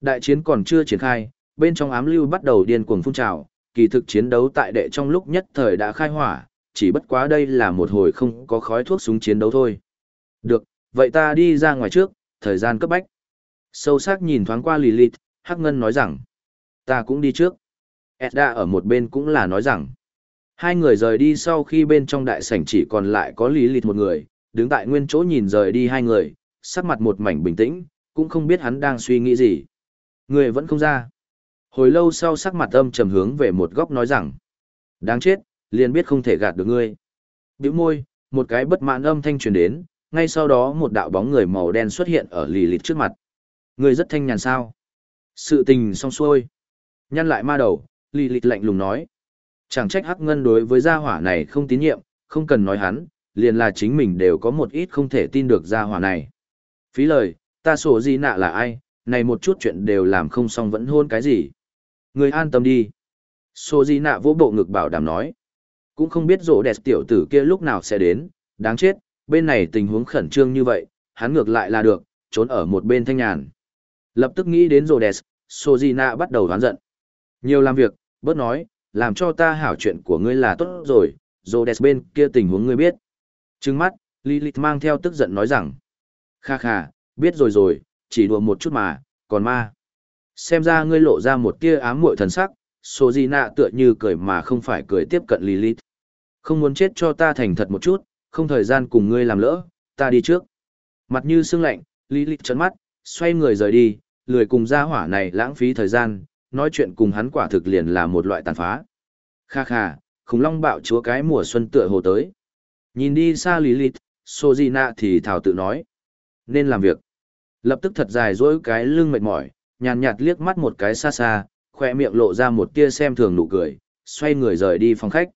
Đại chiến còn chưa triển khai, bên trong ám lưu bắt đầu điên cuồng phun trào, kỳ thực chiến đấu tại đệ trong lúc nhất thời đã khai hỏa, chỉ bất quá đây là một hồi không có khói thuốc súng chiến đấu thôi. Được, vậy ta đi ra ngoài trước, thời gian cấp bách. Sâu sắc nhìn thoáng qua Lilith, Hắc Ngân nói rằng, ta cũng đi trước. Edda ở một bên cũng là nói rằng, hai người rời đi sau khi bên trong đại sảnh chỉ còn lại có Lilith một người, đứng tại nguyên chỗ nhìn rời đi hai người, sắc mặt một mảnh bình tĩnh, cũng không biết hắn đang suy nghĩ gì. Người vẫn không ra. Hồi lâu sau sắc mặt âm trầm hướng về một góc nói rằng, đáng chết, liền biết không thể gạt được ngươi. Biểu môi, một cái bất mãn âm thanh truyền đến, ngay sau đó một đạo bóng người màu đen xuất hiện ở lì lịt trước mặt. Ngươi rất thanh nhàn sao? Sự tình xong xuôi. Nhăn lại ma đầu, lì lịt lạnh lùng nói. Chẳng trách hắc ngân đối với gia hỏa này không tín nhiệm, không cần nói hắn, liền là chính mình đều có một ít không thể tin được gia hỏa này. Phí lời, ta sổ gì nạ là ai, này một chút chuyện đều làm không xong vẫn hôn cái gì. Người an tâm đi. Sô Di nạ vỗ bộ ngực bảo đảm nói. Cũng không biết rổ đẹp tiểu tử kia lúc nào sẽ đến, đáng chết, bên này tình huống khẩn trương như vậy, hắn ngược lại là được, trốn ở một bên thanh nhàn. Lập tức nghĩ đến rổ đẹp, Sojina bắt đầu đoán giận. Nhiều làm việc, bớt nói, làm cho ta hảo chuyện của ngươi là tốt rồi, rổ đẹp bên kia tình huống ngươi biết. Trừng mắt, Lilith mang theo tức giận nói rằng. Kha kha, biết rồi rồi, chỉ đùa một chút mà, còn ma. Xem ra ngươi lộ ra một tia ám muội thần sắc, Sojina tựa như cười mà không phải cười tiếp cận Lilith. Không muốn chết cho ta thành thật một chút, không thời gian cùng ngươi làm lỡ, ta đi trước. Mặt như sương lạnh, Lilith trấn mắt, xoay người rời đi, lười cùng gia hỏa này lãng phí thời gian, nói chuyện cùng hắn quả thực liền là một loại tàn phá. Kha kha, khủng long bạo chúa cái mùa xuân tựa hồ tới. Nhìn đi xa Lilith, Sô Di Nạ thì thảo tự nói. Nên làm việc. Lập tức thật dài dỗi cái lưng mệt mỏi, nhàn nhạt liếc mắt một cái xa xa, khoe miệng lộ ra một tia xem thường nụ cười, xoay người rời đi phòng khách.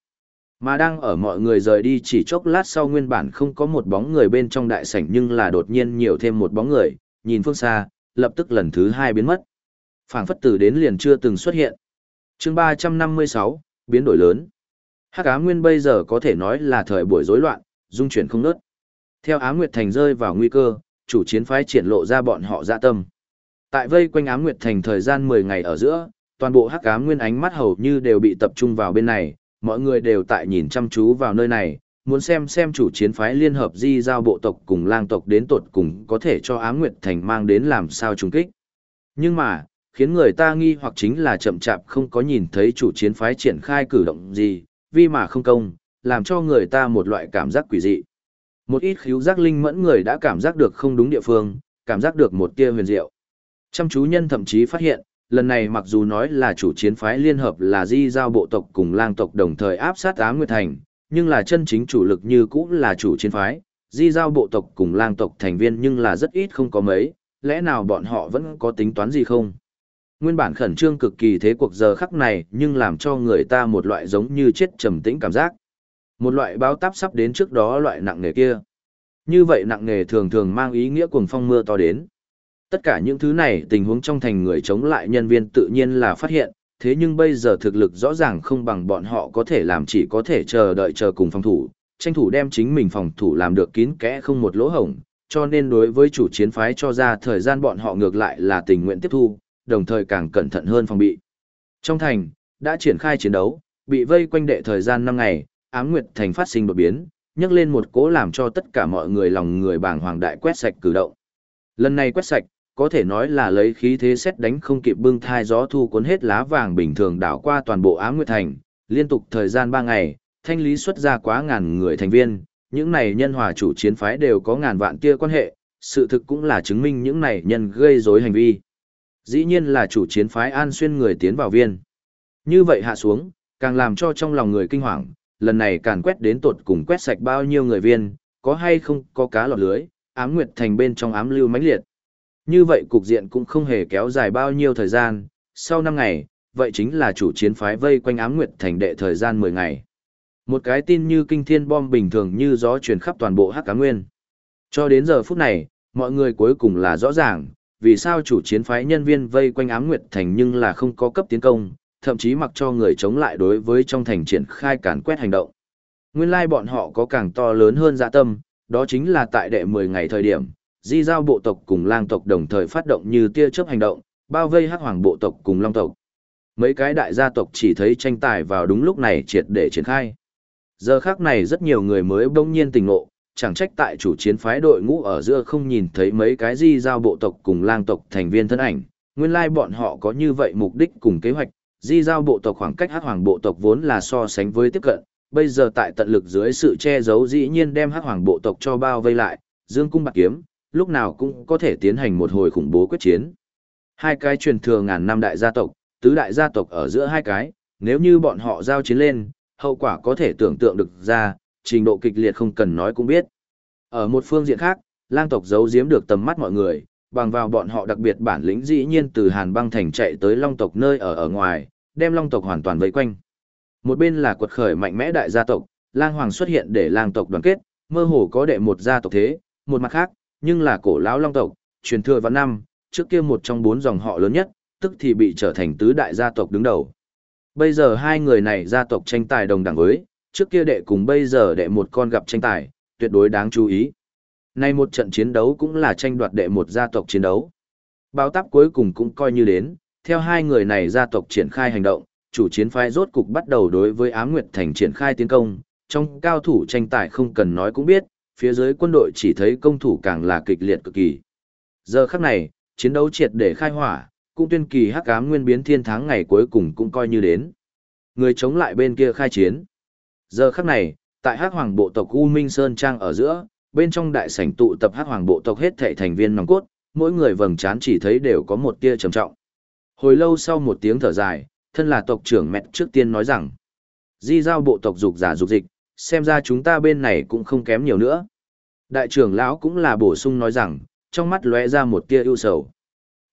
Mà đang ở mọi người rời đi chỉ chốc lát sau nguyên bản không có một bóng người bên trong đại sảnh nhưng là đột nhiên nhiều thêm một bóng người, nhìn phương xa, lập tức lần thứ hai biến mất. phảng phất từ đến liền chưa từng xuất hiện. chương ba trăm năm mươi sáu biến đổi lớn. Hắc Á Nguyên bây giờ có thể nói là thời buổi rối loạn, dung chuyển không nớt. Theo Á Nguyệt Thành rơi vào nguy cơ, chủ chiến phái triển lộ ra bọn họ dạ tâm. Tại vây quanh Ám Nguyệt Thành thời gian mười ngày ở giữa, toàn bộ Hắc ám Nguyên ánh mắt hầu như đều bị tập trung vào bên này, mọi người đều tại nhìn chăm chú vào nơi này, muốn xem xem chủ chiến phái liên hợp di giao bộ tộc cùng lang tộc đến tột cùng có thể cho Ám Nguyệt Thành mang đến làm sao trùng kích. Nhưng mà, khiến người ta nghi hoặc chính là chậm chạp không có nhìn thấy chủ chiến phái triển khai cử động gì, vì mà không công, làm cho người ta một loại cảm giác quỷ dị. Một ít khíu giác linh mẫn người đã cảm giác được không đúng địa phương, cảm giác được một tia huyền diệu. Chăm chú nhân thậm chí phát hiện, lần này mặc dù nói là chủ chiến phái liên hợp là di giao bộ tộc cùng lang tộc đồng thời áp sát Á nguyệt thành, nhưng là chân chính chủ lực như cũng là chủ chiến phái, di giao bộ tộc cùng lang tộc thành viên nhưng là rất ít không có mấy, lẽ nào bọn họ vẫn có tính toán gì không? Nguyên bản khẩn trương cực kỳ thế cuộc giờ khắc này nhưng làm cho người ta một loại giống như chết trầm tĩnh cảm giác. Một loại báo táp sắp đến trước đó loại nặng nghề kia. Như vậy nặng nghề thường thường mang ý nghĩa cuồng phong mưa to đến. Tất cả những thứ này tình huống trong thành người chống lại nhân viên tự nhiên là phát hiện, thế nhưng bây giờ thực lực rõ ràng không bằng bọn họ có thể làm chỉ có thể chờ đợi chờ cùng phòng thủ, tranh thủ đem chính mình phòng thủ làm được kín kẽ không một lỗ hổng, cho nên đối với chủ chiến phái cho ra thời gian bọn họ ngược lại là tình nguyện tiếp thu, đồng thời càng cẩn thận hơn phòng bị. Trong thành, đã triển khai chiến đấu, bị vây quanh đệ thời gian 5 ngày, ám nguyệt thành phát sinh đột biến, nhấc lên một cố làm cho tất cả mọi người lòng người bàng hoàng đại quét sạch cử động. Lần này quét sạch, có thể nói là lấy khí thế xét đánh không kịp bưng thai gió thu cuốn hết lá vàng bình thường đảo qua toàn bộ Ám Nguyệt Thành, liên tục thời gian 3 ngày, thanh lý xuất ra quá ngàn người thành viên, những này nhân hòa chủ chiến phái đều có ngàn vạn tia quan hệ, sự thực cũng là chứng minh những này nhân gây rối hành vi. Dĩ nhiên là chủ chiến phái an xuyên người tiến vào viên. Như vậy hạ xuống, càng làm cho trong lòng người kinh hoàng, lần này càn quét đến tột cùng quét sạch bao nhiêu người viên, có hay không có cá lọt lưới, ám nguyệt thành bên trong ám lưu mãnh liệt. Như vậy cục diện cũng không hề kéo dài bao nhiêu thời gian, sau 5 ngày, vậy chính là chủ chiến phái vây quanh ám nguyệt thành đệ thời gian 10 ngày. Một cái tin như kinh thiên bom bình thường như gió truyền khắp toàn bộ Hắc Cá Nguyên. Cho đến giờ phút này, mọi người cuối cùng là rõ ràng, vì sao chủ chiến phái nhân viên vây quanh ám nguyệt thành nhưng là không có cấp tiến công, thậm chí mặc cho người chống lại đối với trong thành triển khai càn quét hành động. Nguyên lai bọn họ có càng to lớn hơn dạ tâm, đó chính là tại đệ 10 ngày thời điểm, di giao bộ tộc cùng lang tộc đồng thời phát động như tia chớp hành động, bao vây hắc hoàng bộ tộc cùng long tộc. Mấy cái đại gia tộc chỉ thấy tranh tài vào đúng lúc này triệt để triển khai. Giờ khác này rất nhiều người mới bỗng nhiên tình ngộ, chẳng trách tại chủ chiến phái đội ngũ ở giữa không nhìn thấy mấy cái di giao bộ tộc cùng lang tộc thành viên thân ảnh, nguyên lai bọn họ có như vậy mục đích cùng kế hoạch, di giao bộ tộc khoảng cách hắc hoàng bộ tộc vốn là so sánh với tiếp cận, bây giờ tại tận lực dưới sự che giấu dĩ nhiên đem hắc hoàng bộ tộc cho bao vây lại, dương cung bạc kiếm, lúc nào cũng có thể tiến hành một hồi khủng bố quyết chiến. Hai cái truyền thừa ngàn năm đại gia tộc, tứ đại gia tộc ở giữa hai cái, nếu như bọn họ giao chiến lên, hậu quả có thể tưởng tượng được ra, trình độ kịch liệt không cần nói cũng biết. Ở một phương diện khác, lang tộc giấu giếm được tầm mắt mọi người, bằng vào bọn họ đặc biệt bản lĩnh dĩ nhiên từ Hàn băng thành chạy tới long tộc nơi ở ở ngoài, đem long tộc hoàn toàn vây quanh. Một bên là quật khởi mạnh mẽ đại gia tộc, lang hoàng xuất hiện để lang tộc đoàn kết, mơ hồ có đệ một gia tộc thế, một mặt khác, nhưng là cổ lão long tộc, truyền thừa vạn năm, trước kia một trong bốn dòng họ lớn nhất, tức thì bị trở thành tứ đại gia tộc đứng đầu. Bây giờ hai người này gia tộc tranh tài đồng đẳng với, trước kia đệ cùng bây giờ đệ một con gặp tranh tài, tuyệt đối đáng chú ý. Nay một trận chiến đấu cũng là tranh đoạt đệ một gia tộc chiến đấu. Báo táp cuối cùng cũng coi như đến, theo hai người này gia tộc triển khai hành động, chủ chiến phái rốt cục bắt đầu đối với Ám Nguyệt Thành triển khai tiến công, trong cao thủ tranh tài không cần nói cũng biết, phía dưới quân đội chỉ thấy công thủ càng là kịch liệt cực kỳ. Giờ khắc này, chiến đấu triệt để khai hỏa, cũng tuyên kỳ hắc ám nguyên biến thiên thắng ngày cuối cùng cũng coi như đến. Người chống lại bên kia khai chiến. Giờ khắc này, tại hắc hoàng bộ tộc U Minh Sơn Trang ở giữa, bên trong đại sảnh tụ tập hắc hoàng bộ tộc hết thảy thành viên nòng cốt, mỗi người vầng trán chỉ thấy đều có một tia trầm trọng. Hồi lâu sau một tiếng thở dài, thân là tộc trưởng mẹ trước tiên nói rằng, di giao bộ tộc dục giả dục dịch, xem ra chúng ta bên này cũng không kém nhiều nữa. Đại trưởng lão cũng là bổ sung nói rằng, trong mắt lóe ra một tia ưu sầu.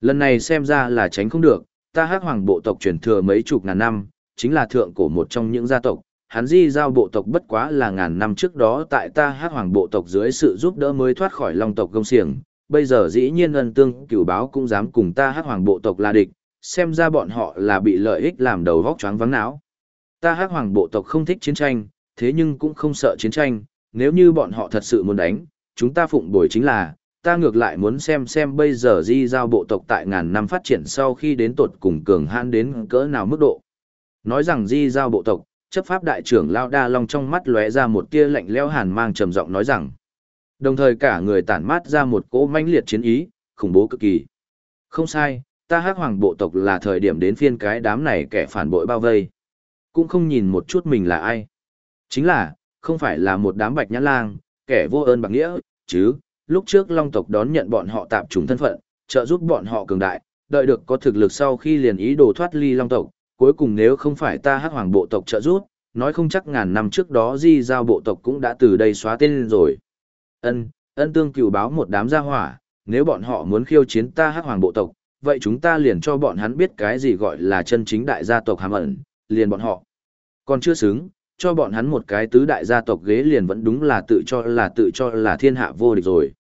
Lần này xem ra là tránh không được, ta hắc hoàng bộ tộc truyền thừa mấy chục ngàn năm, chính là thượng cổ một trong những gia tộc, hắn di giao bộ tộc bất quá là ngàn năm trước đó tại ta hắc hoàng bộ tộc dưới sự giúp đỡ mới thoát khỏi long tộc công xiềng, bây giờ dĩ nhiên ân tương cửu báo cũng dám cùng ta hắc hoàng bộ tộc là địch, xem ra bọn họ là bị lợi ích làm đầu vóc choáng vắng não. Ta hắc hoàng bộ tộc không thích chiến tranh, thế nhưng cũng không sợ chiến tranh, nếu như bọn họ thật sự muốn đánh, chúng ta phụng bồi chính là, ta ngược lại muốn xem xem bây giờ di giao bộ tộc tại ngàn năm phát triển sau khi đến tột cùng cường hãn đến cỡ nào mức độ. Nói rằng di giao bộ tộc, chấp pháp đại trưởng Lao Đa Long trong mắt lóe ra một tia lạnh lẽo hàn mang trầm giọng nói rằng, đồng thời cả người tản mát ra một cỗ mãnh liệt chiến ý, khủng bố cực kỳ. Không sai, ta hắc hoàng bộ tộc là thời điểm đến phiên cái đám này kẻ phản bội bao vây. Cũng không nhìn một chút mình là ai. Chính là, không phải là một đám bạch nhãn lang, kẻ vô ơn bạc nghĩa, chứ, lúc trước long tộc đón nhận bọn họ tạm trùng thân phận, trợ giúp bọn họ cường đại, đợi được có thực lực sau khi liền ý đồ thoát ly long tộc, cuối cùng nếu không phải ta hắc hoàng bộ tộc trợ giúp, nói không chắc ngàn năm trước đó di giao bộ tộc cũng đã từ đây xóa tên rồi. Ân, ân tương cửu báo một đám gia hỏa, nếu bọn họ muốn khiêu chiến ta hắc hoàng bộ tộc, vậy chúng ta liền cho bọn hắn biết cái gì gọi là chân chính đại gia tộc hàm ẩn, liền bọn họ. Còn chưa xứng, cho bọn hắn một cái tứ đại gia tộc ghế liền vẫn đúng là tự cho là tự cho là thiên hạ vô địch rồi.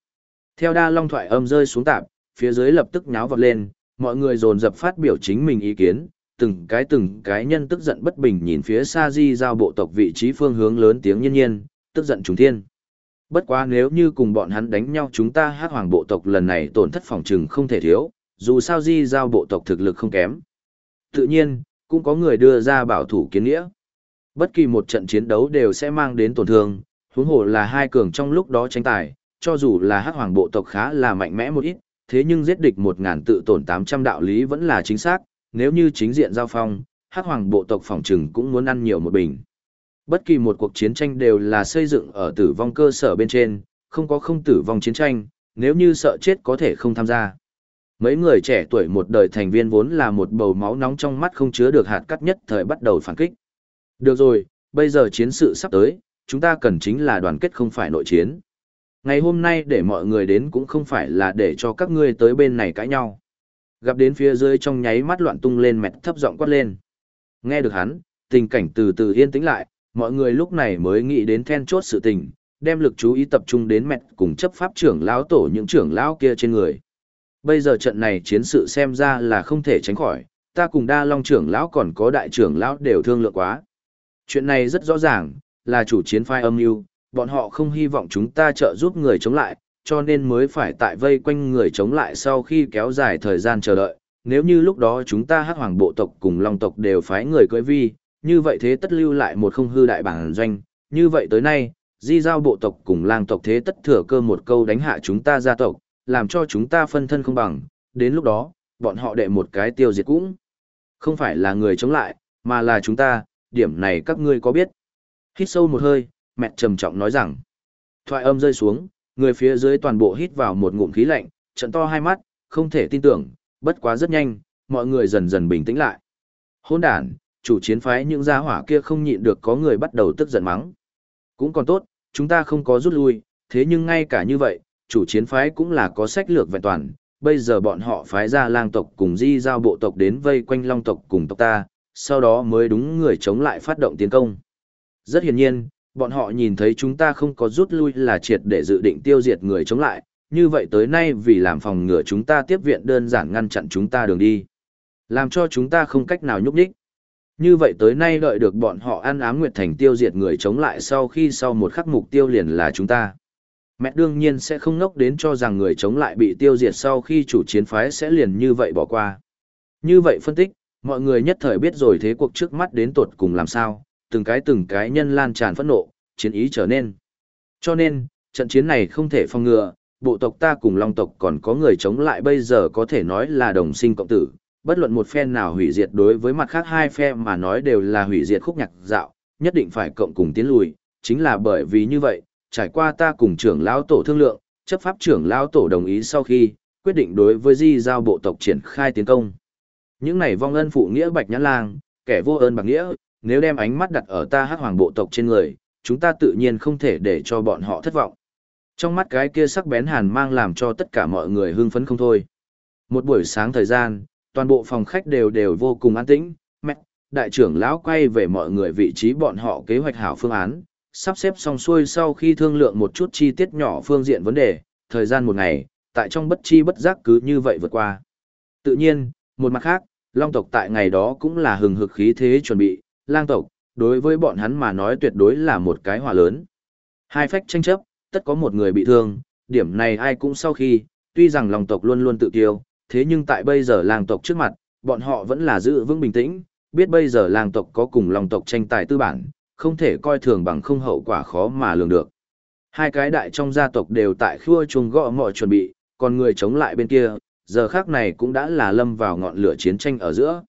Theo đa long thoại âm rơi xuống tạp, phía dưới lập tức nháo vọt lên, mọi người dồn dập phát biểu chính mình ý kiến, từng cái từng cái nhân tức giận bất bình nhìn phía xa di giao bộ tộc vị trí phương hướng lớn tiếng nhiên nhiên, tức giận trùng thiên. Bất quá nếu như cùng bọn hắn đánh nhau chúng ta hát hoàng bộ tộc lần này tổn thất phòng trừng không thể thiếu, dù sao di giao bộ tộc thực lực không kém. Tự nhiên, cũng có người đưa ra bảo thủ kiến nghĩa. Bất kỳ một trận chiến đấu đều sẽ mang đến tổn thương, huống hồ là hai cường trong lúc đó tranh tài, cho dù là hắc hoàng bộ tộc khá là mạnh mẽ một ít, thế nhưng giết địch một ngàn tự tổn 800 đạo lý vẫn là chính xác, nếu như chính diện giao phong, hắc hoàng bộ tộc phòng trừng cũng muốn ăn nhiều một bình. Bất kỳ một cuộc chiến tranh đều là xây dựng ở tử vong cơ sở bên trên, không có không tử vong chiến tranh, nếu như sợ chết có thể không tham gia. Mấy người trẻ tuổi một đời thành viên vốn là một bầu máu nóng trong mắt không chứa được hạt cắt nhất thời bắt đầu phản kích. Được rồi, bây giờ chiến sự sắp tới, chúng ta cần chính là đoàn kết không phải nội chiến. Ngày hôm nay để mọi người đến cũng không phải là để cho các ngươi tới bên này cãi nhau. Gặp đến phía dưới trong nháy mắt loạn tung lên mẹt thấp giọng quát lên. Nghe được hắn, tình cảnh từ từ yên tĩnh lại, mọi người lúc này mới nghĩ đến then chốt sự tình, đem lực chú ý tập trung đến mẹt cùng chấp pháp trưởng lão tổ những trưởng lão kia trên người. Bây giờ trận này chiến sự xem ra là không thể tránh khỏi, ta cùng đa long trưởng lão còn có đại trưởng lão đều thương lượng quá. Chuyện này rất rõ ràng, là chủ chiến phai âm mưu bọn họ không hy vọng chúng ta trợ giúp người chống lại, cho nên mới phải tại vây quanh người chống lại sau khi kéo dài thời gian chờ đợi, nếu như lúc đó chúng ta hắc hoàng bộ tộc cùng long tộc đều phái người cưỡi vi, như vậy thế tất lưu lại một không hư đại bản doanh, như vậy tới nay, di giao bộ tộc cùng lang tộc thế tất thừa cơ một câu đánh hạ chúng ta gia tộc, làm cho chúng ta phân thân không bằng, đến lúc đó, bọn họ đệ một cái tiêu diệt cũng. Không phải là người chống lại, mà là chúng ta, điểm này các ngươi có biết. Hít sâu một hơi, mẹ trầm trọng nói rằng. Thoại âm rơi xuống, người phía dưới toàn bộ hít vào một ngụm khí lạnh, trận to hai mắt, không thể tin tưởng, bất quá rất nhanh, mọi người dần dần bình tĩnh lại. Hôn đàn, chủ chiến phái những gia hỏa kia không nhịn được có người bắt đầu tức giận mắng. Cũng còn tốt, chúng ta không có rút lui, thế nhưng ngay cả như vậy, chủ chiến phái cũng là có sách lược vẹn toàn, bây giờ bọn họ phái ra lang tộc cùng di giao bộ tộc đến vây quanh long tộc cùng tộc ta, sau đó mới đúng người chống lại phát động tiến công. Rất hiển nhiên, bọn họ nhìn thấy chúng ta không có rút lui là triệt để dự định tiêu diệt người chống lại, như vậy tới nay vì làm phòng ngừa chúng ta tiếp viện đơn giản ngăn chặn chúng ta đường đi. Làm cho chúng ta không cách nào nhúc nhích. Như vậy tới nay đợi được bọn họ ăn ám nguyệt thành tiêu diệt người chống lại sau khi sau một khắc mục tiêu liền là chúng ta. Mẹ đương nhiên sẽ không ngốc đến cho rằng người chống lại bị tiêu diệt sau khi chủ chiến phái sẽ liền như vậy bỏ qua. Như vậy phân tích, mọi người nhất thời biết rồi thế cuộc trước mắt đến tột cùng làm sao, từng cái từng cái nhân lan tràn phẫn nộ, chiến ý trở nên. Cho nên, trận chiến này không thể phòng ngừa, bộ tộc ta cùng long tộc còn có người chống lại bây giờ có thể nói là đồng sinh cộng tử, bất luận một phe nào hủy diệt đối với mặt khác hai phe mà nói đều là hủy diệt khúc nhạc dạo, nhất định phải cộng cùng tiến lùi, chính là bởi vì như vậy, trải qua ta cùng trưởng lão tổ thương lượng, chấp pháp trưởng lão tổ đồng ý sau khi, quyết định đối với di giao bộ tộc triển khai tiến công. Những này vong ân phụ nghĩa bạch nhãn lang, kẻ vô ơn bạc nghĩa, nếu đem ánh mắt đặt ở ta hắc hoàng bộ tộc trên người, chúng ta tự nhiên không thể để cho bọn họ thất vọng. Trong mắt cái kia sắc bén hàn mang làm cho tất cả mọi người hưng phấn không thôi. Một buổi sáng thời gian, toàn bộ phòng khách đều đều vô cùng an tĩnh, mẹ, đại trưởng lão quay về mọi người vị trí bọn họ kế hoạch hảo phương án, sắp xếp xong xuôi sau khi thương lượng một chút chi tiết nhỏ phương diện vấn đề, thời gian một ngày, tại trong bất chi bất giác cứ như vậy vượt qua. Tự nhiên, một mặt khác, Long tộc tại ngày đó cũng là hừng hực khí thế chuẩn bị, lang tộc, đối với bọn hắn mà nói tuyệt đối là một cái hòa lớn. Hai phách tranh chấp, tất có một người bị thương, điểm này ai cũng sau khi, tuy rằng Long tộc luôn luôn tự tiêu, thế nhưng tại bây giờ lang tộc trước mặt, bọn họ vẫn là giữ vững bình tĩnh, biết bây giờ lang tộc có cùng Long tộc tranh tài tư bản, không thể coi thường bằng không hậu quả khó mà lường được. Hai cái đại trong gia tộc đều tại khua chuông gõ mọi chuẩn bị, còn người chống lại bên kia, giờ khác này cũng đã là lâm vào ngọn lửa chiến tranh ở giữa.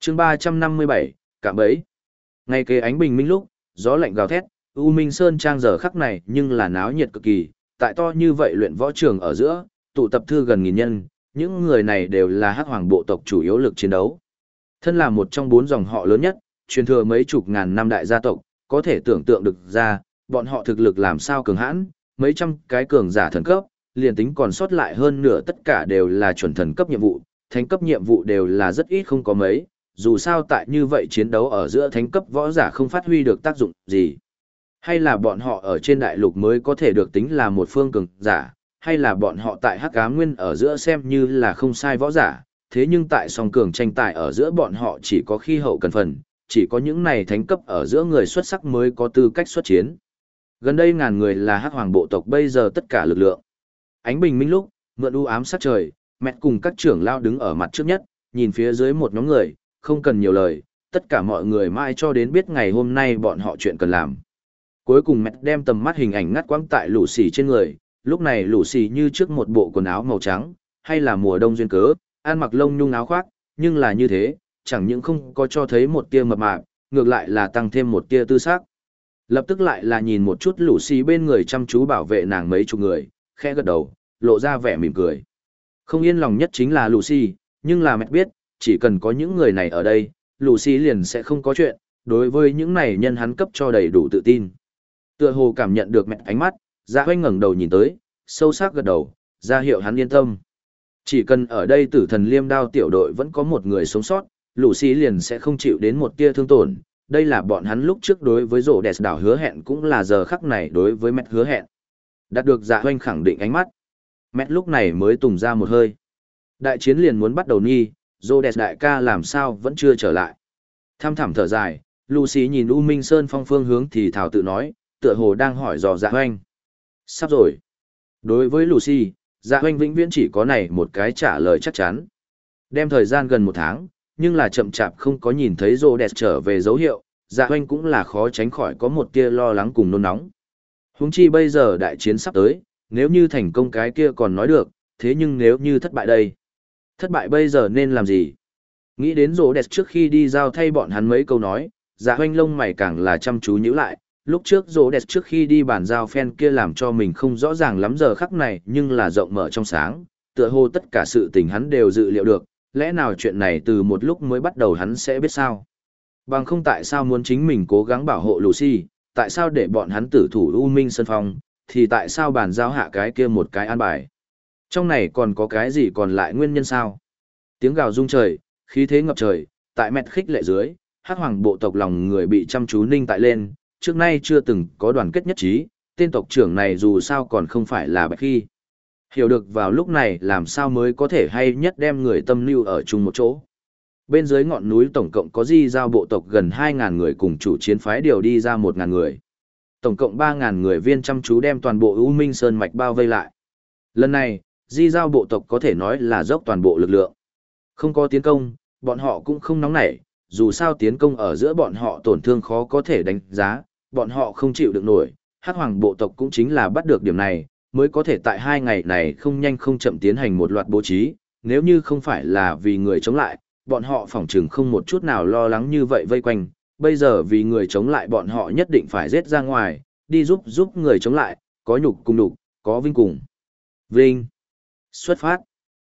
chương 357, cạm bấy. Ngay kế ánh bình minh lúc, gió lạnh gào thét, U Minh Sơn trang giờ khắc này nhưng là náo nhiệt cực kỳ, tại to như vậy luyện võ trường ở giữa, tụ tập thư gần nghìn nhân, những người này đều là hắc hoàng bộ tộc chủ yếu lực chiến đấu. Thân là một trong bốn dòng họ lớn nhất, truyền thừa mấy chục ngàn năm đại gia tộc, có thể tưởng tượng được ra, bọn họ thực lực làm sao cường hãn, mấy trăm cái cường giả thần cấp, liền tính còn sót lại hơn nửa tất cả đều là chuẩn thần cấp nhiệm vụ, thánh cấp nhiệm vụ đều là rất ít không có mấy, dù sao tại như vậy chiến đấu ở giữa thánh cấp võ giả không phát huy được tác dụng gì. Hay là bọn họ ở trên đại lục mới có thể được tính là một phương cường giả, hay là bọn họ tại hắc cá nguyên ở giữa xem như là không sai võ giả, thế nhưng tại song cường tranh tài ở giữa bọn họ chỉ có khi hậu cần phần, chỉ có những này thánh cấp ở giữa người xuất sắc mới có tư cách xuất chiến. Gần đây ngàn người là hắc hoàng bộ tộc bây giờ tất cả lực lượng. Ánh bình minh lúc, mượn u ám sát trời, mẹ cùng các trưởng lao đứng ở mặt trước nhất, nhìn phía dưới một nhóm người, không cần nhiều lời, tất cả mọi người mãi cho đến biết ngày hôm nay bọn họ chuyện cần làm. Cuối cùng mẹ đem tầm mắt hình ảnh ngắt quãng tại lũ xì trên người, lúc này lũ xì như trước một bộ quần áo màu trắng, hay là mùa đông duyên cớ, ăn mặc lông nhung áo khoác, nhưng là như thế, chẳng những không có cho thấy một tia mập mạp, ngược lại là tăng thêm một tia tư sắc. Lập tức lại là nhìn một chút lũ xì bên người chăm chú bảo vệ nàng mấy chục người, khẽ gật đầu, lộ ra vẻ mỉm cười. Không yên lòng nhất chính là Lucy, nhưng là mẹ biết, chỉ cần có những người này ở đây, Lucy liền sẽ không có chuyện, đối với những này nhân hắn cấp cho đầy đủ tự tin. Tựa hồ cảm nhận được mẹ ánh mắt, ra Hoanh ngẩng đầu nhìn tới, sâu sắc gật đầu, ra hiệu hắn yên tâm. Chỉ cần ở đây tử thần liêm đao tiểu đội vẫn có một người sống sót, Lucy liền sẽ không chịu đến một tia thương tổn. Đây là bọn hắn lúc trước đối với rổ đẹp đảo hứa hẹn cũng là giờ khắc này đối với mẹt hứa hẹn. Đạt được dạ hoanh khẳng định ánh mắt. mẹt lúc này mới tùng ra một hơi. Đại chiến liền muốn bắt đầu nghi, rổ đẹp đại ca làm sao vẫn chưa trở lại. Tham thảm thở dài, Lucy nhìn U Minh Sơn phong phương hướng thì thảo tự nói, tựa hồ đang hỏi dò dạ hoanh. Sắp rồi. Đối với Lucy, dạ hoanh vĩnh viễn chỉ có này một cái trả lời chắc chắn. Đem thời gian gần một tháng, nhưng là chậm chạp không có nhìn thấy rô đẹp trở về dấu hiệu, dạ hoanh cũng là khó tránh khỏi có một tia lo lắng cùng nôn nóng. Húng chi bây giờ đại chiến sắp tới, nếu như thành công cái kia còn nói được, thế nhưng nếu như thất bại đây, thất bại bây giờ nên làm gì? Nghĩ đến rô đẹp trước khi đi giao thay bọn hắn mấy câu nói, dạ hoanh lông mày càng là chăm chú nhíu lại, lúc trước rô đẹp trước khi đi bàn giao phen kia làm cho mình không rõ ràng lắm giờ khắc này nhưng là rộng mở trong sáng, tựa hồ tất cả sự tình hắn đều dự liệu được, lẽ nào chuyện này từ một lúc mới bắt đầu hắn sẽ biết sao? Bằng không tại sao muốn chính mình cố gắng bảo hộ Lucy, tại sao để bọn hắn tử thủ U Minh Sơn Phong, thì tại sao bàn giao hạ cái kia một cái an bài? Trong này còn có cái gì còn lại nguyên nhân sao? Tiếng gào rung trời, khí thế ngập trời, tại mẹt khích lệ dưới, hắc hoàng bộ tộc lòng người bị chăm chú ninh tại lên, trước nay chưa từng có đoàn kết nhất trí, tên tộc trưởng này dù sao còn không phải là bạch khi. Hiểu được vào lúc này làm sao mới có thể hay nhất đem người tâm lưu ở chung một chỗ. Bên dưới ngọn núi tổng cộng có di giao bộ tộc gần 2.000 người cùng chủ chiến phái điều đi ra 1.000 người. Tổng cộng 3.000 người viên chăm chú đem toàn bộ U Minh Sơn Mạch bao vây lại. Lần này, di giao bộ tộc có thể nói là dốc toàn bộ lực lượng. Không có tiến công, bọn họ cũng không nóng nảy, dù sao tiến công ở giữa bọn họ tổn thương khó có thể đánh giá, bọn họ không chịu được nổi, hắc hoàng bộ tộc cũng chính là bắt được điểm này, mới có thể tại hai ngày này không nhanh không chậm tiến hành một loạt bố trí, nếu như không phải là vì người chống lại, bọn họ phỏng chừng không một chút nào lo lắng như vậy vây quanh, bây giờ vì người chống lại bọn họ nhất định phải giết ra ngoài, đi giúp giúp người chống lại, có nhục cùng đục, có vinh cùng. Vinh. Xuất phát.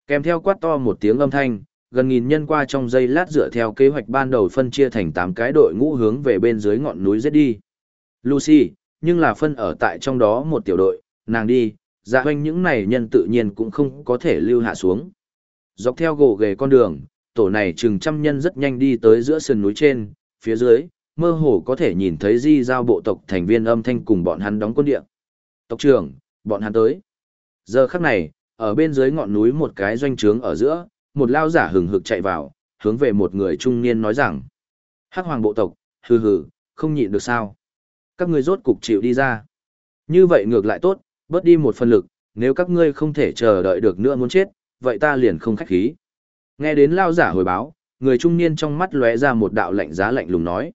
Kèm theo quát to một tiếng âm thanh, gần nghìn nhân qua trong giây lát dựa theo kế hoạch ban đầu phân chia thành 8 cái đội ngũ hướng về bên dưới ngọn núi giết đi. Lucy, nhưng là phân ở tại trong đó một tiểu đội, nàng đi, dạ hoanh những này nhân tự nhiên cũng không có thể lưu hạ xuống. Dọc theo gồ ghề con đường, tổ này chừng trăm nhân rất nhanh đi tới giữa sườn núi trên, phía dưới, mơ hồ có thể nhìn thấy di giao bộ tộc thành viên âm thanh cùng bọn hắn đóng quân địa. Tộc trưởng, bọn hắn tới. Giờ khắc này, ở bên dưới ngọn núi một cái doanh trướng ở giữa, một lao giả hừng hực chạy vào, hướng về một người trung niên nói rằng. Hắc hoàng bộ tộc, hừ hừ, không nhịn được sao. Các ngươi rốt cục chịu đi ra. Như vậy ngược lại tốt, bớt đi một phần lực, nếu các ngươi không thể chờ đợi được nữa muốn chết, vậy ta liền không khách khí. Nghe đến lao giả hồi báo, người trung niên trong mắt lóe ra một đạo lạnh giá lạnh lùng nói.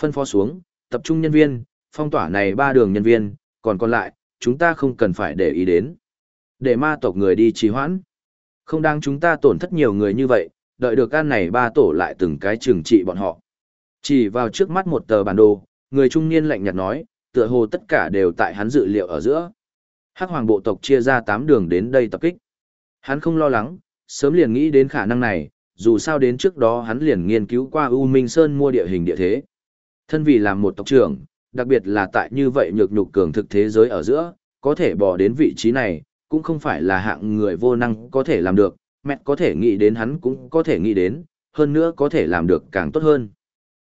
Phân phó xuống, tập trung nhân viên, phong tỏa này ba đường nhân viên, còn còn lại, chúng ta không cần phải để ý đến. Để ma tộc người đi trì hoãn. Không đáng chúng ta tổn thất nhiều người như vậy, đợi được an này ba tổ lại từng cái trừng trị bọn họ. Chỉ vào trước mắt một tờ bản đồ, người trung niên lạnh nhạt nói, tựa hồ tất cả đều tại hắn dự liệu ở giữa. Hắc hoàng bộ tộc chia ra 8 đường đến đây tập kích. Hắn không lo lắng, sớm liền nghĩ đến khả năng này, dù sao đến trước đó hắn liền nghiên cứu qua U Minh Sơn mua địa hình địa thế. Thân vì làm một tộc trưởng, đặc biệt là tại như vậy nhược nhục cường thực thế giới ở giữa, có thể bỏ đến vị trí này, cũng không phải là hạng người vô năng có thể làm được, mẹ có thể nghĩ đến hắn cũng có thể nghĩ đến, hơn nữa có thể làm được càng tốt hơn.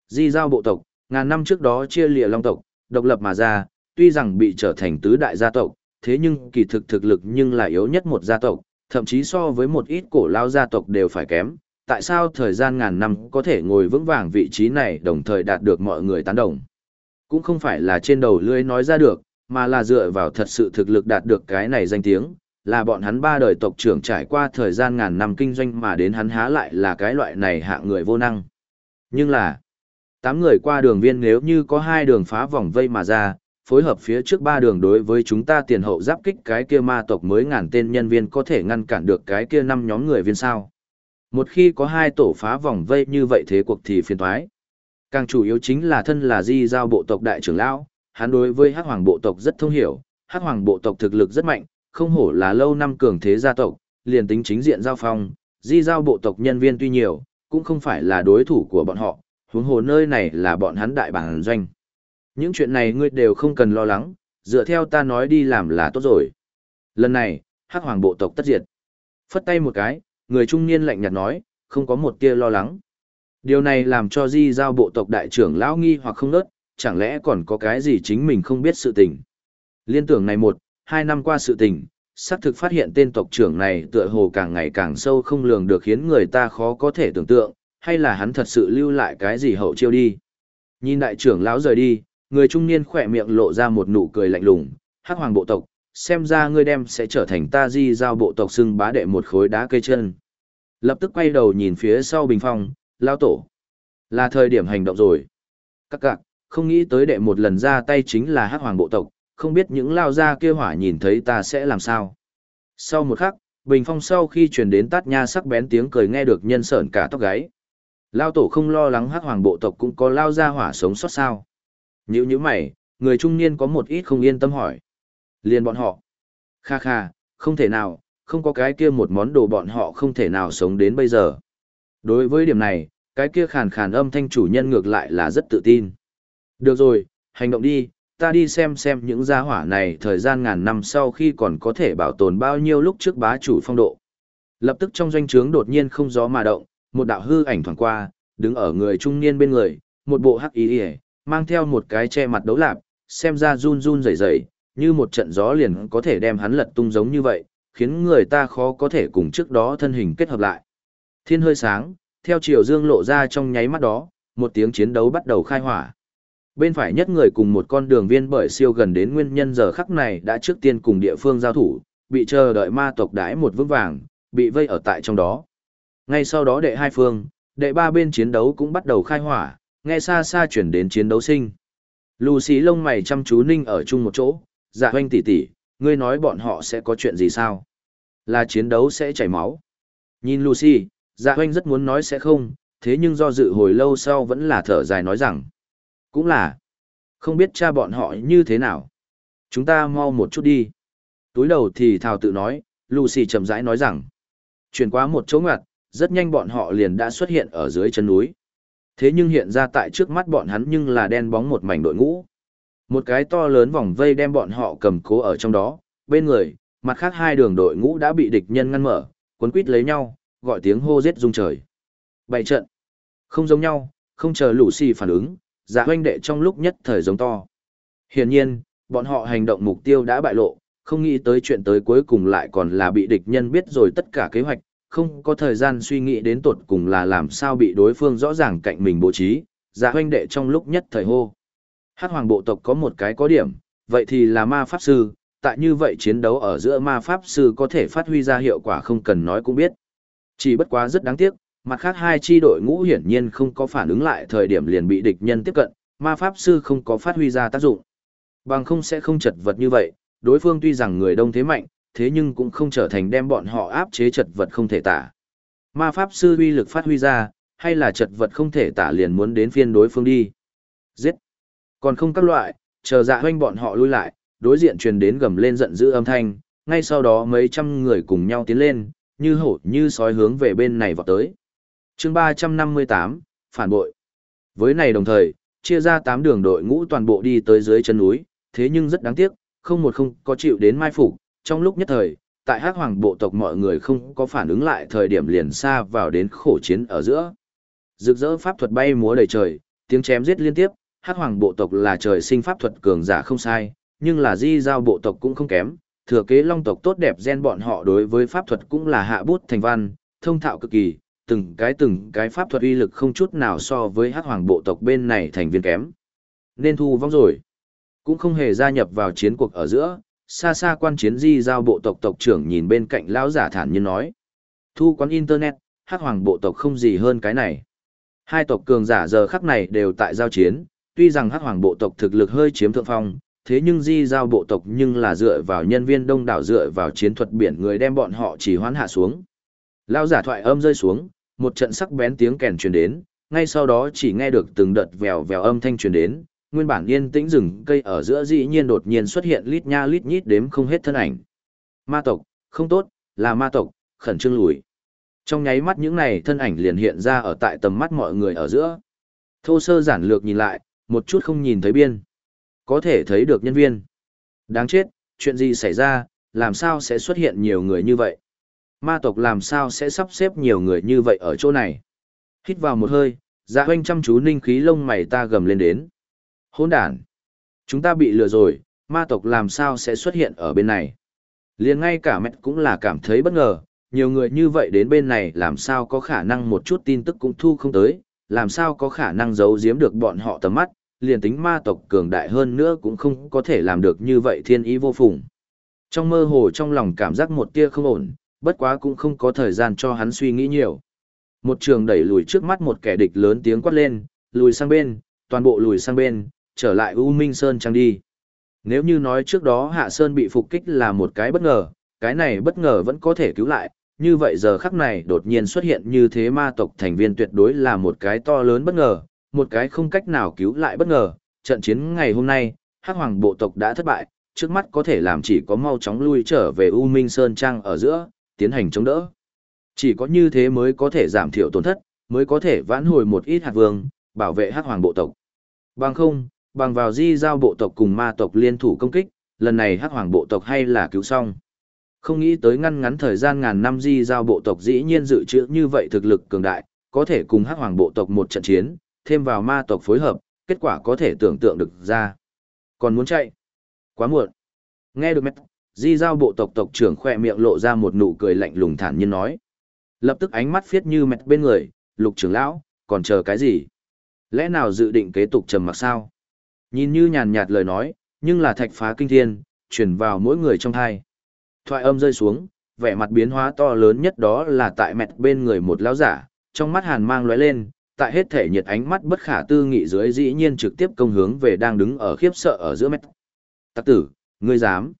Di giao bộ tộc, ngàn năm trước đó chia lìa long tộc, độc lập mà ra, tuy rằng bị trở thành tứ đại gia tộc, thế nhưng kỳ thực thực lực nhưng là yếu nhất một gia tộc, thậm chí so với một ít cổ lao gia tộc đều phải kém. Tại sao thời gian ngàn năm có thể ngồi vững vàng vị trí này đồng thời đạt được mọi người tán đồng? Cũng không phải là trên đầu lưới nói ra được, mà là dựa vào thật sự thực lực đạt được cái này danh tiếng, là bọn hắn ba đời tộc trưởng trải qua thời gian ngàn năm kinh doanh mà đến hắn há lại là cái loại này hạng người vô năng. Nhưng là, tám người qua đường viên nếu như có hai đường phá vòng vây mà ra, phối hợp phía trước ba đường đối với chúng ta tiền hậu giáp kích cái kia ma tộc mới ngàn tên nhân viên có thể ngăn cản được cái kia năm nhóm người viên sao. Một khi có hai tổ phá vòng vây như vậy thế cuộc thì phiền thoái. Càng chủ yếu chính là thân là di giao bộ tộc đại trưởng lão, hắn đối với hắc hoàng bộ tộc rất thông hiểu, hắc hoàng bộ tộc thực lực rất mạnh, không hổ là lâu năm cường thế gia tộc, liền tính chính diện giao phong, di giao bộ tộc nhân viên tuy nhiều, cũng không phải là đối thủ của bọn họ, huống hồ nơi này là bọn hắn đại bản doanh. Những chuyện này ngươi đều không cần lo lắng, dựa theo ta nói đi làm là tốt rồi. Lần này, hắc hoàng bộ tộc tất diệt. Phất tay một cái, người trung niên lạnh nhạt nói, không có một tia lo lắng. Điều này làm cho di giao bộ tộc đại trưởng lão nghi hoặc không nớt, chẳng lẽ còn có cái gì chính mình không biết sự tình. Liên tưởng này một, hai năm qua sự tình, xác thực phát hiện tên tộc trưởng này tựa hồ càng ngày càng sâu không lường được khiến người ta khó có thể tưởng tượng, hay là hắn thật sự lưu lại cái gì hậu chiêu đi. Nhìn đại trưởng lão rời đi, người trung niên khỏe miệng lộ ra một nụ cười lạnh lùng, hắc hoàng bộ tộc, xem ra ngươi đem sẽ trở thành ta di giao bộ tộc xưng bá đệ một khối đá cây chân. Lập tức quay đầu nhìn phía sau bình phong, lao tổ. Là thời điểm hành động rồi. Các cạc, không nghĩ tới đệ một lần ra tay chính là hắc hoàng bộ tộc, không biết những lao ra kia hỏa nhìn thấy ta sẽ làm sao. Sau một khắc, bình phong sau khi truyền đến tát nha sắc bén tiếng cười nghe được nhân sởn cả tóc gáy. Lao tổ không lo lắng hắc hoàng bộ tộc cũng có lao ra hỏa sống sót sao. Nhữ như mày, người trung niên có một ít không yên tâm hỏi. Liền bọn họ. Kha kha, không thể nào, không có cái kia một món đồ bọn họ không thể nào sống đến bây giờ. Đối với điểm này, cái kia khàn khàn âm thanh chủ nhân ngược lại là rất tự tin. Được rồi, hành động đi, ta đi xem xem những gia hỏa này thời gian ngàn năm sau khi còn có thể bảo tồn bao nhiêu lúc trước bá chủ phong độ. Lập tức trong doanh trướng đột nhiên không gió mà động, một đạo hư ảnh thoảng qua, đứng ở người trung niên bên người, một bộ hắc ý hề mang theo một cái che mặt đấu lạp, xem ra run run rẩy rẩy, như một trận gió liền có thể đem hắn lật tung giống như vậy, khiến người ta khó có thể cùng trước đó thân hình kết hợp lại. Thiên hơi sáng, theo chiều dương lộ ra trong nháy mắt đó, một tiếng chiến đấu bắt đầu khai hỏa. Bên phải nhất người cùng một con đường viên bởi siêu gần đến nguyên nhân giờ khắc này đã trước tiên cùng địa phương giao thủ, bị chờ đợi ma tộc đái một vững vàng, bị vây ở tại trong đó. Ngay sau đó đệ hai phương, đệ ba bên chiến đấu cũng bắt đầu khai hỏa, nghe xa xa chuyển đến chiến đấu sinh. Lù xí lông mày chăm chú ninh ở chung một chỗ, dạ hoanh tỉ tỉ, ngươi nói bọn họ sẽ có chuyện gì sao? Là chiến đấu sẽ chảy máu. Nhìn Lucy, dạ hoanh rất muốn nói sẽ không, thế nhưng do dự hồi lâu sau vẫn là thở dài nói rằng. Cũng là, không biết cha bọn họ như thế nào. Chúng ta mau một chút đi. Túi đầu thì thào tự nói, Lucy chậm rãi nói rằng. Chuyển qua một chỗ ngoặt, rất nhanh bọn họ liền đã xuất hiện ở dưới chân núi. Thế nhưng hiện ra tại trước mắt bọn hắn nhưng là đen bóng một mảnh đội ngũ. Một cái to lớn vòng vây đem bọn họ cầm cố ở trong đó, bên người, mặt khác hai đường đội ngũ đã bị địch nhân ngăn mở, cuốn quít lấy nhau, gọi tiếng hô giết rung trời. Bảy trận. Không giống nhau, không chờ lũ xì phản ứng, dạ giả hoanh đệ trong lúc nhất thời giống to. Hiển nhiên, bọn họ hành động mục tiêu đã bại lộ, không nghĩ tới chuyện tới cuối cùng lại còn là bị địch nhân biết rồi tất cả kế hoạch, không có thời gian suy nghĩ đến tột cùng là làm sao bị đối phương rõ ràng cạnh mình bố trí, giả dạ hoanh đệ trong lúc nhất thời hô. Hát hoàng bộ tộc có một cái có điểm, vậy thì là ma pháp sư, tại như vậy chiến đấu ở giữa ma pháp sư có thể phát huy ra hiệu quả không cần nói cũng biết. Chỉ bất quá rất đáng tiếc, mặt khác hai chi đội ngũ hiển nhiên không có phản ứng lại thời điểm liền bị địch nhân tiếp cận, ma pháp sư không có phát huy ra tác dụng. Bằng không sẽ không chật vật như vậy, đối phương tuy rằng người đông thế mạnh, thế nhưng cũng không trở thành đem bọn họ áp chế chật vật không thể tả. Ma pháp sư uy lực phát huy ra, hay là chật vật không thể tả liền muốn đến phiên đối phương đi. Giết! Còn không các loại, chờ dạ hoanh bọn họ lui lại, đối diện truyền đến gầm lên giận dữ âm thanh, ngay sau đó mấy trăm người cùng nhau tiến lên, như hổ như sói hướng về bên này vọt tới. chương 358, phản bội. Với này đồng thời, chia ra 8 đường đội ngũ toàn bộ đi tới dưới chân núi, thế nhưng rất đáng tiếc, không một không có chịu đến mai phục trong lúc nhất thời, tại hắc hoàng bộ tộc mọi người không có phản ứng lại thời điểm liền xa vào đến khổ chiến ở giữa. Rực rỡ pháp thuật bay múa đầy trời, tiếng chém giết liên tiếp, hắc hoàng bộ tộc là trời sinh pháp thuật cường giả không sai, nhưng là di giao bộ tộc cũng không kém, thừa kế long tộc tốt đẹp gen bọn họ đối với pháp thuật cũng là hạ bút thành văn, thông thạo cực kỳ, từng cái từng cái pháp thuật uy lực không chút nào so với hắc hoàng bộ tộc bên này thành viên kém. Nên thu vong rồi. Cũng không hề gia nhập vào chiến cuộc ở giữa, xa xa quan chiến di giao bộ tộc tộc trưởng nhìn bên cạnh lão giả thản nhiên nói. Thu quán internet, hắc hoàng bộ tộc không gì hơn cái này. Hai tộc cường giả giờ khắc này đều tại giao chiến, tuy rằng hắc hoàng bộ tộc thực lực hơi chiếm thượng phong, thế nhưng di giao bộ tộc nhưng là dựa vào nhân viên đông đảo dựa vào chiến thuật biển người đem bọn họ chỉ hoán hạ xuống. Lão giả thoại âm rơi xuống, một trận sắc bén tiếng kèn truyền đến, ngay sau đó chỉ nghe được từng đợt vèo vèo âm thanh truyền đến, nguyên bản yên tĩnh rừng cây ở giữa dĩ nhiên đột nhiên xuất hiện lít nha lít nhít đếm không hết thân ảnh. Ma tộc, không tốt, là ma tộc, khẩn trương lùi. Trong nháy mắt những này thân ảnh liền hiện ra ở tại tầm mắt mọi người ở giữa. Thô sơ giản lược nhìn lại, một chút không nhìn thấy biên. Có thể thấy được nhân viên. Đáng chết, chuyện gì xảy ra, làm sao sẽ xuất hiện nhiều người như vậy? Ma tộc làm sao sẽ sắp xếp nhiều người như vậy ở chỗ này? Hít vào một hơi, dạ hoanh chăm chú ninh khí lông mày ta gầm lên đến. Hôn đàn! Chúng ta bị lừa rồi, ma tộc làm sao sẽ xuất hiện ở bên này? liền ngay cả mẹ cũng là cảm thấy bất ngờ, nhiều người như vậy đến bên này làm sao có khả năng một chút tin tức cũng thu không tới, làm sao có khả năng giấu giếm được bọn họ tầm mắt, liền tính ma tộc cường đại hơn nữa cũng không có thể làm được như vậy thiên ý vô phùng. Trong mơ hồ trong lòng cảm giác một tia không ổn, bất quá cũng không có thời gian cho hắn suy nghĩ nhiều. Một trường đẩy lùi trước mắt một kẻ địch lớn tiếng quát lên, lùi sang bên, toàn bộ lùi sang bên, trở lại U Minh Sơn Trang đi. Nếu như nói trước đó Hạ Sơn bị phục kích là một cái bất ngờ, cái này bất ngờ vẫn có thể cứu lại, như vậy giờ khắc này đột nhiên xuất hiện như thế ma tộc thành viên tuyệt đối là một cái to lớn bất ngờ, một cái không cách nào cứu lại bất ngờ. Trận chiến ngày hôm nay, Hắc Hoàng bộ tộc đã thất bại, trước mắt có thể làm chỉ có mau chóng lui trở về U Minh Sơn Trang ở giữa, tiến hành chống đỡ. Chỉ có như thế mới có thể giảm thiểu tổn thất, mới có thể vãn hồi một ít hạt vương, bảo vệ Hắc Hoàng bộ tộc. Bằng không, bằng vào di giao bộ tộc cùng ma tộc liên thủ công kích, lần này Hắc Hoàng bộ tộc hay là cứu xong. Không nghĩ tới ngăn ngắn thời gian ngàn năm di giao bộ tộc dĩ nhiên dự trữ như vậy thực lực cường đại, có thể cùng hắc hoàng bộ tộc một trận chiến, thêm vào ma tộc phối hợp, kết quả có thể tưởng tượng được ra. Còn muốn chạy? Quá muộn. Nghe được mét, di giao bộ tộc tộc trưởng khoe miệng lộ ra một nụ cười lạnh lùng thản nhiên nói. Lập tức ánh mắt phiết như mét bên người, lục trưởng lão, còn chờ cái gì? Lẽ nào dự định kế tục trầm mặc sao? Nhìn như nhàn nhạt lời nói, nhưng là thạch phá kinh thiên, chuyển vào mỗi người trong hai. Thoại âm rơi xuống, vẻ mặt biến hóa to lớn nhất đó là tại mẹt bên người một lão giả, trong mắt hàn mang lóe lên, tại hết thể nhiệt ánh mắt bất khả tư nghị dưới dĩ nhiên trực tiếp công hướng về đang đứng ở khiếp sợ ở giữa mẹt. Tắc tử, ngươi dám.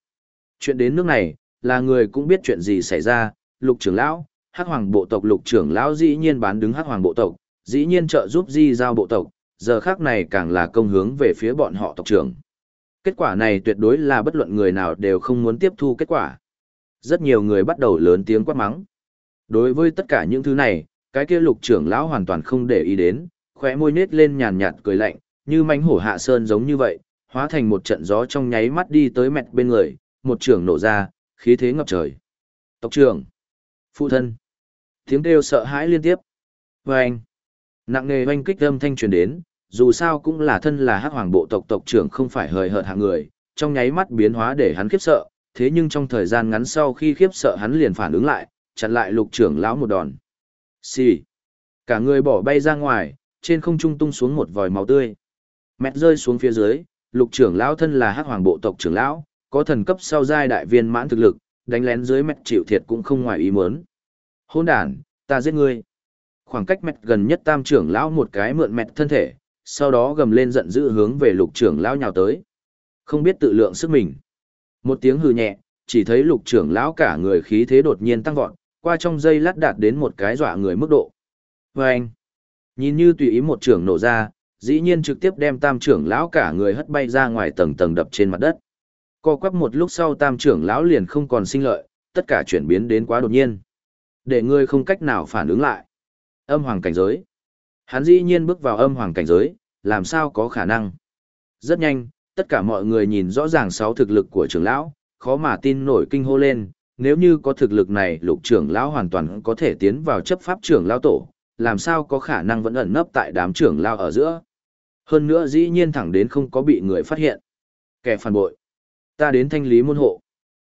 Chuyện đến nước này, là người cũng biết chuyện gì xảy ra, lục trưởng lão, hắc hoàng bộ tộc lục trưởng lão dĩ nhiên bán đứng hắc hoàng bộ tộc, dĩ nhiên trợ giúp di giao bộ tộc, giờ khác này càng là công hướng về phía bọn họ tộc trưởng. Kết quả này tuyệt đối là bất luận người nào đều không muốn tiếp thu kết quả rất nhiều người bắt đầu lớn tiếng quát mắng. Đối với tất cả những thứ này, cái kia lục trưởng lão hoàn toàn không để ý đến, khóe môi nết lên nhàn nhạt cười lạnh, như mánh hổ hạ sơn giống như vậy, hóa thành một trận gió trong nháy mắt đi tới mẹt bên người, một trưởng nổ ra, khí thế ngập trời. Tộc trưởng, phụ thân, tiếng kêu sợ hãi liên tiếp. Và anh, nặng nề oanh kích âm thanh truyền đến, dù sao cũng là thân là hắc hoàng bộ tộc tộc trưởng không phải hời hợt hạng người, trong nháy mắt biến hóa để hắn khiếp sợ, thế nhưng trong thời gian ngắn sau khi khiếp sợ hắn liền phản ứng lại, chặn lại lục trưởng lão một đòn. Xì. Cả người bỏ bay ra ngoài, trên không trung tung xuống một vòi máu tươi. Mẹt rơi xuống phía dưới, lục trưởng lão thân là hắc hoàng bộ tộc trưởng lão, có thần cấp sau giai đại viên mãn thực lực, đánh lén dưới mẹt chịu thiệt cũng không ngoài ý muốn. Hôn đàn, ta giết ngươi. Khoảng cách mẹt gần nhất tam trưởng lão một cái mượn mẹt thân thể, sau đó gầm lên giận dữ hướng về lục trưởng lão nhào tới. Không biết tự lượng sức mình. Một tiếng hừ nhẹ, chỉ thấy lục trưởng lão cả người khí thế đột nhiên tăng vọt, qua trong dây lát đạt đến một cái dọa người mức độ. Và anh, nhìn như tùy ý một trưởng nổ ra, dĩ nhiên trực tiếp đem tam trưởng lão cả người hất bay ra ngoài tầng tầng đập trên mặt đất. Co quắp một lúc sau tam trưởng lão liền không còn sinh lợi, tất cả chuyển biến đến quá đột nhiên. Để ngươi không cách nào phản ứng lại. Âm hoàng cảnh giới. Hắn dĩ nhiên bước vào âm hoàng cảnh giới, làm sao có khả năng. Rất nhanh, tất cả mọi người nhìn rõ ràng sáu thực lực của trưởng lão, khó mà tin nổi kinh hô lên, nếu như có thực lực này lục trưởng lão hoàn toàn có thể tiến vào chấp pháp trưởng lão tổ, làm sao có khả năng vẫn ẩn nấp tại đám trưởng lão ở giữa. Hơn nữa dĩ nhiên thẳng đến không có bị người phát hiện. Kẻ phản bội. Ta đến thanh lý môn hộ.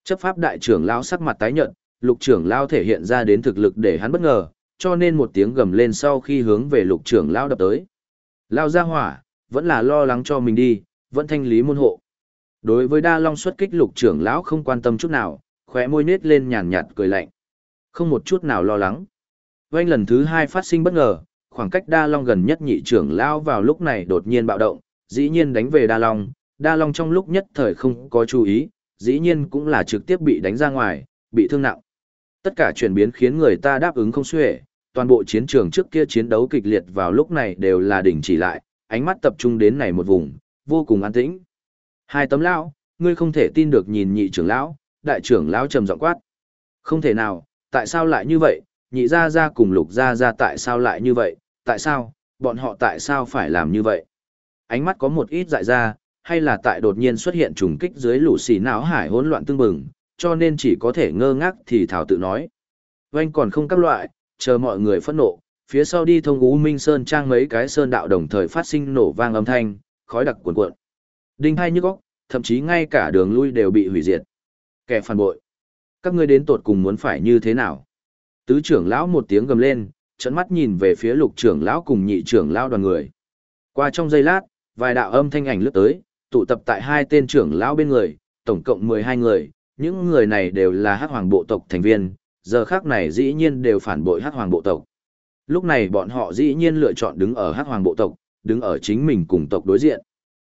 Chấp pháp đại trưởng lão sắc mặt tái nhợt, lục trưởng lão thể hiện ra đến thực lực để hắn bất ngờ, cho nên một tiếng gầm lên sau khi hướng về lục trưởng lao đập tới. Lao ra hỏa, vẫn là lo lắng cho mình đi, vẫn thanh lý môn hộ. Đối với đa long xuất kích lục trưởng lão không quan tâm chút nào, khóe môi nết lên nhàn nhạt cười lạnh. Không một chút nào lo lắng. Quanh lần thứ hai phát sinh bất ngờ, khoảng cách đa long gần nhất nhị trưởng lão vào lúc này đột nhiên bạo động, dĩ nhiên đánh về đa long, đa long trong lúc nhất thời không có chú ý, dĩ nhiên cũng là trực tiếp bị đánh ra ngoài, bị thương nặng. Tất cả chuyển biến khiến người ta đáp ứng không xuể, toàn bộ chiến trường trước kia chiến đấu kịch liệt vào lúc này đều là đỉnh chỉ lại, ánh mắt tập trung đến này một vùng, vô cùng an tĩnh. Hai tấm lão, ngươi không thể tin được nhìn nhị trưởng lão, đại trưởng lão trầm giọng quát. Không thể nào, tại sao lại như vậy, nhị gia gia cùng lục gia gia tại sao lại như vậy, tại sao, bọn họ tại sao phải làm như vậy. Ánh mắt có một ít dại ra, hay là tại đột nhiên xuất hiện trùng kích dưới lũ xì não hải hỗn loạn tương bừng, cho nên chỉ có thể ngơ ngác thì thảo tự nói. Vanh còn không các loại, chờ mọi người phẫn nộ, phía sau đi thông U Minh Sơn trang mấy cái sơn đạo đồng thời phát sinh nổ vang âm thanh, khói đặc cuồn cuộn. Đinh hai như óc, thậm chí ngay cả đường lui đều bị hủy diệt. Kẻ phản bội. Các ngươi đến tột cùng muốn phải như thế nào? Tứ trưởng lão một tiếng gầm lên, trợn mắt nhìn về phía lục trưởng lão cùng nhị trưởng lão đoàn người. Qua trong giây lát, vài đạo âm thanh ảnh lướt tới, tụ tập tại hai tên trưởng lão bên người, tổng cộng 12 người, những người này đều là hắc hoàng bộ tộc thành viên, giờ khác này dĩ nhiên đều phản bội hắc hoàng bộ tộc. Lúc này bọn họ dĩ nhiên lựa chọn đứng ở hắc hoàng bộ tộc, đứng ở chính mình cùng tộc đối diện.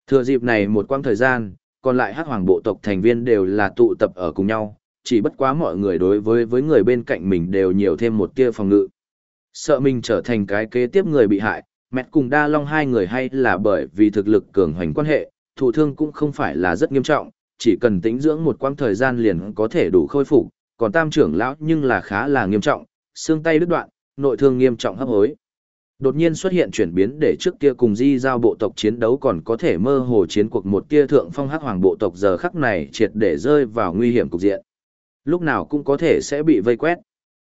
Thừa dịp này một quãng thời gian, còn lại hắc hoàng bộ tộc thành viên đều là tụ tập ở cùng nhau, chỉ bất quá mọi người đối với với người bên cạnh mình đều nhiều thêm một tia phòng ngự. Sợ mình trở thành cái kế tiếp người bị hại, mẹ cùng đa long hai người hay là bởi vì thực lực cường hoành quan hệ, thụ thương cũng không phải là rất nghiêm trọng, chỉ cần tĩnh dưỡng một quãng thời gian liền có thể đủ khôi phục, còn tam trưởng lão nhưng là khá là nghiêm trọng, xương tay đứt đoạn, nội thương nghiêm trọng hấp hối. Đột nhiên xuất hiện chuyển biến để trước kia cùng di giao bộ tộc chiến đấu còn có thể mơ hồ chiến cuộc một tia thượng phong hắc hoàng bộ tộc giờ khắc này triệt để rơi vào nguy hiểm cục diện. Lúc nào cũng có thể sẽ bị vây quét.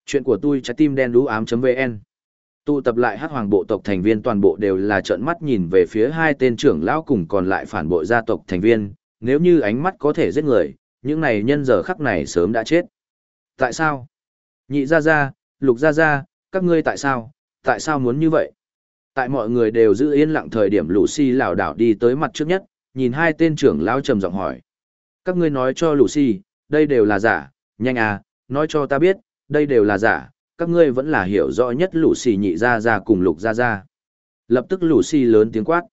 Chuyện của tôi trái tim đen đú ám.vn Tụ tập lại hắc hoàng bộ tộc thành viên toàn bộ đều là trợn mắt nhìn về phía hai tên trưởng lão cùng còn lại phản bội gia tộc thành viên, nếu như ánh mắt có thể giết người, những này nhân giờ khắc này sớm đã chết. Tại sao? Nhị ra ra, lục ra ra, các ngươi tại sao, tại sao muốn như vậy? Tại mọi người đều giữ yên lặng thời điểm Lucy lảo đảo đi tới mặt trước nhất, nhìn hai tên trưởng lão trầm giọng hỏi. Các ngươi nói cho Lucy, đây đều là giả, nhanh à, nói cho ta biết, đây đều là giả, các ngươi vẫn là hiểu rõ nhất Lucy nhị ra ra cùng lục ra ra. Lập tức Lucy lớn tiếng quát.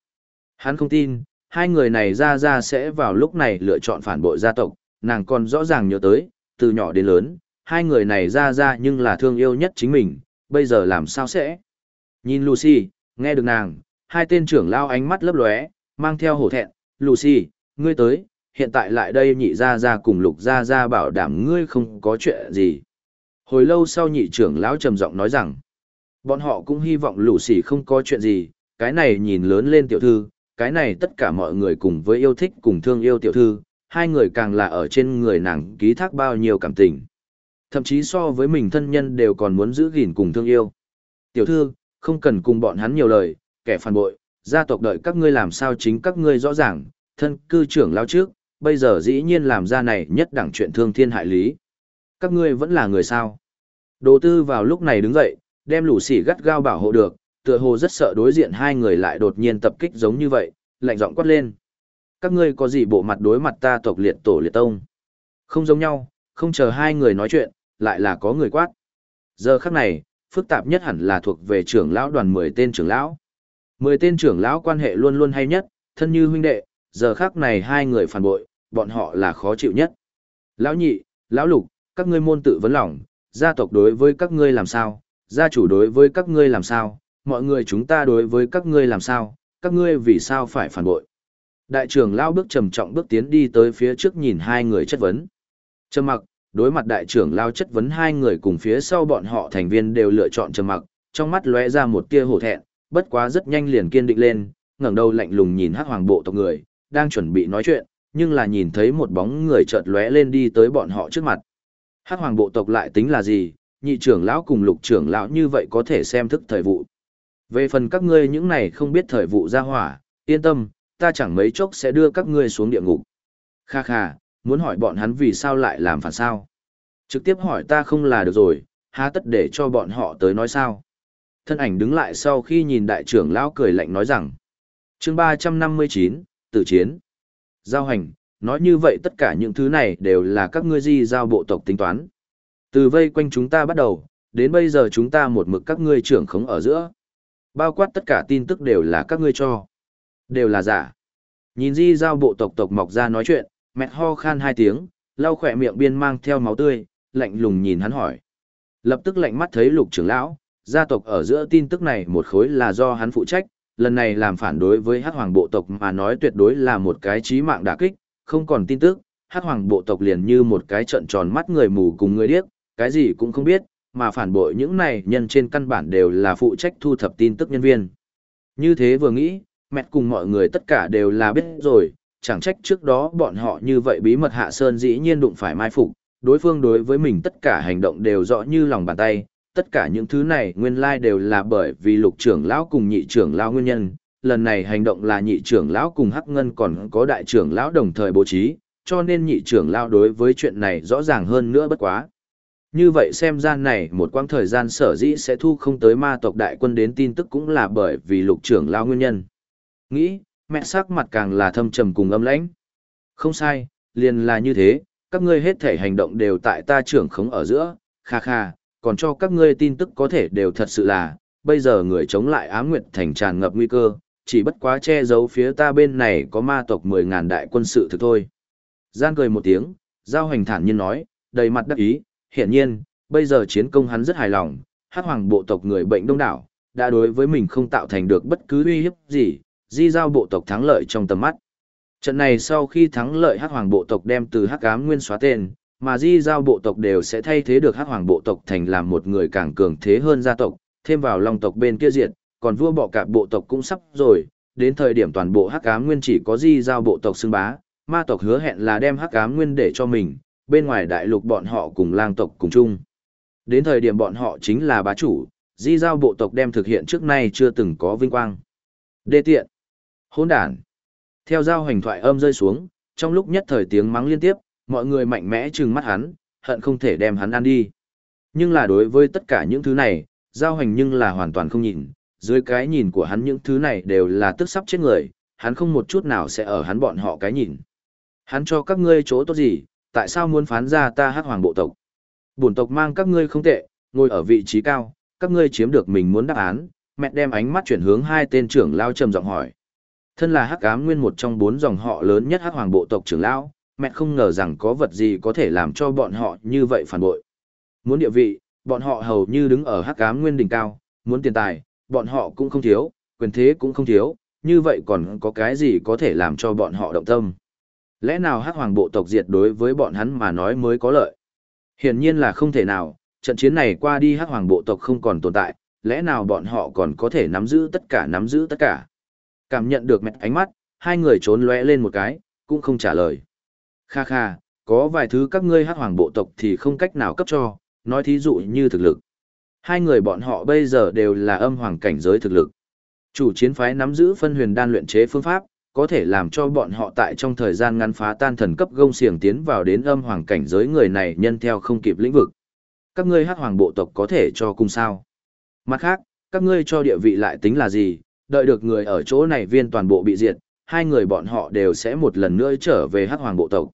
Hắn không tin, hai người này ra ra sẽ vào lúc này lựa chọn phản bội gia tộc, nàng còn rõ ràng nhớ tới, từ nhỏ đến lớn, hai người này ra ra nhưng là thương yêu nhất chính mình, bây giờ làm sao sẽ? Nhìn Lucy, nghe được nàng, hai tên trưởng lao ánh mắt lấp lóe, mang theo hổ thẹn, Lucy, ngươi tới, hiện tại lại đây nhị ra ra cùng lục ra ra bảo đảm ngươi không có chuyện gì. Hồi lâu sau nhị trưởng lão trầm giọng nói rằng, bọn họ cũng hy vọng Lucy không có chuyện gì, cái này nhìn lớn lên tiểu thư, cái này tất cả mọi người cùng với yêu thích cùng thương yêu tiểu thư, hai người càng là ở trên người nàng ký thác bao nhiêu cảm tình. Thậm chí so với mình thân nhân đều còn muốn giữ gìn cùng thương yêu. Tiểu thư, không cần cùng bọn hắn nhiều lời, kẻ phản bội, gia tộc đợi các ngươi làm sao chính các ngươi rõ ràng, thân cư trưởng lao trước, bây giờ dĩ nhiên làm ra này nhất đẳng chuyện thương thiên hại lý. Các ngươi vẫn là người sao. Đồ tư vào lúc này đứng dậy, đem lũ sỉ gắt gao bảo hộ được, tựa hồ rất sợ đối diện hai người lại đột nhiên tập kích giống như vậy, lạnh giọng quát lên. Các ngươi có gì bộ mặt đối mặt ta tộc liệt tổ liệt tông? Không giống nhau, không chờ hai người nói chuyện, lại là có người quát. Giờ khắc này, phức tạp nhất hẳn là thuộc về trưởng lão đoàn 10 tên trưởng lão. 10 tên trưởng lão quan hệ luôn luôn hay nhất, thân như huynh đệ, giờ khắc này hai người phản bội, bọn họ là khó chịu nhất. Lão nhị, lão lục, các ngươi môn tự vấn lòng, gia tộc đối với các ngươi làm sao, gia chủ đối với các ngươi làm sao, mọi người chúng ta đối với các ngươi làm sao, các ngươi vì sao phải phản bội. Đại trưởng lão bước trầm trọng bước tiến đi tới phía trước nhìn hai người chất vấn. Trầm mặc, đối mặt đại trưởng lao chất vấn hai người cùng phía sau bọn họ thành viên đều lựa chọn trầm mặc, trong mắt lóe ra một tia hổ thẹn, bất quá rất nhanh liền kiên định lên, ngẩng đầu lạnh lùng nhìn hắc hoàng bộ tộc người, đang chuẩn bị nói chuyện, nhưng là nhìn thấy một bóng người chợt lóe lên đi tới bọn họ trước mặt. Hắc hoàng bộ tộc lại tính là gì, nhị trưởng lão cùng lục trưởng lão như vậy có thể xem thức thời vụ. Về phần các ngươi những này không biết thời vụ ra hỏa, yên tâm, ta chẳng mấy chốc sẽ đưa các ngươi xuống địa ngục. Kha kha, muốn hỏi bọn hắn vì sao lại làm phản sao. Trực tiếp hỏi ta không là được rồi, há tất để cho bọn họ tới nói sao. Thân ảnh đứng lại sau khi nhìn đại trưởng lão cười lạnh nói rằng. chương ba trăm năm mươi chín tử chiến. Giao hành, nói như vậy tất cả những thứ này đều là các ngươi di giao bộ tộc tính toán. Từ vây quanh chúng ta bắt đầu, đến bây giờ chúng ta một mực các ngươi trưởng khống ở giữa. Bao quát tất cả tin tức đều là các ngươi cho. Đều là giả. Nhìn di giao bộ tộc tộc mọc ra nói chuyện, mẹ ho khan hai tiếng, lau khỏe miệng biên mang theo máu tươi, lạnh lùng nhìn hắn hỏi. Lập tức lạnh mắt thấy lục trưởng lão, gia tộc ở giữa tin tức này một khối là do hắn phụ trách, lần này làm phản đối với hắc hoàng bộ tộc mà nói tuyệt đối là một cái chí mạng đả kích, không còn tin tức, hắc hoàng bộ tộc liền như một cái trận tròn mắt người mù cùng người điếc, cái gì cũng không biết, mà phản bội những này nhân trên căn bản đều là phụ trách thu thập tin tức nhân viên. Như thế vừa nghĩ, mẹ cùng mọi người tất cả đều là biết rồi, chẳng trách trước đó bọn họ như vậy bí mật hạ sơn dĩ nhiên đụng phải mai phục, đối phương đối với mình tất cả hành động đều rõ như lòng bàn tay, tất cả những thứ này nguyên lai đều là bởi vì lục trưởng lão cùng nhị trưởng lão nguyên nhân, lần này hành động là nhị trưởng lão cùng hắc ngân còn có đại trưởng lão đồng thời bố trí, cho nên nhị trưởng lão đối với chuyện này rõ ràng hơn nữa bất quá. Như vậy xem gian này một quãng thời gian sở dĩ sẽ thu không tới ma tộc đại quân đến tin tức cũng là bởi vì lục trưởng lão nguyên nhân. Nghĩ, mẹ sắc mặt càng là thâm trầm cùng âm lãnh. Không sai, liền là như thế, các ngươi hết thể hành động đều tại ta trưởng khống ở giữa, kha kha, còn cho các ngươi tin tức có thể đều thật sự là, bây giờ người chống lại ám nguyệt thành tràn ngập nguy cơ, chỉ bất quá che giấu phía ta bên này có ma tộc 10.000 đại quân sự thực thôi. Gian cười một tiếng, giao hành thản nhiên nói, đầy mặt đắc ý, hiển nhiên, bây giờ chiến công hắn rất hài lòng, hắc hoàng bộ tộc người bệnh đông đảo, đã đối với mình không tạo thành được bất cứ uy hiếp gì, di giao bộ tộc thắng lợi trong tầm mắt. Trận này sau khi thắng lợi hắc hoàng bộ tộc đem từ hắc ám nguyên xóa tên, mà di giao bộ tộc đều sẽ thay thế được hắc hoàng bộ tộc thành làm một người càng cường thế hơn gia tộc, thêm vào long tộc bên kia diệt, còn vua bọ cạp bộ tộc cũng sắp rồi, đến thời điểm toàn bộ hắc ám nguyên chỉ có di giao bộ tộc xưng bá, ma tộc hứa hẹn là đem hắc ám nguyên để cho mình, bên ngoài đại lục bọn họ cùng lang tộc cùng chung. Đến thời điểm bọn họ chính là bá chủ, di giao bộ tộc đem thực hiện trước nay chưa từng có vinh quang. Đê tiện. Hôn đản. Theo giao hành thoại âm rơi xuống, trong lúc nhất thời tiếng mắng liên tiếp, mọi người mạnh mẽ trừng mắt hắn, hận không thể đem hắn ăn đi. Nhưng là đối với tất cả những thứ này, giao hành nhưng là hoàn toàn không nhìn, dưới cái nhìn của hắn những thứ này đều là tức sắp chết người, hắn không một chút nào sẽ ở hắn bọn họ cái nhìn. Hắn cho các ngươi chỗ tốt gì, tại sao muốn phán ra ta hát hoàng bộ tộc? Bổn tộc mang các ngươi không tệ, ngồi ở vị trí cao, các ngươi chiếm được mình muốn đáp án, mẹ đem ánh mắt chuyển hướng hai tên trưởng lao trầm giọng hỏi. Thân là hắc ám nguyên một trong bốn dòng họ lớn nhất hắc hoàng bộ tộc trưởng lão, mẹ không ngờ rằng có vật gì có thể làm cho bọn họ như vậy phản bội. Muốn địa vị, bọn họ hầu như đứng ở hắc ám nguyên đỉnh cao, muốn tiền tài, bọn họ cũng không thiếu, quyền thế cũng không thiếu, như vậy còn có cái gì có thể làm cho bọn họ động tâm. Lẽ nào hắc hoàng bộ tộc diệt đối với bọn hắn mà nói mới có lợi? Hiển nhiên là không thể nào, trận chiến này qua đi hắc hoàng bộ tộc không còn tồn tại, lẽ nào bọn họ còn có thể nắm giữ tất cả nắm giữ tất cả? Cảm nhận được mẹ ánh mắt, hai người trốn lóe lên một cái, cũng không trả lời. Kha kha, có vài thứ các ngươi Hát hoàng bộ tộc thì không cách nào cấp cho, nói thí dụ như thực lực. Hai người bọn họ bây giờ đều là âm hoàng cảnh giới thực lực. Chủ chiến phái nắm giữ phân huyền đan luyện chế phương pháp, có thể làm cho bọn họ tại trong thời gian ngắn phá tan thần cấp gông xiềng tiến vào đến âm hoàng cảnh giới người này nhân theo không kịp lĩnh vực. Các ngươi Hát hoàng bộ tộc có thể cho cung sao. Mặt khác, các ngươi cho địa vị lại tính là gì, đợi được người ở chỗ này viên toàn bộ bị diệt, hai người bọn họ đều sẽ một lần nữa trở về hắc hoàng bộ tộc.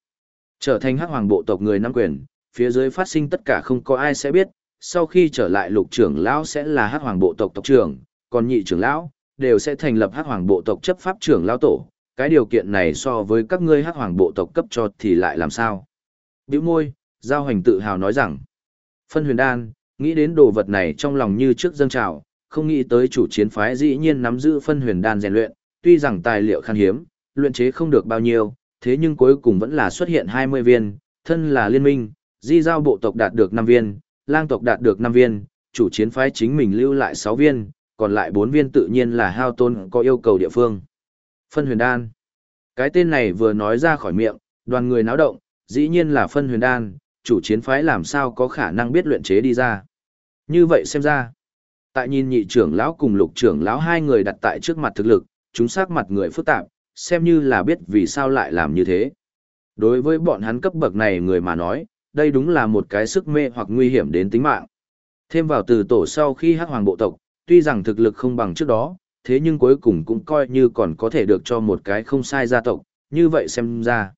Trở thành hắc hoàng bộ tộc người nắm quyền, phía dưới phát sinh tất cả không có ai sẽ biết, sau khi trở lại lục trưởng lão sẽ là hắc hoàng bộ tộc tộc trưởng, còn nhị trưởng lão đều sẽ thành lập hắc hoàng bộ tộc chấp pháp trưởng lão tổ. Cái điều kiện này so với các ngươi hắc hoàng bộ tộc cấp cho thì lại làm sao? Biểu môi, Giao Hành tự hào nói rằng, phân huyền đan, nghĩ đến đồ vật này trong lòng như trước dâng trào, không nghĩ tới chủ chiến phái dĩ nhiên nắm giữ phân huyền đan rèn luyện, tuy rằng tài liệu khan hiếm, luyện chế không được bao nhiêu, thế nhưng cuối cùng vẫn là xuất hiện 20 viên, thân là liên minh, di giao bộ tộc đạt được 5 viên, lang tộc đạt được 5 viên, chủ chiến phái chính mình lưu lại 6 viên, còn lại 4 viên tự nhiên là hao tôn có yêu cầu địa phương. Phân huyền đan. Cái tên này vừa nói ra khỏi miệng, đoàn người náo động, dĩ nhiên là phân huyền đan, chủ chiến phái làm sao có khả năng biết luyện chế đi ra. Như vậy xem ra, tại nhìn nhị trưởng lão cùng lục trưởng lão hai người đặt tại trước mặt thực lực, chúng sắc mặt người phức tạp, xem như là biết vì sao lại làm như thế. Đối với bọn hắn cấp bậc này người mà nói, đây đúng là một cái sức mê hoặc nguy hiểm đến tính mạng. Thêm vào từ tổ sau khi hắc hoàng bộ tộc, tuy rằng thực lực không bằng trước đó, thế nhưng cuối cùng cũng coi như còn có thể được cho một cái không sai gia tộc, như vậy xem ra.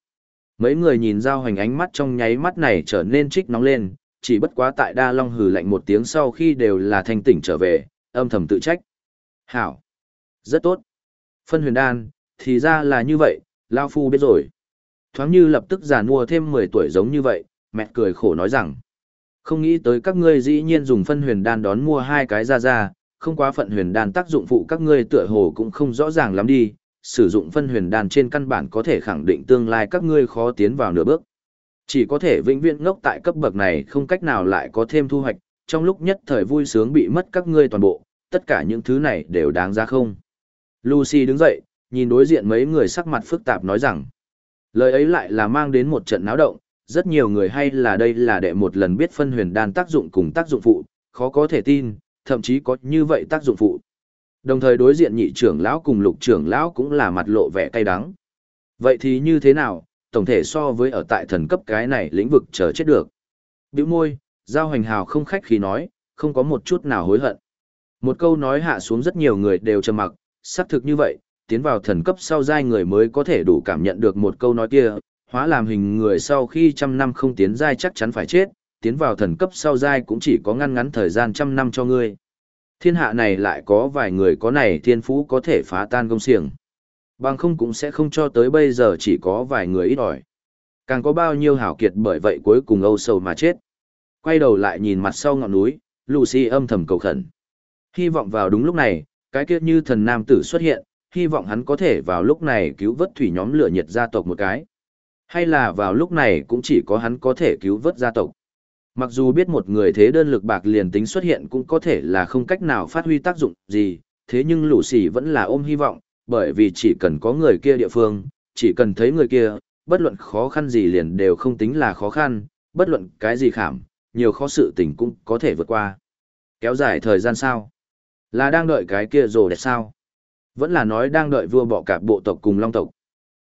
Mấy người nhìn giao hành ánh mắt trong nháy mắt này trở nên trích nóng lên, chỉ bất quá tại đa long hừ lạnh một tiếng sau khi đều là thanh tỉnh trở về, âm thầm tự trách. Hảo! Rất tốt! Phân huyền đan, thì ra là như vậy, Lao Phu biết rồi. Thoáng như lập tức già mua thêm 10 tuổi giống như vậy, mẹ cười khổ nói rằng. Không nghĩ tới các ngươi dĩ nhiên dùng phân huyền đan đón mua hai cái ra ra, không quá phận huyền đan tác dụng phụ các ngươi tựa hồ cũng không rõ ràng lắm đi, sử dụng phân huyền đan trên căn bản có thể khẳng định tương lai các ngươi khó tiến vào nửa bước. Chỉ có thể vĩnh viễn ngốc tại cấp bậc này không cách nào lại có thêm thu hoạch, trong lúc nhất thời vui sướng bị mất các ngươi toàn bộ, tất cả những thứ này đều đáng giá không. Lucy đứng dậy, nhìn đối diện mấy người sắc mặt phức tạp nói rằng, lời ấy lại là mang đến một trận náo động, rất nhiều người hay là đây là đệ một lần biết phân huyền đan tác dụng cùng tác dụng phụ, khó có thể tin, thậm chí có như vậy tác dụng phụ. Đồng thời đối diện nhị trưởng lão cùng lục trưởng lão cũng là mặt lộ vẻ cay đắng. Vậy thì như thế nào, tổng thể so với ở tại thần cấp cái này lĩnh vực chờ chết được. Biểu môi, giao hành hào không khách khí nói, không có một chút nào hối hận. Một câu nói hạ xuống rất nhiều người đều trầm mặc, xác thực như vậy, tiến vào thần cấp sau giai người mới có thể đủ cảm nhận được một câu nói kia, hóa làm hình người sau khi trăm năm không tiến giai chắc chắn phải chết, tiến vào thần cấp sau giai cũng chỉ có ngăn ngắn thời gian trăm năm cho ngươi. Thiên hạ này lại có vài người có này thiên phú có thể phá tan công xiềng. Bằng không cũng sẽ không cho tới bây giờ chỉ có vài người ít ỏi. Càng có bao nhiêu hảo kiệt bởi vậy cuối cùng âu sầu mà chết. Quay đầu lại nhìn mặt sau ngọn núi, Lucy âm thầm cầu khẩn. Hy vọng vào đúng lúc này, cái kia như thần nam tử xuất hiện, hy vọng hắn có thể vào lúc này cứu vớt thủy nhóm lửa nhiệt gia tộc một cái. Hay là vào lúc này cũng chỉ có hắn có thể cứu vớt gia tộc. Mặc dù biết một người thế đơn lực bạc liền tính xuất hiện cũng có thể là không cách nào phát huy tác dụng gì, thế nhưng lũ xì vẫn là ôm hy vọng, bởi vì chỉ cần có người kia địa phương, chỉ cần thấy người kia, bất luận khó khăn gì liền đều không tính là khó khăn, bất luận cái gì khảm, nhiều khó sự tình cũng có thể vượt qua. Kéo dài thời gian sao? Là đang đợi cái kia rồi đẹp sao? Vẫn là nói đang đợi vua bọ cạp bộ tộc cùng long tộc.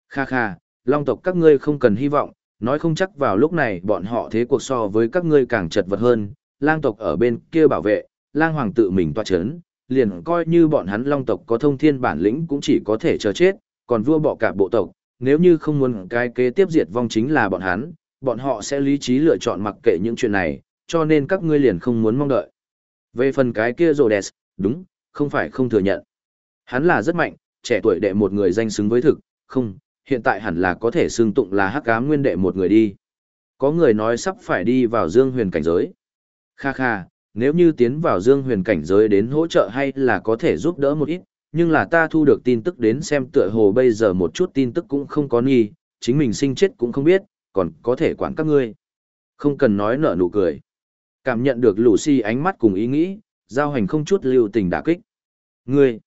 Kha kha, long tộc các ngươi không cần hy vọng, nói không chắc vào lúc này bọn họ thế cuộc so với các ngươi càng chật vật hơn, lang tộc ở bên kia bảo vệ, lang hoàng tự mình toa chấn, liền coi như bọn hắn long tộc có thông thiên bản lĩnh cũng chỉ có thể chờ chết, còn vua bọ cả bộ tộc, nếu như không muốn cái kế tiếp diệt vong chính là bọn hắn, bọn họ sẽ lý trí lựa chọn mặc kệ những chuyện này, cho nên các ngươi liền không muốn mong đợi. Về phần cái kia rồ đẹp, đúng, không phải không thừa nhận. Hắn là rất mạnh, trẻ tuổi đệ một người danh xứng với thực, không, hiện tại hẳn là có thể xưng tụng là hắc ám nguyên đệ một người đi. Có người nói sắp phải đi vào dương huyền cảnh giới. Kha kha, nếu như tiến vào dương huyền cảnh giới đến hỗ trợ hay là có thể giúp đỡ một ít, nhưng là ta thu được tin tức đến xem tựa hồ bây giờ một chút tin tức cũng không có nghi, chính mình sinh chết cũng không biết, còn có thể quản các ngươi. Không cần nói nở nụ cười. Cảm nhận được Lucy ánh mắt cùng ý nghĩ, giao hành không chút lưu tình đả kích. Ngươi,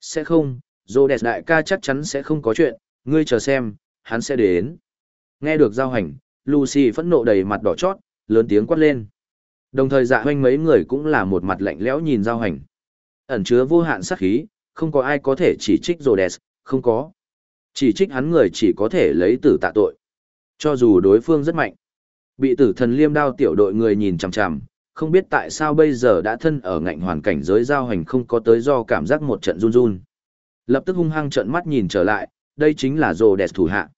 sẽ không, dô đẹp đại ca chắc chắn sẽ không có chuyện, ngươi chờ xem, hắn sẽ đến. Nghe được giao hành, Lucy phẫn nộ đầy mặt đỏ chót, lớn tiếng quát lên. Đồng thời dạ hoanh mấy người cũng là một mặt lạnh lẽo nhìn giao hành. Ẩn chứa vô hạn sát khí, không có ai có thể chỉ trích Rhodes, không có. Chỉ trích hắn người chỉ có thể lấy tử tạ tội. Cho dù đối phương rất mạnh. Bị tử thần liêm đao tiểu đội người nhìn chằm chằm, không biết tại sao bây giờ đã thân ở ngạnh hoàn cảnh giới giao hành không có tới do cảm giác một trận run run. Lập tức hung hăng trợn mắt nhìn trở lại, đây chính là Rhodes thủ hạ.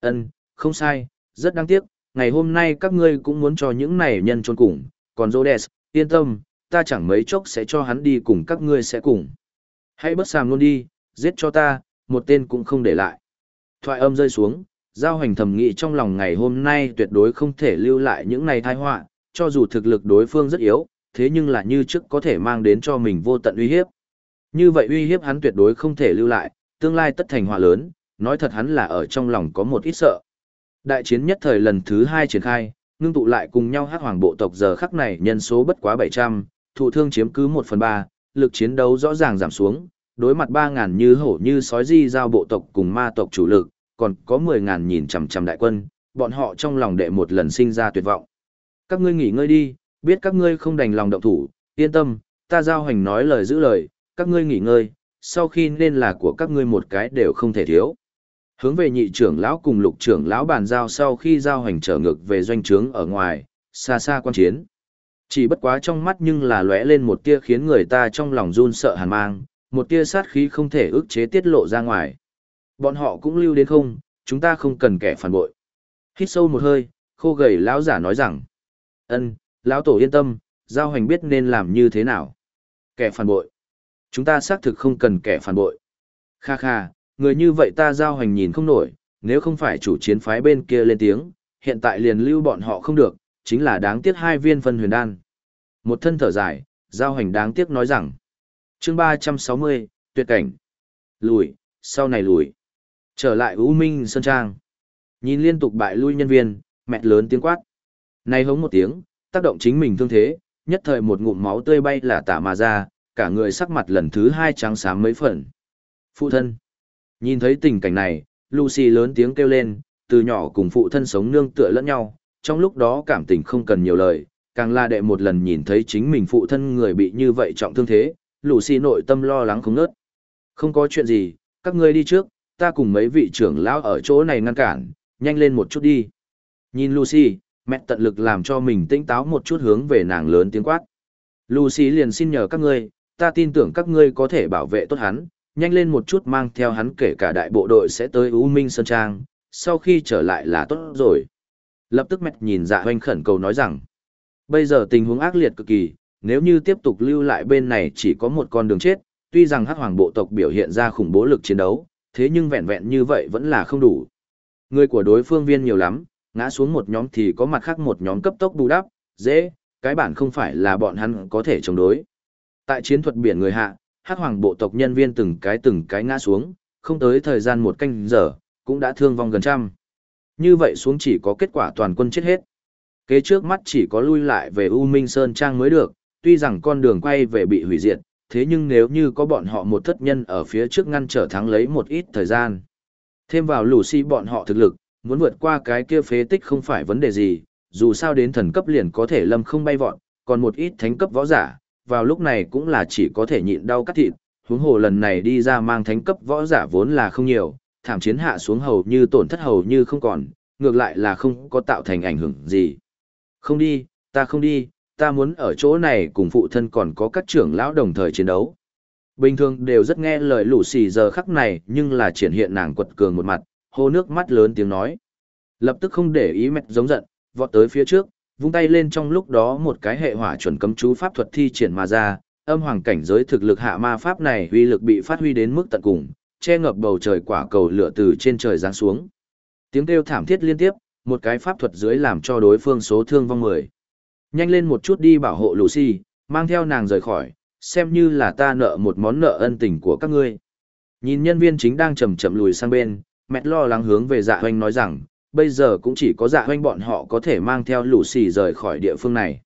Ân, không sai, rất đáng tiếc, ngày hôm nay các ngươi cũng muốn cho những này nhân trôn cùng, còn Rhodes, yên tâm, ta chẳng mấy chốc sẽ cho hắn đi cùng các ngươi sẽ cùng. Hãy bất sàm luôn đi, giết cho ta, một tên cũng không để lại. Thoại âm rơi xuống, giao hành thầm nghĩ trong lòng ngày hôm nay tuyệt đối không thể lưu lại những này tai họa, cho dù thực lực đối phương rất yếu, thế nhưng là như trước có thể mang đến cho mình vô tận uy hiếp. Như vậy uy hiếp hắn tuyệt đối không thể lưu lại, tương lai tất thành họa lớn, nói thật hắn là ở trong lòng có một ít sợ. Đại chiến nhất thời lần thứ hai triển khai, ngưng tụ lại cùng nhau hát hoàng bộ tộc giờ khắc này nhân số bất quá 700, thụ thương chiếm cứ 1 phần 3, lực chiến đấu rõ ràng giảm xuống, đối mặt 3.000 như hổ như sói di giao bộ tộc cùng ma tộc chủ lực, còn có 10.000 nhìn chằm chằm đại quân, bọn họ trong lòng đệ một lần sinh ra tuyệt vọng. Các ngươi nghỉ ngơi đi, biết các ngươi không đành lòng động thủ, yên tâm, ta giao hành nói lời giữ lời, các ngươi nghỉ ngơi, sau khi nên là của các ngươi một cái đều không thể thiếu. Hướng về nhị trưởng lão cùng lục trưởng lão bàn giao sau khi giao hành trở ngược về doanh trướng ở ngoài, xa xa quan chiến. Chỉ bất quá trong mắt nhưng là lóe lên một tia khiến người ta trong lòng run sợ hàn mang, một tia sát khí không thể ức chế tiết lộ ra ngoài. Bọn họ cũng lưu đến không, chúng ta không cần kẻ phản bội. Hít sâu một hơi, khô gầy lão giả nói rằng, ân, lão tổ yên tâm, giao hành biết nên làm như thế nào. Kẻ phản bội. Chúng ta xác thực không cần kẻ phản bội. Kha kha, người như vậy ta giao hành nhìn không nổi, nếu không phải chủ chiến phái bên kia lên tiếng, hiện tại liền lưu bọn họ không được, chính là đáng tiếc hai viên phân huyền đan. Một thân thở dài, giao hành đáng tiếc nói rằng. chương ba trăm sáu mươi tuyệt cảnh. Lùi, sau này lùi. Trở lại U Minh Sơn Trang. Nhìn liên tục bại lui nhân viên, mẹ lớn tiếng quát. Này hống một tiếng, tác động chính mình thương thế, nhất thời một ngụm máu tươi bay là tả mà ra, cả người sắc mặt lần thứ hai trắng xám mấy phần. Phụ thân. Nhìn thấy tình cảnh này, Lucy lớn tiếng kêu lên, từ nhỏ cùng phụ thân sống nương tựa lẫn nhau, trong lúc đó cảm tình không cần nhiều lời, càng là đệ một lần nhìn thấy chính mình phụ thân người bị như vậy trọng thương thế, Lucy nội tâm lo lắng không nớt. Không có chuyện gì, các ngươi đi trước, ta cùng mấy vị trưởng lão ở chỗ này ngăn cản, nhanh lên một chút đi. Nhìn Lucy, mẹ tận lực làm cho mình tỉnh táo một chút hướng về nàng lớn tiếng quát. Lucy liền xin nhờ các ngươi, ta tin tưởng các ngươi có thể bảo vệ tốt hắn, nhanh lên một chút mang theo hắn kể cả đại bộ đội sẽ tới U Minh Sơn Trang, sau khi trở lại là tốt rồi. Lập tức mẹt nhìn dạ hoanh khẩn cầu nói rằng, Bây giờ tình huống ác liệt cực kỳ, nếu như tiếp tục lưu lại bên này chỉ có một con đường chết, tuy rằng hắc hoàng bộ tộc biểu hiện ra khủng bố lực chiến đấu, thế nhưng vẹn vẹn như vậy vẫn là không đủ. Người của đối phương viên nhiều lắm, ngã xuống một nhóm thì có mặt khác một nhóm cấp tốc bù đắp, dễ, cái bản không phải là bọn hắn có thể chống đối. Tại chiến thuật biển người hạ, hắc hoàng bộ tộc nhân viên từng cái từng cái ngã xuống, không tới thời gian một canh giờ, cũng đã thương vong gần trăm. Như vậy xuống chỉ có kết quả toàn quân chết hết. Kế trước mắt chỉ có lui lại về U Minh Sơn Trang mới được, tuy rằng con đường quay về bị hủy diệt, thế nhưng nếu như có bọn họ một thất nhân ở phía trước ngăn trở thắng lấy một ít thời gian. Thêm vào lù xi bọn họ thực lực, muốn vượt qua cái kia phế tích không phải vấn đề gì, dù sao đến thần cấp liền có thể lâm không bay vọt, còn một ít thánh cấp võ giả, vào lúc này cũng là chỉ có thể nhịn đau cắt thịt, huống hồ lần này đi ra mang thánh cấp võ giả vốn là không nhiều, thảm chiến hạ xuống hầu như tổn thất hầu như không còn, ngược lại là không có tạo thành ảnh hưởng gì. Không đi, ta không đi, ta muốn ở chỗ này cùng phụ thân còn có các trưởng lão đồng thời chiến đấu. Bình thường đều rất nghe lời lũ xì giờ khắc này nhưng là triển hiện nàng quật cường một mặt, hô nước mắt lớn tiếng nói. Lập tức không để ý mẹ giống giận, vọt tới phía trước, vung tay lên trong lúc đó một cái hệ hỏa chuẩn cấm chú pháp thuật thi triển mà ra, âm hoàng cảnh giới thực lực hạ ma pháp này uy lực bị phát huy đến mức tận cùng, che ngập bầu trời quả cầu lửa từ trên trời giáng xuống. Tiếng kêu thảm thiết liên tiếp, một cái pháp thuật dưới làm cho đối phương số thương vong mười. Nhanh lên một chút đi bảo hộ Lucy, mang theo nàng rời khỏi, xem như là ta nợ một món nợ ân tình của các ngươi. Nhìn nhân viên chính đang chậm chậm lùi sang bên, mẹ lo lắng hướng về dạ hoanh nói rằng, bây giờ cũng chỉ có dạ hoanh bọn họ có thể mang theo Lucy rời khỏi địa phương này.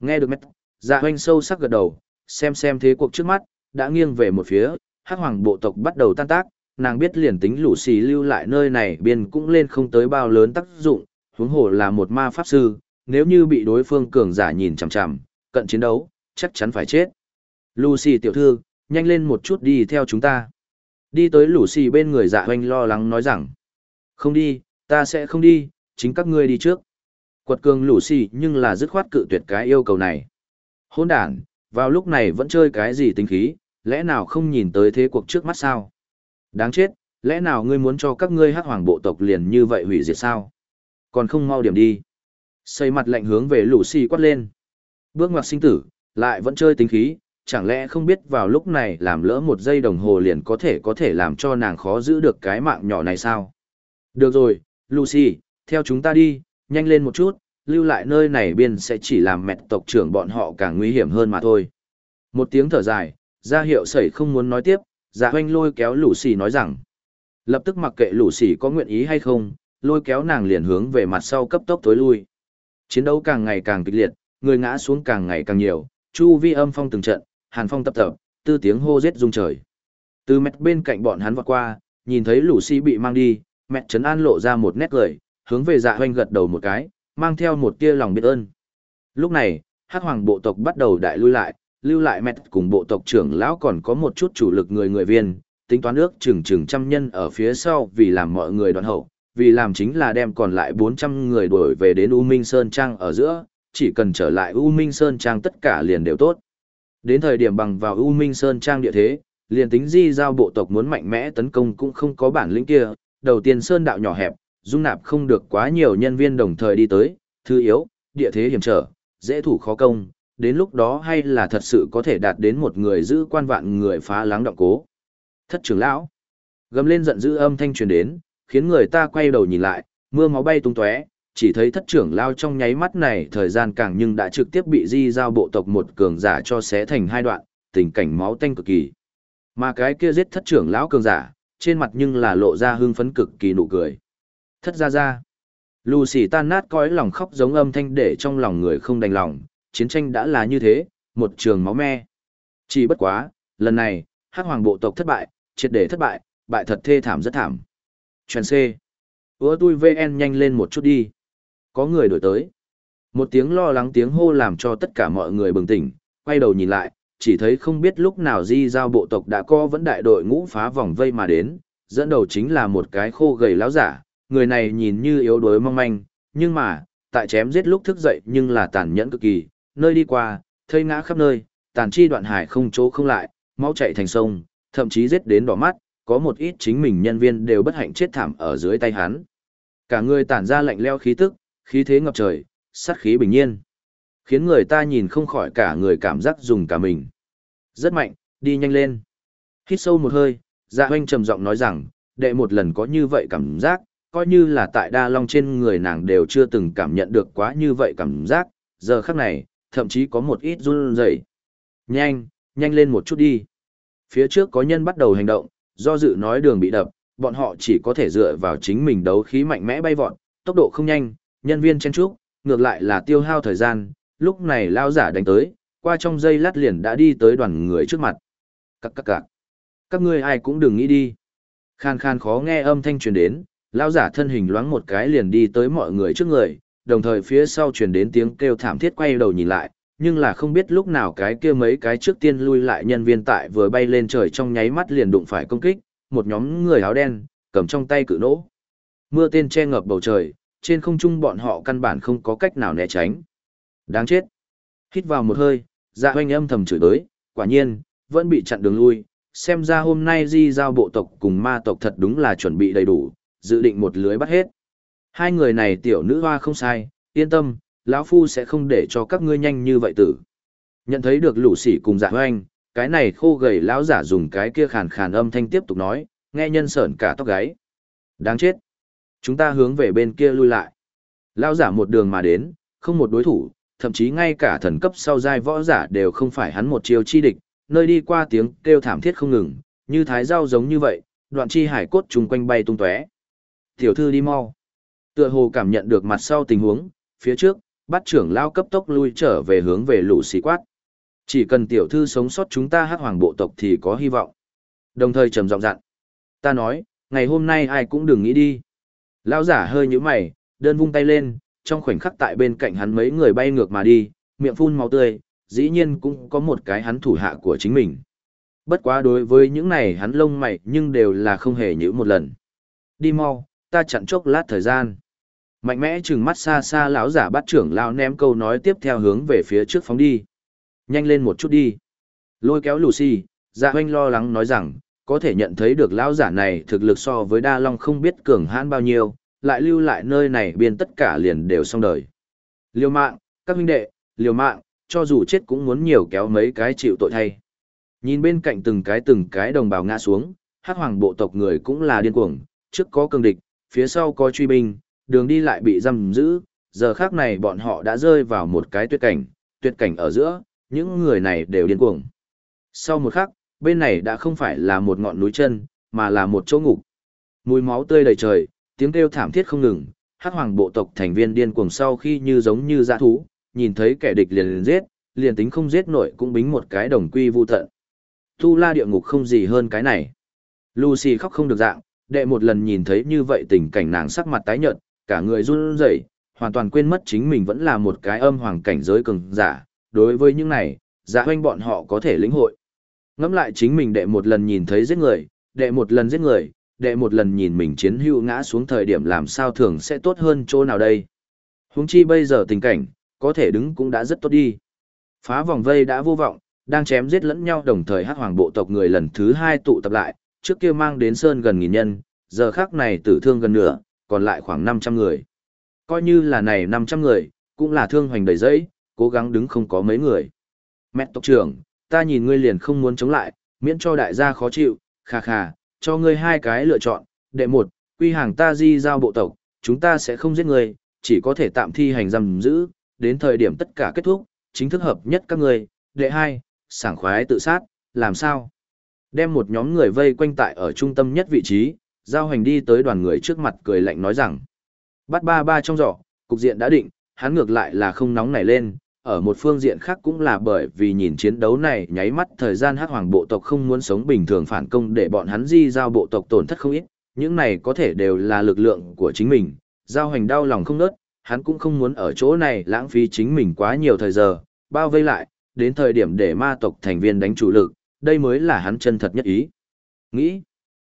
Nghe được mét, dạ hoanh sâu sắc gật đầu, xem xem thế cuộc trước mắt, đã nghiêng về một phía, hắc hoàng bộ tộc bắt đầu tan tác, nàng biết liền tính lũ xì lưu lại nơi này biên cũng lên không tới bao lớn tác dụng, huống hồ là một ma pháp sư, nếu như bị đối phương cường giả nhìn chằm chằm, cận chiến đấu, chắc chắn phải chết. Lucy tiểu thư, nhanh lên một chút đi theo chúng ta. Đi tới Lucy bên người dạ hoanh lo lắng nói rằng, không đi, ta sẽ không đi, chính các ngươi đi trước. Quật cường Lucy nhưng là dứt khoát cự tuyệt cái yêu cầu này. Hôn đàn, vào lúc này vẫn chơi cái gì tính khí, lẽ nào không nhìn tới thế cuộc trước mắt sao? Đáng chết, lẽ nào ngươi muốn cho các ngươi hát hoàng bộ tộc liền như vậy hủy diệt sao? Còn không mau điểm đi. Xây mặt lạnh hướng về lũ xì quát lên. Bước ngoặt sinh tử, lại vẫn chơi tính khí, chẳng lẽ không biết vào lúc này làm lỡ một giây đồng hồ liền có thể có thể làm cho nàng khó giữ được cái mạng nhỏ này sao? Được rồi, Lucy, theo chúng ta đi, nhanh lên một chút, lưu lại nơi này biên sẽ chỉ làm mẹ tộc trưởng bọn họ càng nguy hiểm hơn mà thôi. Một tiếng thở dài, ra hiệu sẩy không muốn nói tiếp, dạ hoanh lôi kéo lũ xì nói rằng, lập tức mặc kệ lũ xì có nguyện ý hay không, lôi kéo nàng liền hướng về mặt sau cấp tốc tối lui. Chiến đấu càng ngày càng kịch liệt, người ngã xuống càng ngày càng nhiều, chu vi âm phong từng trận, hàn phong tập tập, tư tiếng hô giết rung trời. Từ mẹt bên cạnh bọn hắn vọt qua, nhìn thấy lũ xì bị mang đi, Mẹ trấn an lộ ra một nét cười, hướng về dạ hoanh gật đầu một cái, mang theo một tia lòng biết ơn. Lúc này, hắc hoàng bộ tộc bắt đầu đại lui lại, lưu lại mẹt cùng bộ tộc trưởng lão còn có một chút chủ lực người người viên, tính toán ước chừng chừng trăm nhân ở phía sau vì làm mọi người đoàn hậu, vì làm chính là đem còn lại 400 người đuổi về đến U Minh Sơn Trang ở giữa, chỉ cần trở lại U Minh Sơn Trang tất cả liền đều tốt. Đến thời điểm bằng vào U Minh Sơn Trang địa thế, liền tính di giao bộ tộc muốn mạnh mẽ tấn công cũng không có bản lĩnh kia, đầu tiên Sơn đạo nhỏ hẹp, dung nạp không được quá nhiều nhân viên đồng thời đi tới, thứ yếu, địa thế hiểm trở, dễ thủ khó công, đến lúc đó hay là thật sự có thể đạt đến một người giữ quan vạn người phá lắng động cố. Thất trưởng lão, gầm lên giận dữ âm thanh truyền đến, khiến người ta quay đầu nhìn lại, mưa máu bay tung tóe, chỉ thấy thất trưởng lao trong nháy mắt này thời gian càng nhưng đã trực tiếp bị di giao bộ tộc một cường giả cho xé thành hai đoạn, tình cảnh máu tanh cực kỳ. Mà cái kia giết thất trưởng lão cường giả, trên mặt nhưng là lộ ra hưng phấn cực kỳ nụ cười. Thất ra ra. Lucy tan nát cõi lòng khóc giống âm thanh để trong lòng người không đành lòng, chiến tranh đã là như thế, một trường máu me. Chỉ bất quá, lần này, hắc hoàng bộ tộc thất bại, triệt để thất bại, bại thật thê thảm rất thảm. Chuyển C. Ủa tôi VN nhanh lên một chút đi. Có người đổi tới. Một tiếng lo lắng tiếng hô làm cho tất cả mọi người bừng tỉnh, quay đầu nhìn lại, chỉ thấy không biết lúc nào di giao bộ tộc đã co vẫn đại đội ngũ phá vòng vây mà đến, dẫn đầu chính là một cái khô gầy láo giả, người này nhìn như yếu đuối mong manh, nhưng mà, tại chém giết lúc thức dậy nhưng là tàn nhẫn cực kỳ, nơi đi qua, thây ngã khắp nơi, tàn chi đoạn hải không chỗ không lại, máu chạy thành sông, thậm chí giết đến đỏ mắt, có một ít chính mình nhân viên đều bất hạnh chết thảm ở dưới tay hắn. Cả người tản ra lạnh leo khí tức, khí thế ngập trời, sát khí bình nhiên. Khiến người ta nhìn không khỏi cả người cảm giác dùng cả mình. Rất mạnh, đi nhanh lên. Hít sâu một hơi, dạ hoanh trầm giọng nói rằng, đệ một lần có như vậy cảm giác, coi như là tại đa long trên người nàng đều chưa từng cảm nhận được quá như vậy cảm giác, giờ khắc này, thậm chí có một ít run rẩy. Nhanh, nhanh lên một chút đi. Phía trước có nhân bắt đầu hành động, do dự nói đường bị đập, bọn họ chỉ có thể dựa vào chính mình đấu khí mạnh mẽ bay vọt, tốc độ không nhanh, nhân viên chen trúc, ngược lại là tiêu hao thời gian, lúc này lao giả đánh tới, qua trong giây lát liền đã đi tới đoàn người trước mặt. Các các các. Các ngươi ai cũng đừng nghĩ đi. Khan khan khó nghe âm thanh truyền đến, lao giả thân hình loáng một cái liền đi tới mọi người trước người, đồng thời phía sau truyền đến tiếng kêu thảm thiết quay đầu nhìn lại, nhưng là không biết lúc nào cái kia mấy cái trước tiên lui lại nhân viên tại vừa bay lên trời trong nháy mắt liền đụng phải công kích, một nhóm người áo đen, cầm trong tay cự nỗ. Mưa tên che ngập bầu trời, trên không trung bọn họ căn bản không có cách nào né tránh. Đáng chết. Hít vào một hơi, dạ hoanh âm thầm chửi tới, quả nhiên, vẫn bị chặn đường lui. Xem ra hôm nay di giao bộ tộc cùng ma tộc thật đúng là chuẩn bị đầy đủ, dự định một lưới bắt hết. Hai người này tiểu nữ hoa không sai, yên tâm, lão phu sẽ không để cho các ngươi nhanh như vậy tử. Nhận thấy được lũ sỉ cùng dạ hoanh, cái này khô gầy lão giả dùng cái kia khàn khàn âm thanh tiếp tục nói, nghe nhân sởn cả tóc gáy. Đáng chết. Chúng ta hướng về bên kia lui lại. Lão giả một đường mà đến, không một đối thủ, thậm chí ngay cả thần cấp sau giai võ giả đều không phải hắn một chiêu chi địch, nơi đi qua tiếng kêu thảm thiết không ngừng, như thái dao giống như vậy, đoạn chi hải cốt trùng quanh bay tung tóe. Tiểu thư đi mau. Tựa hồ cảm nhận được mặt sau tình huống, phía trước, bắt trưởng lao cấp tốc lui trở về hướng về lũ xì quát. Chỉ cần tiểu thư sống sót chúng ta hát hoàng bộ tộc thì có hy vọng. Đồng thời trầm giọng dặn. Ta nói, ngày hôm nay ai cũng đừng nghĩ đi. Lao giả hơi như mày, đơn vung tay lên, trong khoảnh khắc tại bên cạnh hắn mấy người bay ngược mà đi, miệng phun máu tươi, dĩ nhiên cũng có một cái hắn thủ hạ của chính mình. Bất quá đối với những này hắn lông mày nhưng đều là không hề nhữ một lần. Đi mau, ta chặn chốc lát thời gian. Mạnh mẽ trừng mắt xa xa lão giả bắt trưởng lao ném câu nói tiếp theo hướng về phía trước phóng đi. Nhanh lên một chút đi. Lôi kéo Lucy, dạ hoanh lo lắng nói rằng, có thể nhận thấy được lão giả này thực lực so với đa long không biết cường hãn bao nhiêu, lại lưu lại nơi này biên tất cả liền đều xong đời. Liều mạng, các huynh đệ, liều mạng, cho dù chết cũng muốn nhiều kéo mấy cái chịu tội thay. Nhìn bên cạnh từng cái từng cái đồng bào ngã xuống, hắc hoàng bộ tộc người cũng là điên cuồng, trước có cường địch, phía sau có truy binh, đường đi lại bị giam giữ, giờ khác này bọn họ đã rơi vào một cái tuyệt cảnh, tuyệt cảnh ở giữa, những người này đều điên cuồng. Sau một khắc, bên này đã không phải là một ngọn núi chân, mà là một chỗ ngục. Mùi máu tươi đầy trời, tiếng kêu thảm thiết không ngừng, hắc hoàng bộ tộc thành viên điên cuồng sau khi như giống như dã thú, nhìn thấy kẻ địch liền liền giết, liền tính không giết nổi cũng bính một cái đồng quy vu tận. Tu la địa ngục không gì hơn cái này. Lucy khóc không được dạng, đệ một lần nhìn thấy như vậy tình cảnh nàng sắc mặt tái nhợt, cả người run rẩy, hoàn toàn quên mất chính mình vẫn là một cái âm hoàng cảnh giới cường giả. Đối với những này, dạ hoanh bọn họ có thể lĩnh hội. Ngẫm lại chính mình đệ một lần nhìn thấy giết người, đệ một lần giết người, đệ một lần nhìn mình chiến hữu ngã xuống thời điểm làm sao thường sẽ tốt hơn chỗ nào đây. Huống chi bây giờ tình cảnh, có thể đứng cũng đã rất tốt đi. Phá vòng vây đã vô vọng, đang chém giết lẫn nhau đồng thời hát hoàng bộ tộc người lần thứ hai tụ tập lại, trước kia mang đến sơn gần nghìn nhân, giờ khác này tử thương gần nửa, còn lại khoảng 500 người. Coi như là này 500 người, cũng là thương hoành đầy giấy, cố gắng đứng không có mấy người. Mẹ tộc trưởng, ta nhìn ngươi liền không muốn chống lại, miễn cho đại gia khó chịu, khà khà, cho ngươi hai cái lựa chọn. Đệ một, quy hàng ta di giao bộ tộc, chúng ta sẽ không giết ngươi, chỉ có thể tạm thi hành giam giữ, đến thời điểm tất cả kết thúc, chính thức hợp nhất các ngươi. Đệ hai, sảng khoái tự sát, làm sao? Đem một nhóm người vây quanh tại ở trung tâm nhất vị trí, giao hành đi tới đoàn người trước mặt cười lạnh nói rằng. Bắt ba ba trong giỏ, cục diện đã định, hắn ngược lại là không nóng nảy lên, ở một phương diện khác cũng là bởi vì nhìn chiến đấu này nháy mắt thời gian hắc hoàng bộ tộc không muốn sống bình thường phản công để bọn hắn di giao bộ tộc tổn thất không ít, những này có thể đều là lực lượng của chính mình, giao hành đau lòng không nớt, hắn cũng không muốn ở chỗ này lãng phí chính mình quá nhiều thời giờ, bao vây lại, đến thời điểm để ma tộc thành viên đánh chủ lực, đây mới là hắn chân thật nhất ý. Nghĩ.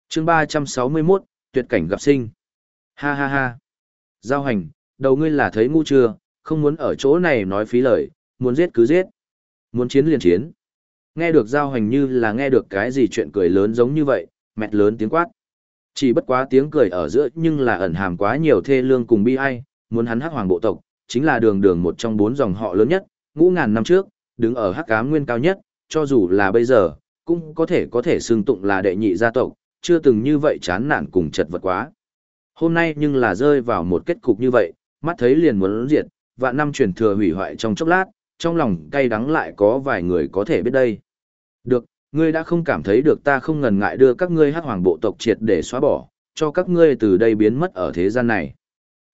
chương 361, tuyệt cảnh gặp sinh. Ha ha ha. Giao hành, đầu ngươi là thấy ngu chưa, không muốn ở chỗ này nói phí lời, muốn giết cứ giết. Muốn chiến liền chiến. Nghe được giao hành như là nghe được cái gì chuyện cười lớn giống như vậy, mẹt lớn tiếng quát. Chỉ bất quá tiếng cười ở giữa nhưng là ẩn hàm quá nhiều thê lương cùng bi ai, muốn hắn hắc hoàng bộ tộc, chính là đường đường một trong bốn dòng họ lớn nhất, ngũ ngàn năm trước, đứng ở hắc ám nguyên cao nhất, cho dù là bây giờ, cũng có thể có thể xưng tụng là đệ nhị gia tộc, chưa từng như vậy chán nản cùng chật vật quá. Hôm nay nhưng là rơi vào một kết cục như vậy, mắt thấy liền muốn diệt, vạn năm truyền thừa hủy hoại trong chốc lát, trong lòng cay đắng lại có vài người có thể biết đây. Được, ngươi đã không cảm thấy được ta không ngần ngại đưa các ngươi hắc hoàng bộ tộc triệt để xóa bỏ, cho các ngươi từ đây biến mất ở thế gian này.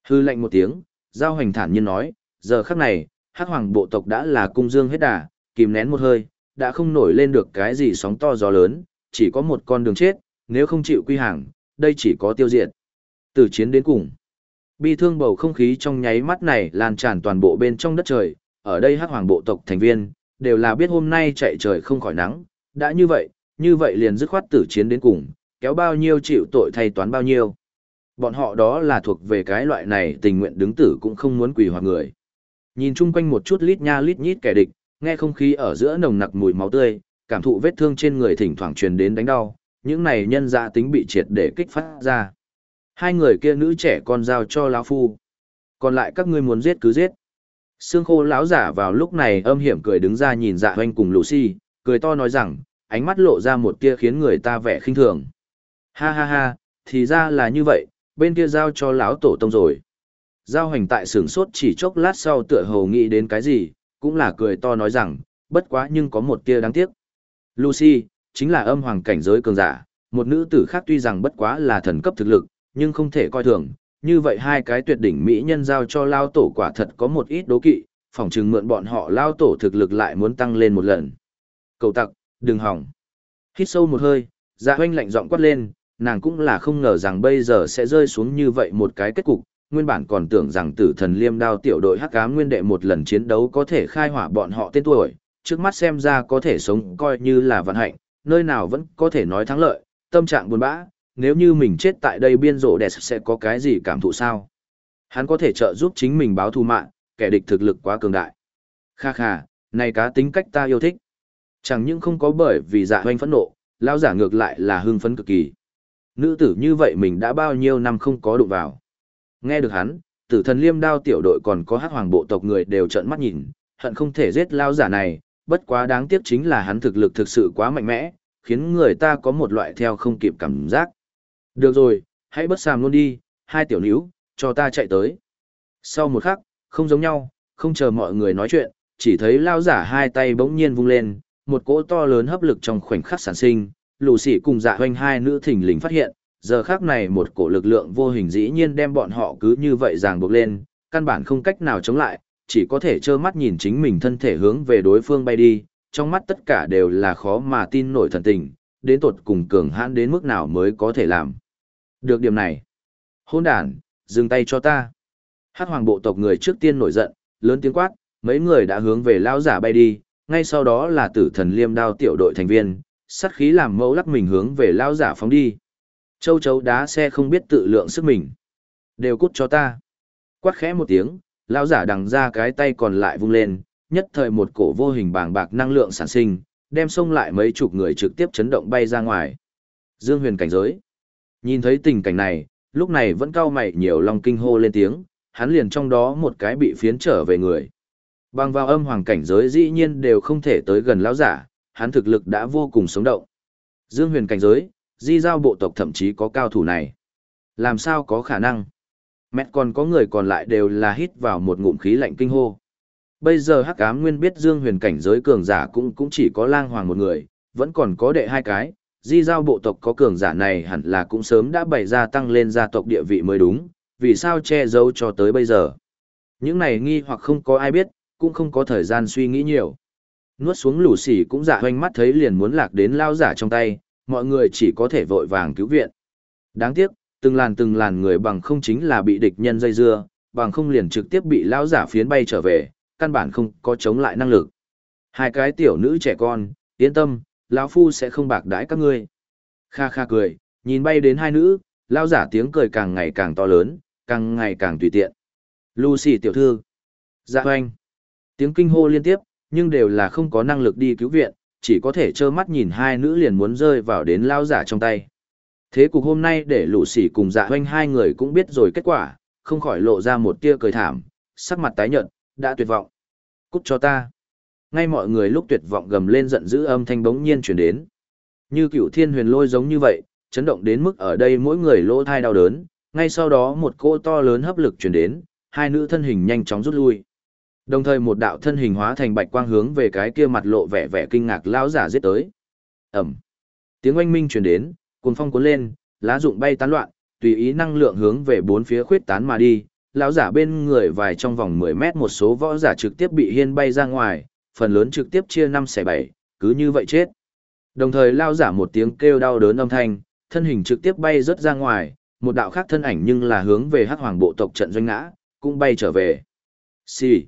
Hư lệnh một tiếng, giao hành thản nhiên nói, giờ khắc này, hắc hoàng bộ tộc đã là cung dương hết đà, kìm nén một hơi, đã không nổi lên được cái gì sóng to gió lớn, chỉ có một con đường chết, nếu không chịu quy hàng, đây chỉ có tiêu diệt. Từ chiến đến cùng. Bi thương bầu không khí trong nháy mắt này lan tràn toàn bộ bên trong đất trời, ở đây hắc hoàng bộ tộc thành viên, đều là biết hôm nay chạy trời không khỏi nắng, đã như vậy, như vậy liền dứt khoát tử chiến đến cùng, kéo bao nhiêu chịu tội thay toán bao nhiêu. Bọn họ đó là thuộc về cái loại này tình nguyện đứng tử cũng không muốn quỳ hoặc người. Nhìn chung quanh một chút lít nha lít nhít kẻ địch, nghe không khí ở giữa nồng nặc mùi máu tươi, cảm thụ vết thương trên người thỉnh thoảng truyền đến đánh đau, những này nhân dạ tính bị triệt để kích phát ra. Hai người kia nữ trẻ con giao cho lão phu. Còn lại các ngươi muốn giết cứ giết. Sương khô lão giả vào lúc này âm hiểm cười đứng ra nhìn dạ hoanh cùng Lucy, cười to nói rằng, ánh mắt lộ ra một tia khiến người ta vẻ khinh thường. Ha ha ha, thì ra là như vậy, bên kia giao cho lão tổ tông rồi. Giao hành tại sửng sốt chỉ chốc lát sau tựa hồ nghĩ đến cái gì, cũng là cười to nói rằng, bất quá nhưng có một tia đáng tiếc. Lucy, chính là âm hoàng cảnh giới cường giả, một nữ tử khác tuy rằng bất quá là thần cấp thực lực, nhưng không thể coi thường. Như vậy hai cái tuyệt đỉnh mỹ nhân giao cho lao tổ quả thật có một ít đố kỵ, phỏng chừng mượn bọn họ lao tổ thực lực lại muốn tăng lên một lần. Cầu tặc, đừng hỏng. Hít sâu một hơi, dạ hoanh lạnh giọng quát lên, nàng cũng là không ngờ rằng bây giờ sẽ rơi xuống như vậy một cái kết cục, nguyên bản còn tưởng rằng tử thần liêm đao tiểu đội hắc ám nguyên đệ một lần chiến đấu có thể khai hỏa bọn họ tên tuổi, trước mắt xem ra có thể sống coi như là vận hạnh, nơi nào vẫn có thể nói thắng lợi, tâm trạng buồn bã, nếu như mình chết tại đây biên rộ đẹp sẽ có cái gì cảm thụ sao? Hắn có thể trợ giúp chính mình báo thù mạng, kẻ địch thực lực quá cường đại. Kha kha, này cá tính cách ta yêu thích. Chẳng những không có bởi vì dạ hoanh phẫn nộ, lao giả ngược lại là hưng phấn cực kỳ. Nữ tử như vậy mình đã bao nhiêu năm không có đụng vào. Nghe được hắn, tử thần liêm đao tiểu đội còn có hát hoàng bộ tộc người đều trợn mắt nhìn, hận không thể giết lao giả này, bất quá đáng tiếc chính là hắn thực lực thực sự quá mạnh mẽ, khiến người ta có một loại theo không kịp cảm giác. Được rồi, hãy bất sàm luôn đi, hai tiểu níu, cho ta chạy tới. Sau một khắc, không giống nhau, không chờ mọi người nói chuyện, chỉ thấy lao giả hai tay bỗng nhiên vung lên, một cỗ to lớn hấp lực trong khoảnh khắc sản sinh, lù xỉ cùng dạ hoanh hai nữ thỉnh lình phát hiện, giờ khác này một cổ lực lượng vô hình dĩ nhiên đem bọn họ cứ như vậy ràng buộc lên, căn bản không cách nào chống lại, chỉ có thể trơ mắt nhìn chính mình thân thể hướng về đối phương bay đi, trong mắt tất cả đều là khó mà tin nổi thần tình, đến tột cùng cường hãn đến mức nào mới có thể làm. Được điểm này. Hôn đàn, dừng tay cho ta. Hát hoàng bộ tộc người trước tiên nổi giận, lớn tiếng quát, mấy người đã hướng về lao giả bay đi, ngay sau đó là tử thần liêm đao tiểu đội thành viên, sắt khí làm mẫu lắc mình hướng về lao giả phóng đi. Châu chấu đá xe không biết tự lượng sức mình. Đều cút cho ta. Quát khẽ một tiếng, lao giả đằng ra cái tay còn lại vung lên, nhất thời một cổ vô hình bàng bạc năng lượng sản sinh, đem xông lại mấy chục người trực tiếp chấn động bay ra ngoài. Dương huyền cảnh giới. Nhìn thấy tình cảnh này, lúc này vẫn cao mày nhiều lòng kinh hô lên tiếng, hắn liền trong đó một cái bị phiến trở về người. Bằng vào âm hoàng cảnh giới dĩ nhiên đều không thể tới gần lão giả, hắn thực lực đã vô cùng sống động. Dương huyền cảnh giới, di giao bộ tộc thậm chí có cao thủ này. Làm sao có khả năng? Mẹ còn có người còn lại đều là hít vào một ngụm khí lạnh kinh hô. Bây giờ hắc ám nguyên biết dương huyền cảnh giới cường giả cũng cũng chỉ có lang hoàng một người, vẫn còn có đệ hai cái, di giao bộ tộc có cường giả này hẳn là cũng sớm đã bày ra tăng lên gia tộc địa vị mới đúng, vì sao che giấu cho tới bây giờ. Những này nghi hoặc không có ai biết, cũng không có thời gian suy nghĩ nhiều. Nuốt xuống lũ xỉ cũng dạ hoanh mắt thấy liền muốn lạc đến lao giả trong tay, mọi người chỉ có thể vội vàng cứu viện. Đáng tiếc, từng làn từng làn người bằng không chính là bị địch nhân dây dưa, bằng không liền trực tiếp bị lao giả phiến bay trở về, căn bản không có chống lại năng lực. Hai cái tiểu nữ trẻ con, yên tâm, lão phu sẽ không bạc đãi các ngươi. Kha kha cười, nhìn bay đến hai nữ, lao giả tiếng cười càng ngày càng to lớn, càng ngày càng tùy tiện. Lucy tiểu thư. Dạ hoanh. Tiếng kinh hô liên tiếp, nhưng đều là không có năng lực đi cứu viện, chỉ có thể trơ mắt nhìn hai nữ liền muốn rơi vào đến lao giả trong tay. Thế cục hôm nay để lũ sỉ cùng dạ hoanh hai người cũng biết rồi kết quả, không khỏi lộ ra một tia cười thảm, sắc mặt tái nhợt, đã tuyệt vọng. Cút cho ta. Ngay mọi người lúc tuyệt vọng gầm lên giận dữ âm thanh bỗng nhiên chuyển đến. Như cựu thiên huyền lôi giống như vậy, chấn động đến mức ở đây mỗi người lỗ thai đau đớn, ngay sau đó một cô to lớn hấp lực chuyển đến, hai nữ thân hình nhanh chóng rút lui. Đồng thời một đạo thân hình hóa thành bạch quang hướng về cái kia mặt lộ vẻ vẻ kinh ngạc lão giả giết tới. Ẩm. Tiếng oanh minh truyền đến, cuồng phong cuốn lên, lá rụng bay tán loạn, tùy ý năng lượng hướng về bốn phía khuyết tán mà đi. Lão giả bên người vài trong vòng 10 mét một số võ giả trực tiếp bị hiên bay ra ngoài, phần lớn trực tiếp chia năm xẻ bảy, cứ như vậy chết. Đồng thời lao giả một tiếng kêu đau đớn âm thanh, thân hình trực tiếp bay rớt ra ngoài, một đạo khác thân ảnh nhưng là hướng về hắc hoàng bộ tộc trận doanh ngã, cũng bay trở về. Xì.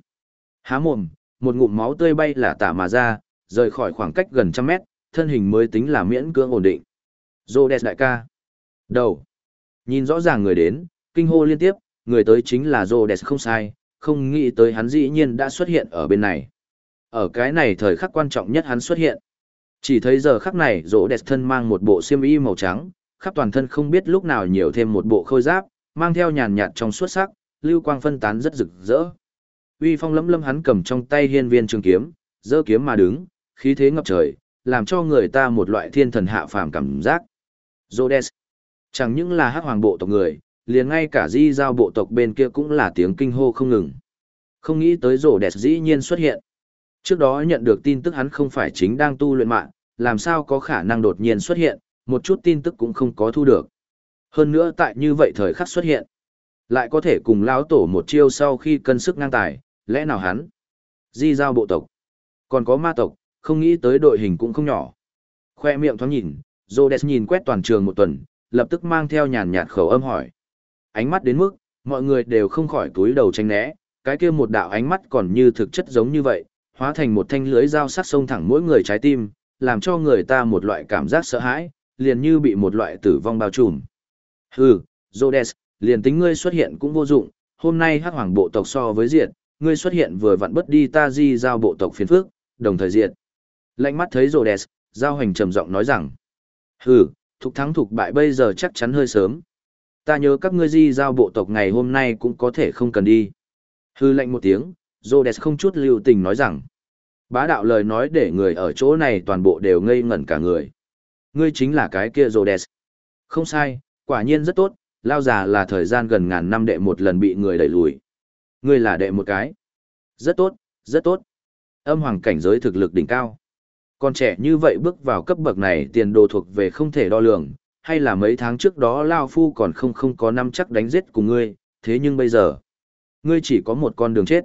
Há mồm, một ngụm máu tươi bay là tả mà ra, rời khỏi khoảng cách gần trăm mét, thân hình mới tính là miễn cưỡng ổn định. Rhodes đại ca. Đầu. Nhìn rõ ràng người đến, kinh hô liên tiếp, người tới chính là Rhodes không sai, không nghĩ tới hắn dĩ nhiên đã xuất hiện ở bên này. Ở cái này thời khắc quan trọng nhất hắn xuất hiện. Chỉ thấy giờ khắc này Rhodes thân mang một bộ xiêm y màu trắng, khắp toàn thân không biết lúc nào nhiều thêm một bộ khôi giáp, mang theo nhàn nhạt trong suốt sắc, lưu quang phân tán rất rực rỡ. Uy phong lấm lấm hắn cầm trong tay hiên viên trường kiếm, giơ kiếm mà đứng, khí thế ngập trời, làm cho người ta một loại thiên thần hạ phàm cảm giác. Rhodes. Chẳng những là hắc hoàng bộ tộc người, liền ngay cả di giao bộ tộc bên kia cũng là tiếng kinh hô không ngừng. Không nghĩ tới Rhodes dĩ nhiên xuất hiện. Trước đó nhận được tin tức hắn không phải chính đang tu luyện mạng, làm sao có khả năng đột nhiên xuất hiện, một chút tin tức cũng không có thu được. Hơn nữa tại như vậy thời khắc xuất hiện, lại có thể cùng lão tổ một chiêu sau khi cân sức ngang tài, lẽ nào hắn? Di giao bộ tộc, còn có ma tộc, không nghĩ tới đội hình cũng không nhỏ. Khoe miệng thoáng nhìn, Rhodes nhìn quét toàn trường một tuần, lập tức mang theo nhàn nhạt khẩu âm hỏi. Ánh mắt đến mức, mọi người đều không khỏi túi đầu tranh né, cái kia một đạo ánh mắt còn như thực chất giống như vậy, hóa thành một thanh lưới dao sắc sông thẳng mỗi người trái tim, làm cho người ta một loại cảm giác sợ hãi, liền như bị một loại tử vong bao trùm. Hừ, Rhodes, liền tính ngươi xuất hiện cũng vô dụng, hôm nay hắc hoàng bộ tộc so với diệt, ngươi xuất hiện vừa vặn bất đi ta di giao bộ tộc phiền phước, đồng thời diệt. Lạnh mắt thấy Rhodes, giao hành trầm giọng nói rằng, hừ, thục thắng thục bại bây giờ chắc chắn hơi sớm. Ta nhớ các ngươi di giao bộ tộc ngày hôm nay cũng có thể không cần đi. Hư lạnh một tiếng, Rhodes không chút lưu tình nói rằng, bá đạo lời nói để người ở chỗ này toàn bộ đều ngây ngẩn cả người. Ngươi chính là cái kia Rhodes. Không sai, quả nhiên rất tốt, lao già là thời gian gần ngàn năm đệ một lần bị người đẩy lùi. Ngươi là đệ một cái. Rất tốt, rất tốt. Âm hoàng cảnh giới thực lực đỉnh cao. Con trẻ như vậy bước vào cấp bậc này tiền đồ thuộc về không thể đo lường, hay là mấy tháng trước đó Lao Phu còn không không có năm chắc đánh giết cùng ngươi, thế nhưng bây giờ, ngươi chỉ có một con đường chết.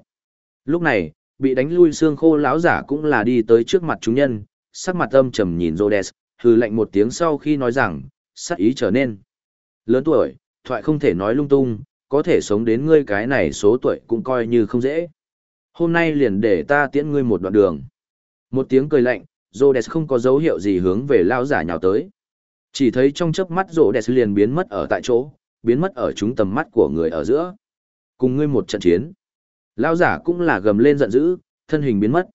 Lúc này, bị đánh lui xương khô lão giả cũng là đi tới trước mặt chúng nhân, sắc mặt âm trầm nhìn Rhodes, hừ lạnh một tiếng sau khi nói rằng, sắc ý trở nên lớn tuổi, thoại không thể nói lung tung, có thể sống đến ngươi cái này số tuổi cũng coi như không dễ. Hôm nay liền để ta tiễn ngươi một đoạn đường. Một tiếng cười lạnh, Rhodes không có dấu hiệu gì hướng về lão giả nhào tới. Chỉ thấy trong chớp mắt Rhodes liền biến mất ở tại chỗ, biến mất ở chúng tầm mắt của người ở giữa. Cùng ngươi một trận chiến. Lão giả cũng là gầm lên giận dữ, thân hình biến mất.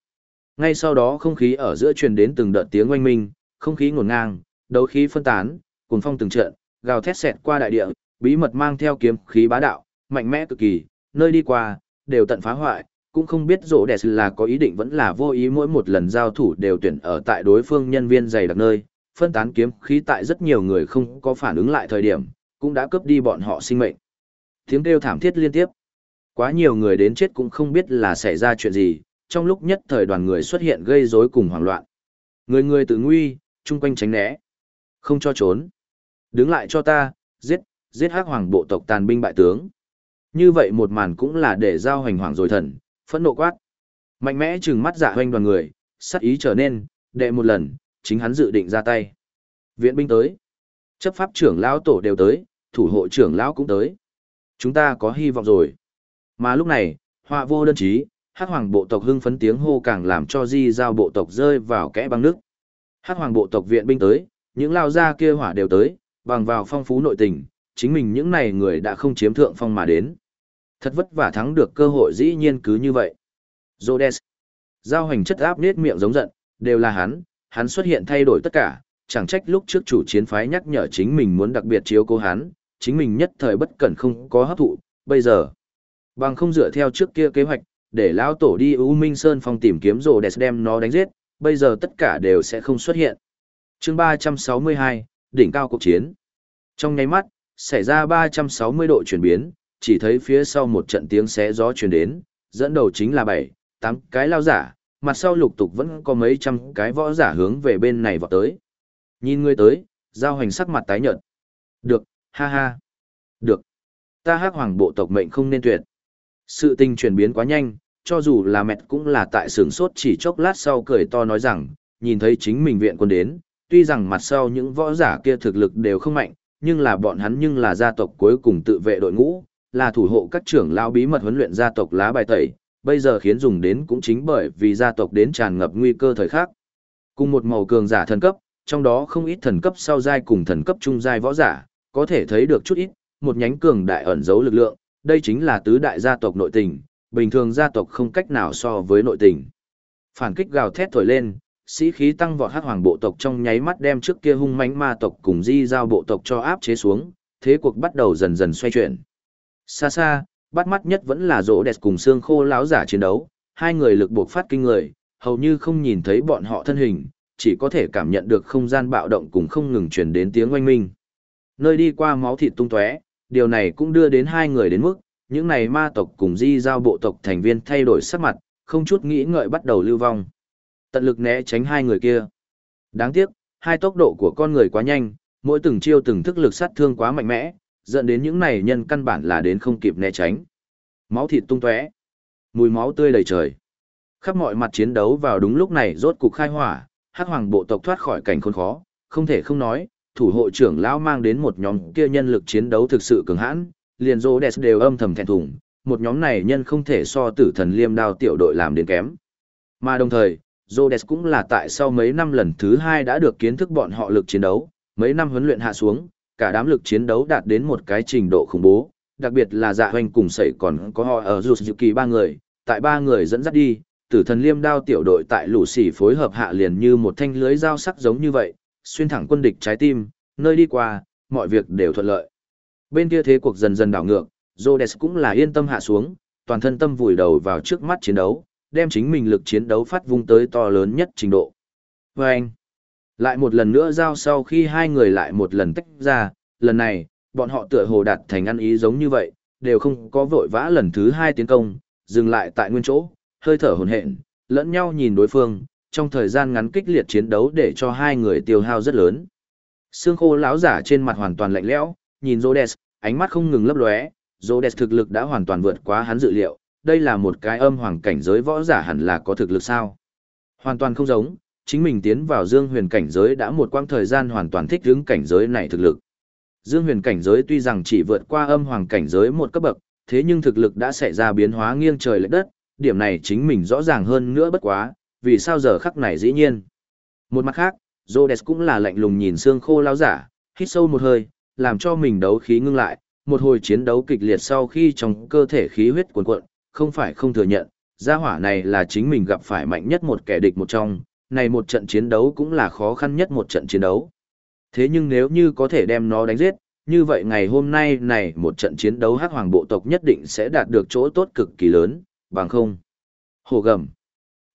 Ngay sau đó không khí ở giữa truyền đến từng đợt tiếng oanh minh, không khí ngổn ngang, đấu khí phân tán, cuồng phong từng trận, gào thét xẹt qua đại địa, bí mật mang theo kiếm khí bá đạo, mạnh mẽ cực kỳ, nơi đi qua, đều tận phá hoại, cũng không biết rỗ đẹp là có ý định vẫn là vô ý mỗi một lần giao thủ đều tuyển ở tại đối phương nhân viên dày đặc nơi, phân tán kiếm khí tại rất nhiều người không có phản ứng lại thời điểm, cũng đã cướp đi bọn họ sinh mệnh. Tiếng kêu thảm thiết liên tiếp. Quá nhiều người đến chết cũng không biết là xảy ra chuyện gì, trong lúc nhất thời đoàn người xuất hiện gây rối cùng hoảng loạn. Người người tự nguy, chung quanh tránh né. Không cho trốn. Đứng lại cho ta, giết, giết hắc hoàng bộ tộc tàn binh bại tướng. Như vậy một màn cũng là để giao hành hoàng rồi thần, phẫn nộ quát. Mạnh mẽ trừng mắt dạ hoanh đoàn người, sắc ý trở nên, đệ một lần, chính hắn dự định ra tay. Viện binh tới. Chấp pháp trưởng lão tổ đều tới, thủ hộ trưởng lão cũng tới. Chúng ta có hy vọng rồi. Mà lúc này, họa vô đơn chí, hắc hoàng bộ tộc hưng phấn tiếng hô càng làm cho di giao bộ tộc rơi vào kẽ băng nước. hắc hoàng bộ tộc viện binh tới, những lao gia kia hỏa đều tới, bằng vào phong phú nội tình, chính mình những này người đã không chiếm thượng phong mà đến. Thật vất vả thắng được cơ hội dĩ nhiên cứ như vậy. Rhodes. Giao hành chất áp nết miệng giống giận, đều là hắn, hắn xuất hiện thay đổi tất cả, chẳng trách lúc trước chủ chiến phái nhắc nhở chính mình muốn đặc biệt chiếu cố hắn, chính mình nhất thời bất cẩn không có hấp thụ, bây giờ. Bằng không dựa theo trước kia kế hoạch, để lão tổ đi U Minh Sơn phong tìm kiếm rồ đẹp đem nó đánh giết, bây giờ tất cả đều sẽ không xuất hiện. chương 362, đỉnh cao cuộc chiến. Trong nháy mắt, xảy ra 360 độ chuyển biến, chỉ thấy phía sau một trận tiếng xé gió truyền đến, dẫn đầu chính là 7, 8 cái lao giả, mặt sau lục tục vẫn có mấy trăm cái võ giả hướng về bên này vọt tới. Nhìn người tới, giao hành sắc mặt tái nhợt. Được, ha ha. Được. Ta hắc hoàng bộ tộc mệnh không nên tuyệt. Sự tình chuyển biến quá nhanh, cho dù là mẹ cũng là tại sướng sốt chỉ chốc lát sau cười to nói rằng, nhìn thấy chính mình viện quân đến, tuy rằng mặt sau những võ giả kia thực lực đều không mạnh, nhưng là bọn hắn nhưng là gia tộc cuối cùng tự vệ đội ngũ, là thủ hộ các trưởng lao bí mật huấn luyện gia tộc lá bài tẩy, bây giờ khiến dùng đến cũng chính bởi vì gia tộc đến tràn ngập nguy cơ thời khắc. Cùng một màu cường giả thần cấp, trong đó không ít thần cấp sau giai cùng thần cấp trung giai võ giả, có thể thấy được chút ít, một nhánh cường đại ẩn giấu lực lượng, đây chính là tứ đại gia tộc nội tình, bình thường gia tộc không cách nào so với nội tình. Phản kích gào thét thổi lên, sĩ khí tăng vọt hắc hoàng bộ tộc trong nháy mắt đem trước kia hung mãnh ma tộc cùng di giao bộ tộc cho áp chế xuống, thế cuộc bắt đầu dần dần xoay chuyển. Xa xa, bắt mắt nhất vẫn là rỗ đẹp cùng xương khô láo giả chiến đấu, hai người lực buộc phát kinh người, hầu như không nhìn thấy bọn họ thân hình, chỉ có thể cảm nhận được không gian bạo động cùng không ngừng truyền đến tiếng oanh minh. Nơi đi qua máu thịt tung tóe, điều này cũng đưa đến hai người đến mức, những này ma tộc cùng di giao bộ tộc thành viên thay đổi sắc mặt, không chút nghĩ ngợi bắt đầu lưu vong. Tận lực né tránh hai người kia. Đáng tiếc, hai tốc độ của con người quá nhanh, mỗi từng chiêu từng thức lực sát thương quá mạnh mẽ, dẫn đến những này nhân căn bản là đến không kịp né tránh. Máu thịt tung tóe, mùi máu tươi đầy trời. Khắp mọi mặt chiến đấu vào đúng lúc này rốt cục khai hỏa, Hắc Hoàng bộ tộc thoát khỏi cảnh khốn khó, không thể không nói, thủ hộ trưởng lão mang đến một nhóm kia nhân lực chiến đấu thực sự cường hãn, liền Rhodes đều âm thầm thẹn thùng, một nhóm này nhân không thể so tử thần liêm đao tiểu đội làm đến kém. Mà đồng thời, Rhodes cũng là tại sau mấy năm lần thứ hai đã được kiến thức bọn họ lực chiến đấu, mấy năm huấn luyện hạ xuống, cả đám lực chiến đấu đạt đến một cái trình độ khủng bố, đặc biệt là dạ hoành cùng sẩy còn có họ ở dù dự kỳ ba người, tại ba người dẫn dắt đi, tử thần liêm đao tiểu đội tại lũ sỉ phối hợp hạ liền như một thanh lưới dao sắc giống như vậy, xuyên thẳng quân địch trái tim, nơi đi qua, mọi việc đều thuận lợi. Bên kia thế cuộc dần dần đảo ngược, Rhodes cũng là yên tâm hạ xuống, toàn thân tâm vùi đầu vào trước mắt chiến đấu, đem chính mình lực chiến đấu phát vung tới to lớn nhất trình độ. Và anh, lại một lần nữa giao sau khi hai người lại một lần tách ra, lần này, bọn họ tựa hồ đạt thành ăn ý giống như vậy, đều không có vội vã lần thứ hai tiến công, dừng lại tại nguyên chỗ, hơi thở hồn hện, lẫn nhau nhìn đối phương, trong thời gian ngắn kích liệt chiến đấu để cho hai người tiêu hao rất lớn. Xương khô lão giả trên mặt hoàn toàn lạnh lẽo, nhìn Rhodes, ánh mắt không ngừng lấp lóe, Rhodes thực lực đã hoàn toàn vượt quá hắn dự liệu, đây là một cái âm hoàng cảnh giới võ giả hẳn là có thực lực sao? Hoàn toàn không giống, chính mình tiến vào Dương Huyền cảnh giới đã một quãng thời gian hoàn toàn thích ứng cảnh giới này thực lực. Dương Huyền cảnh giới tuy rằng chỉ vượt qua âm hoàng cảnh giới một cấp bậc, thế nhưng thực lực đã xảy ra biến hóa nghiêng trời lệch đất, điểm này chính mình rõ ràng hơn nữa bất quá, vì sao giờ khắc này dĩ nhiên. Một mặt khác, Rhodes cũng là lạnh lùng nhìn xương khô lão giả, hít sâu một hơi, làm cho mình đấu khí ngưng lại, một hồi chiến đấu kịch liệt sau khi trong cơ thể khí huyết cuồn cuộn, không phải không thừa nhận, gia hỏa này là chính mình gặp phải mạnh nhất một kẻ địch một trong, này một trận chiến đấu cũng là khó khăn nhất một trận chiến đấu. Thế nhưng nếu như có thể đem nó đánh giết, như vậy ngày hôm nay này một trận chiến đấu hắc hoàng bộ tộc nhất định sẽ đạt được chỗ tốt cực kỳ lớn, bằng không. Hồ gầm.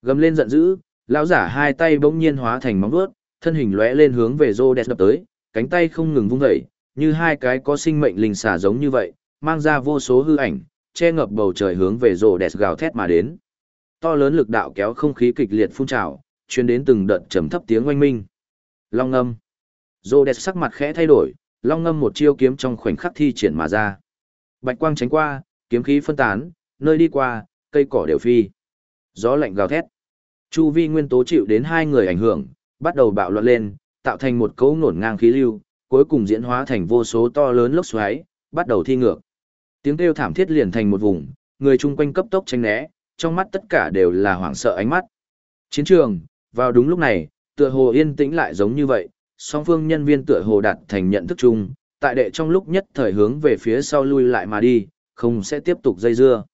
Gầm lên giận dữ, lão giả hai tay bỗng nhiên hóa thành móng vuốt, thân hình lóe lên hướng về Rhodes đập tới, cánh tay không ngừng vung dậy, như hai cái có sinh mệnh linh xả giống như vậy, mang ra vô số hư ảnh, che ngập bầu trời hướng về Rhodes gào thét mà đến. To lớn lực đạo kéo không khí kịch liệt phun trào, truyền đến từng đợt trầm thấp tiếng oanh minh. Long ngâm. Rhodes sắc mặt khẽ thay đổi, long ngâm một chiêu kiếm trong khoảnh khắc thi triển mà ra. Bạch quang tránh qua, kiếm khí phân tán, nơi đi qua, cây cỏ đều phi. Gió lạnh gào thét. Chu vi nguyên tố chịu đến hai người ảnh hưởng, bắt đầu bạo loạn lên, tạo thành một cấu nổn ngang khí lưu, cuối cùng diễn hóa thành vô số to lớn lốc xoáy, bắt đầu thi ngược. Tiếng kêu thảm thiết liền thành một vùng, người chung quanh cấp tốc tránh né, trong mắt tất cả đều là hoảng sợ ánh mắt. Chiến trường, vào đúng lúc này, tựa hồ yên tĩnh lại giống như vậy, song phương nhân viên tựa hồ đạt thành nhận thức chung, tại đệ trong lúc nhất thời hướng về phía sau lui lại mà đi, không sẽ tiếp tục dây dưa.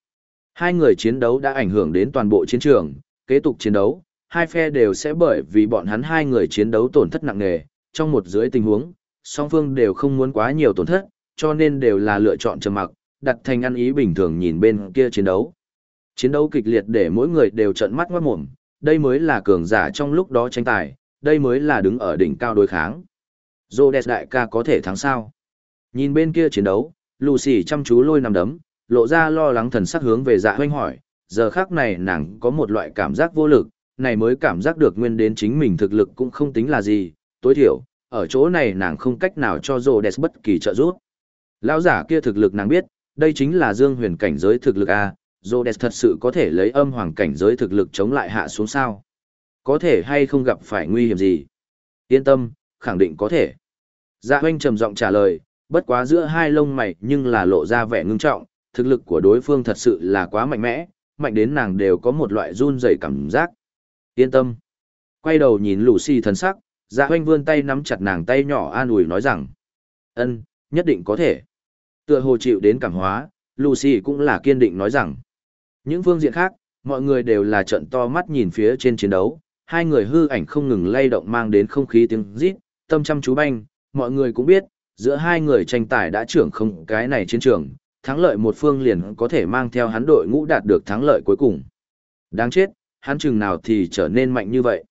Hai người chiến đấu đã ảnh hưởng đến toàn bộ chiến trường, kế tục chiến đấu, hai phe đều sẽ bởi vì bọn hắn hai người chiến đấu tổn thất nặng nề, trong một dưới tình huống, song phương đều không muốn quá nhiều tổn thất, cho nên đều là lựa chọn trầm mặc, đặt thành ăn ý bình thường nhìn bên kia chiến đấu. Chiến đấu kịch liệt để mỗi người đều trợn mắt ngoát mồm, đây mới là cường giả trong lúc đó tranh tài, đây mới là đứng ở đỉnh cao đối kháng. Rhodes đại ca có thể thắng sao? Nhìn bên kia chiến đấu, Lucy chăm chú lôi nằm đấm, lộ ra lo lắng thần sắc hướng về dạ hoanh hỏi, giờ khác này nàng có một loại cảm giác vô lực, này mới cảm giác được nguyên đến chính mình thực lực cũng không tính là gì, tối thiểu, ở chỗ này nàng không cách nào cho Rhodes bất kỳ trợ giúp. Lão giả kia thực lực nàng biết, đây chính là dương huyền cảnh giới thực lực A, Rhodes thật sự có thể lấy âm hoàng cảnh giới thực lực chống lại hạ xuống sao. Có thể hay không gặp phải nguy hiểm gì? Yên tâm, khẳng định có thể. Dạ hoanh trầm giọng trả lời, bất quá giữa hai lông mày nhưng là lộ ra vẻ ngưng trọng, thực lực của đối phương thật sự là quá mạnh mẽ, mạnh đến nàng đều có một loại run rẩy cảm giác. Yên tâm. Quay đầu nhìn Lucy thần sắc, dạ hoanh vươn tay nắm chặt nàng tay nhỏ an ủi nói rằng. ân nhất định có thể. Tựa hồ chịu đến cảm hóa, Lucy cũng là kiên định nói rằng. Những phương diện khác, mọi người đều là trận to mắt nhìn phía trên chiến đấu, hai người hư ảnh không ngừng lay động mang đến không khí tiếng rít, tâm chăm chú banh, mọi người cũng biết, giữa hai người tranh tài đã trưởng không cái này chiến trường, thắng lợi một phương liền có thể mang theo hắn đội ngũ đạt được thắng lợi cuối cùng. Đáng chết, hắn chừng nào thì trở nên mạnh như vậy.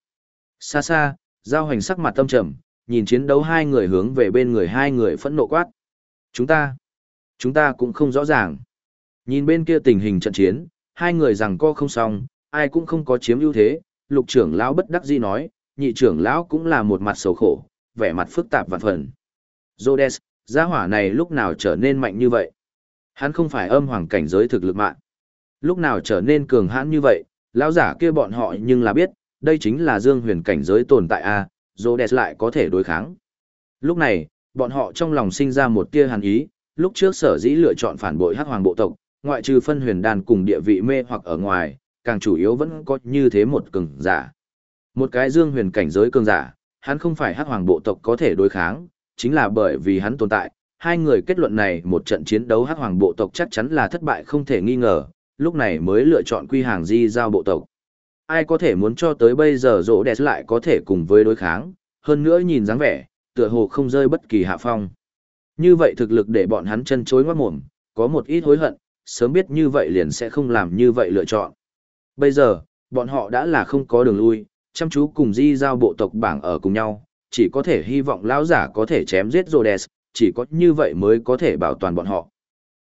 Xa xa, giao hành sắc mặt tâm trầm, nhìn chiến đấu hai người hướng về bên người hai người phẫn nộ quát. Chúng ta, chúng ta cũng không rõ ràng. Nhìn bên kia tình hình trận chiến, hai người rằng co không xong, ai cũng không có chiếm ưu thế, lục trưởng lão bất đắc dĩ nói, nhị trưởng lão cũng là một mặt sầu khổ, vẻ mặt phức tạp vạn phần. Rhodes, gia hỏa này lúc nào trở nên mạnh như vậy? Hắn không phải âm hoàng cảnh giới thực lực mạng. Lúc nào trở nên cường hãn như vậy, lão giả kia bọn họ nhưng là biết, đây chính là dương huyền cảnh giới tồn tại a, Rhodes lại có thể đối kháng. Lúc này, bọn họ trong lòng sinh ra một tia hàn ý, lúc trước sở dĩ lựa chọn phản bội hắc hoàng bộ tộc, ngoại trừ phân huyền đan cùng địa vị mê hoặc ở ngoài, càng chủ yếu vẫn có như thế một cường giả. Một cái dương huyền cảnh giới cường giả, hắn không phải hắc hoàng bộ tộc có thể đối kháng, chính là bởi vì hắn tồn tại. Hai người kết luận này một trận chiến đấu hắc hoàng bộ tộc chắc chắn là thất bại không thể nghi ngờ, lúc này mới lựa chọn quy hàng di giao bộ tộc. Ai có thể muốn cho tới bây giờ rỗ đẹp lại có thể cùng với đối kháng, hơn nữa nhìn dáng vẻ, tựa hồ không rơi bất kỳ hạ phong. Như vậy thực lực để bọn hắn chân chối ngoát mồm, có một ít hối hận, sớm biết như vậy liền sẽ không làm như vậy lựa chọn. Bây giờ, bọn họ đã là không có đường lui, chăm chú cùng di giao bộ tộc bảng ở cùng nhau, chỉ có thể hy vọng lão giả có thể chém giết Rhodes, chỉ có như vậy mới có thể bảo toàn bọn họ.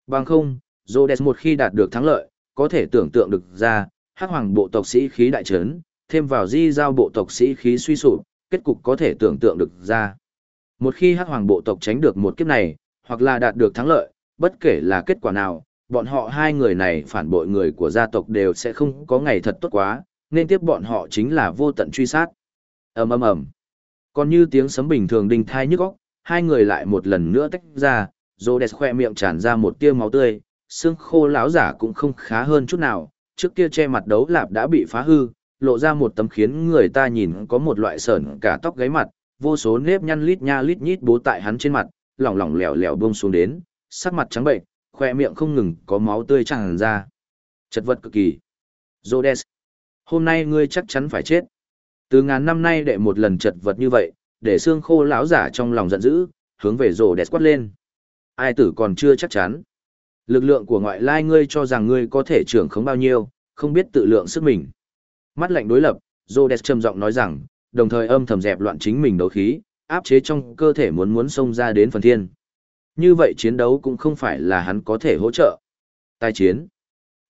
Bằng không, Rhodes một khi đạt được thắng lợi, có thể tưởng tượng được ra, hắc hoàng bộ tộc sĩ khí đại trấn, thêm vào di giao bộ tộc sĩ khí suy sụp, kết cục có thể tưởng tượng được ra. Một khi hắc hoàng bộ tộc tránh được một kiếp này, hoặc là đạt được thắng lợi, bất kể là kết quả nào, bọn họ hai người này phản bội người của gia tộc đều sẽ không có ngày thật tốt quá, nên tiếp bọn họ chính là vô tận truy sát. ầm ầm ầm. Còn như tiếng sấm bình thường đinh thai nhức óc, hai người lại một lần nữa tách ra, Rhodes khoe miệng tràn ra một tia máu tươi, xương khô lão giả cũng không khá hơn chút nào, trước kia che mặt đấu lạp đã bị phá hư, lộ ra một tấm khiến người ta nhìn có một loại sởn cả tóc gáy mặt, vô số nếp nhăn lít nha lít nhít bố tại hắn trên mặt, lỏng lỏng lẻo lẻo buông xuống đến, sắc mặt trắng bệnh, khoe miệng không ngừng có máu tươi tràn ra. Chật vật cực kỳ. Rhodes, hôm nay ngươi chắc chắn phải chết. Từ ngàn năm nay đệ một lần chật vật như vậy, để xương khô lão giả trong lòng giận dữ, hướng về rồ đẹp quát lên. Ai tử còn chưa chắc chắn. Lực lượng của ngoại lai ngươi cho rằng ngươi có thể trưởng không bao nhiêu, không biết tự lượng sức mình. Mắt lạnh đối lập, Rhodes trầm giọng nói rằng, đồng thời âm thầm dẹp loạn chính mình đấu khí, áp chế trong cơ thể muốn muốn xông ra đến phần thiên. Như vậy chiến đấu cũng không phải là hắn có thể hỗ trợ. Tài chiến.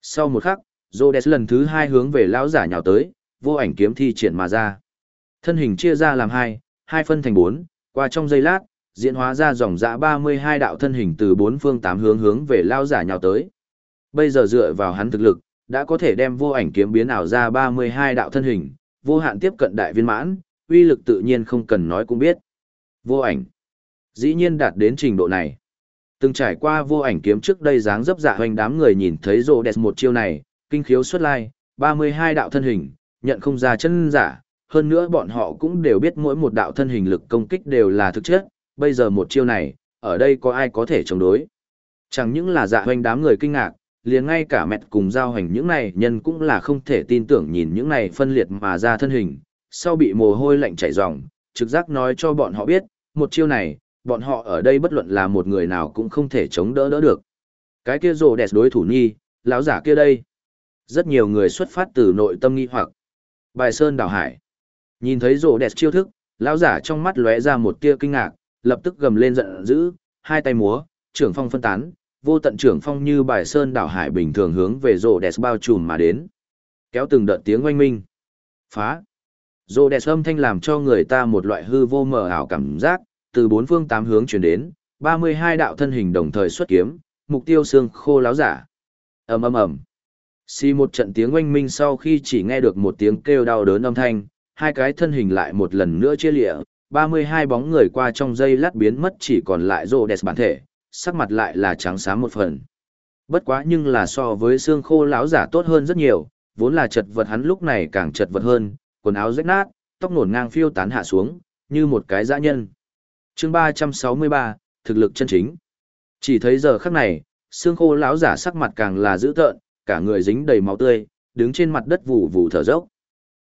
Sau một khắc, Rhodes lần thứ hai hướng về lão giả nhào tới, vô ảnh kiếm thi triển mà ra. Thân hình chia ra làm hai, hai phân thành bốn, qua trong giây lát, diễn hóa ra dòng dã 32 đạo thân hình từ bốn phương tám hướng hướng về lao giả nhào tới. Bây giờ dựa vào hắn thực lực, đã có thể đem vô ảnh kiếm biến ảo ra 32 đạo thân hình, vô hạn tiếp cận đại viên mãn, uy lực tự nhiên không cần nói cũng biết. Vô ảnh. Dĩ nhiên đạt đến trình độ này. Từng trải qua vô ảnh kiếm trước đây dáng dấp dạ hoành đám người nhìn thấy rô đẹp một chiêu này, kinh khiếu xuất lai, 32 đạo thân hình, nhận không ra chân giả, hơn nữa bọn họ cũng đều biết mỗi một đạo thân hình lực công kích đều là thực chất, bây giờ một chiêu này, ở đây có ai có thể chống đối. Chẳng những là dạ hoành đám người kinh ngạc, liền ngay cả mẹt cùng giao hành những này nhân cũng là không thể tin tưởng nhìn những này phân liệt mà ra thân hình, sau bị mồ hôi lạnh chảy ròng, trực giác nói cho bọn họ biết, một chiêu này, bọn họ ở đây bất luận là một người nào cũng không thể chống đỡ đỡ được. Cái kia rồ đẹp đối thủ nhi, lão giả kia đây. Rất nhiều người xuất phát từ nội tâm nghi hoặc. Bài Sơn đảo hải. Nhìn thấy rổ đẹp chiêu thức, lão giả trong mắt lóe ra một tia kinh ngạc, lập tức gầm lên giận dữ, hai tay múa, trưởng phong phân tán, vô tận trưởng phong như bài sơn đảo hải bình thường hướng về rổ đẹp bao trùm mà đến. Kéo từng đợt tiếng oanh minh. Phá. Rổ đẹp âm thanh làm cho người ta một loại hư vô mờ ảo cảm giác, từ bốn phương tám hướng chuyển đến, 32 đạo thân hình đồng thời xuất kiếm, mục tiêu xương khô láo giả. ầm ầm ầm. Xì một trận tiếng oanh minh sau khi chỉ nghe được một tiếng kêu đau đớn âm thanh, hai cái thân hình lại một lần nữa chia lịa, 32 bóng người qua trong giây lát biến mất chỉ còn lại rô đẹp bản thể, sắc mặt lại là trắng xám một phần. Bất quá nhưng là so với xương khô lão giả tốt hơn rất nhiều, vốn là chật vật hắn lúc này càng chật vật hơn, quần áo rách nát, tóc nổn ngang phiêu tán hạ xuống, như một cái dã nhân. chương 363, thực lực chân chính. Chỉ thấy giờ khắc này, xương khô lão giả sắc mặt càng là dữ tợn, cả người dính đầy máu tươi, đứng trên mặt đất vụ vụ thở dốc.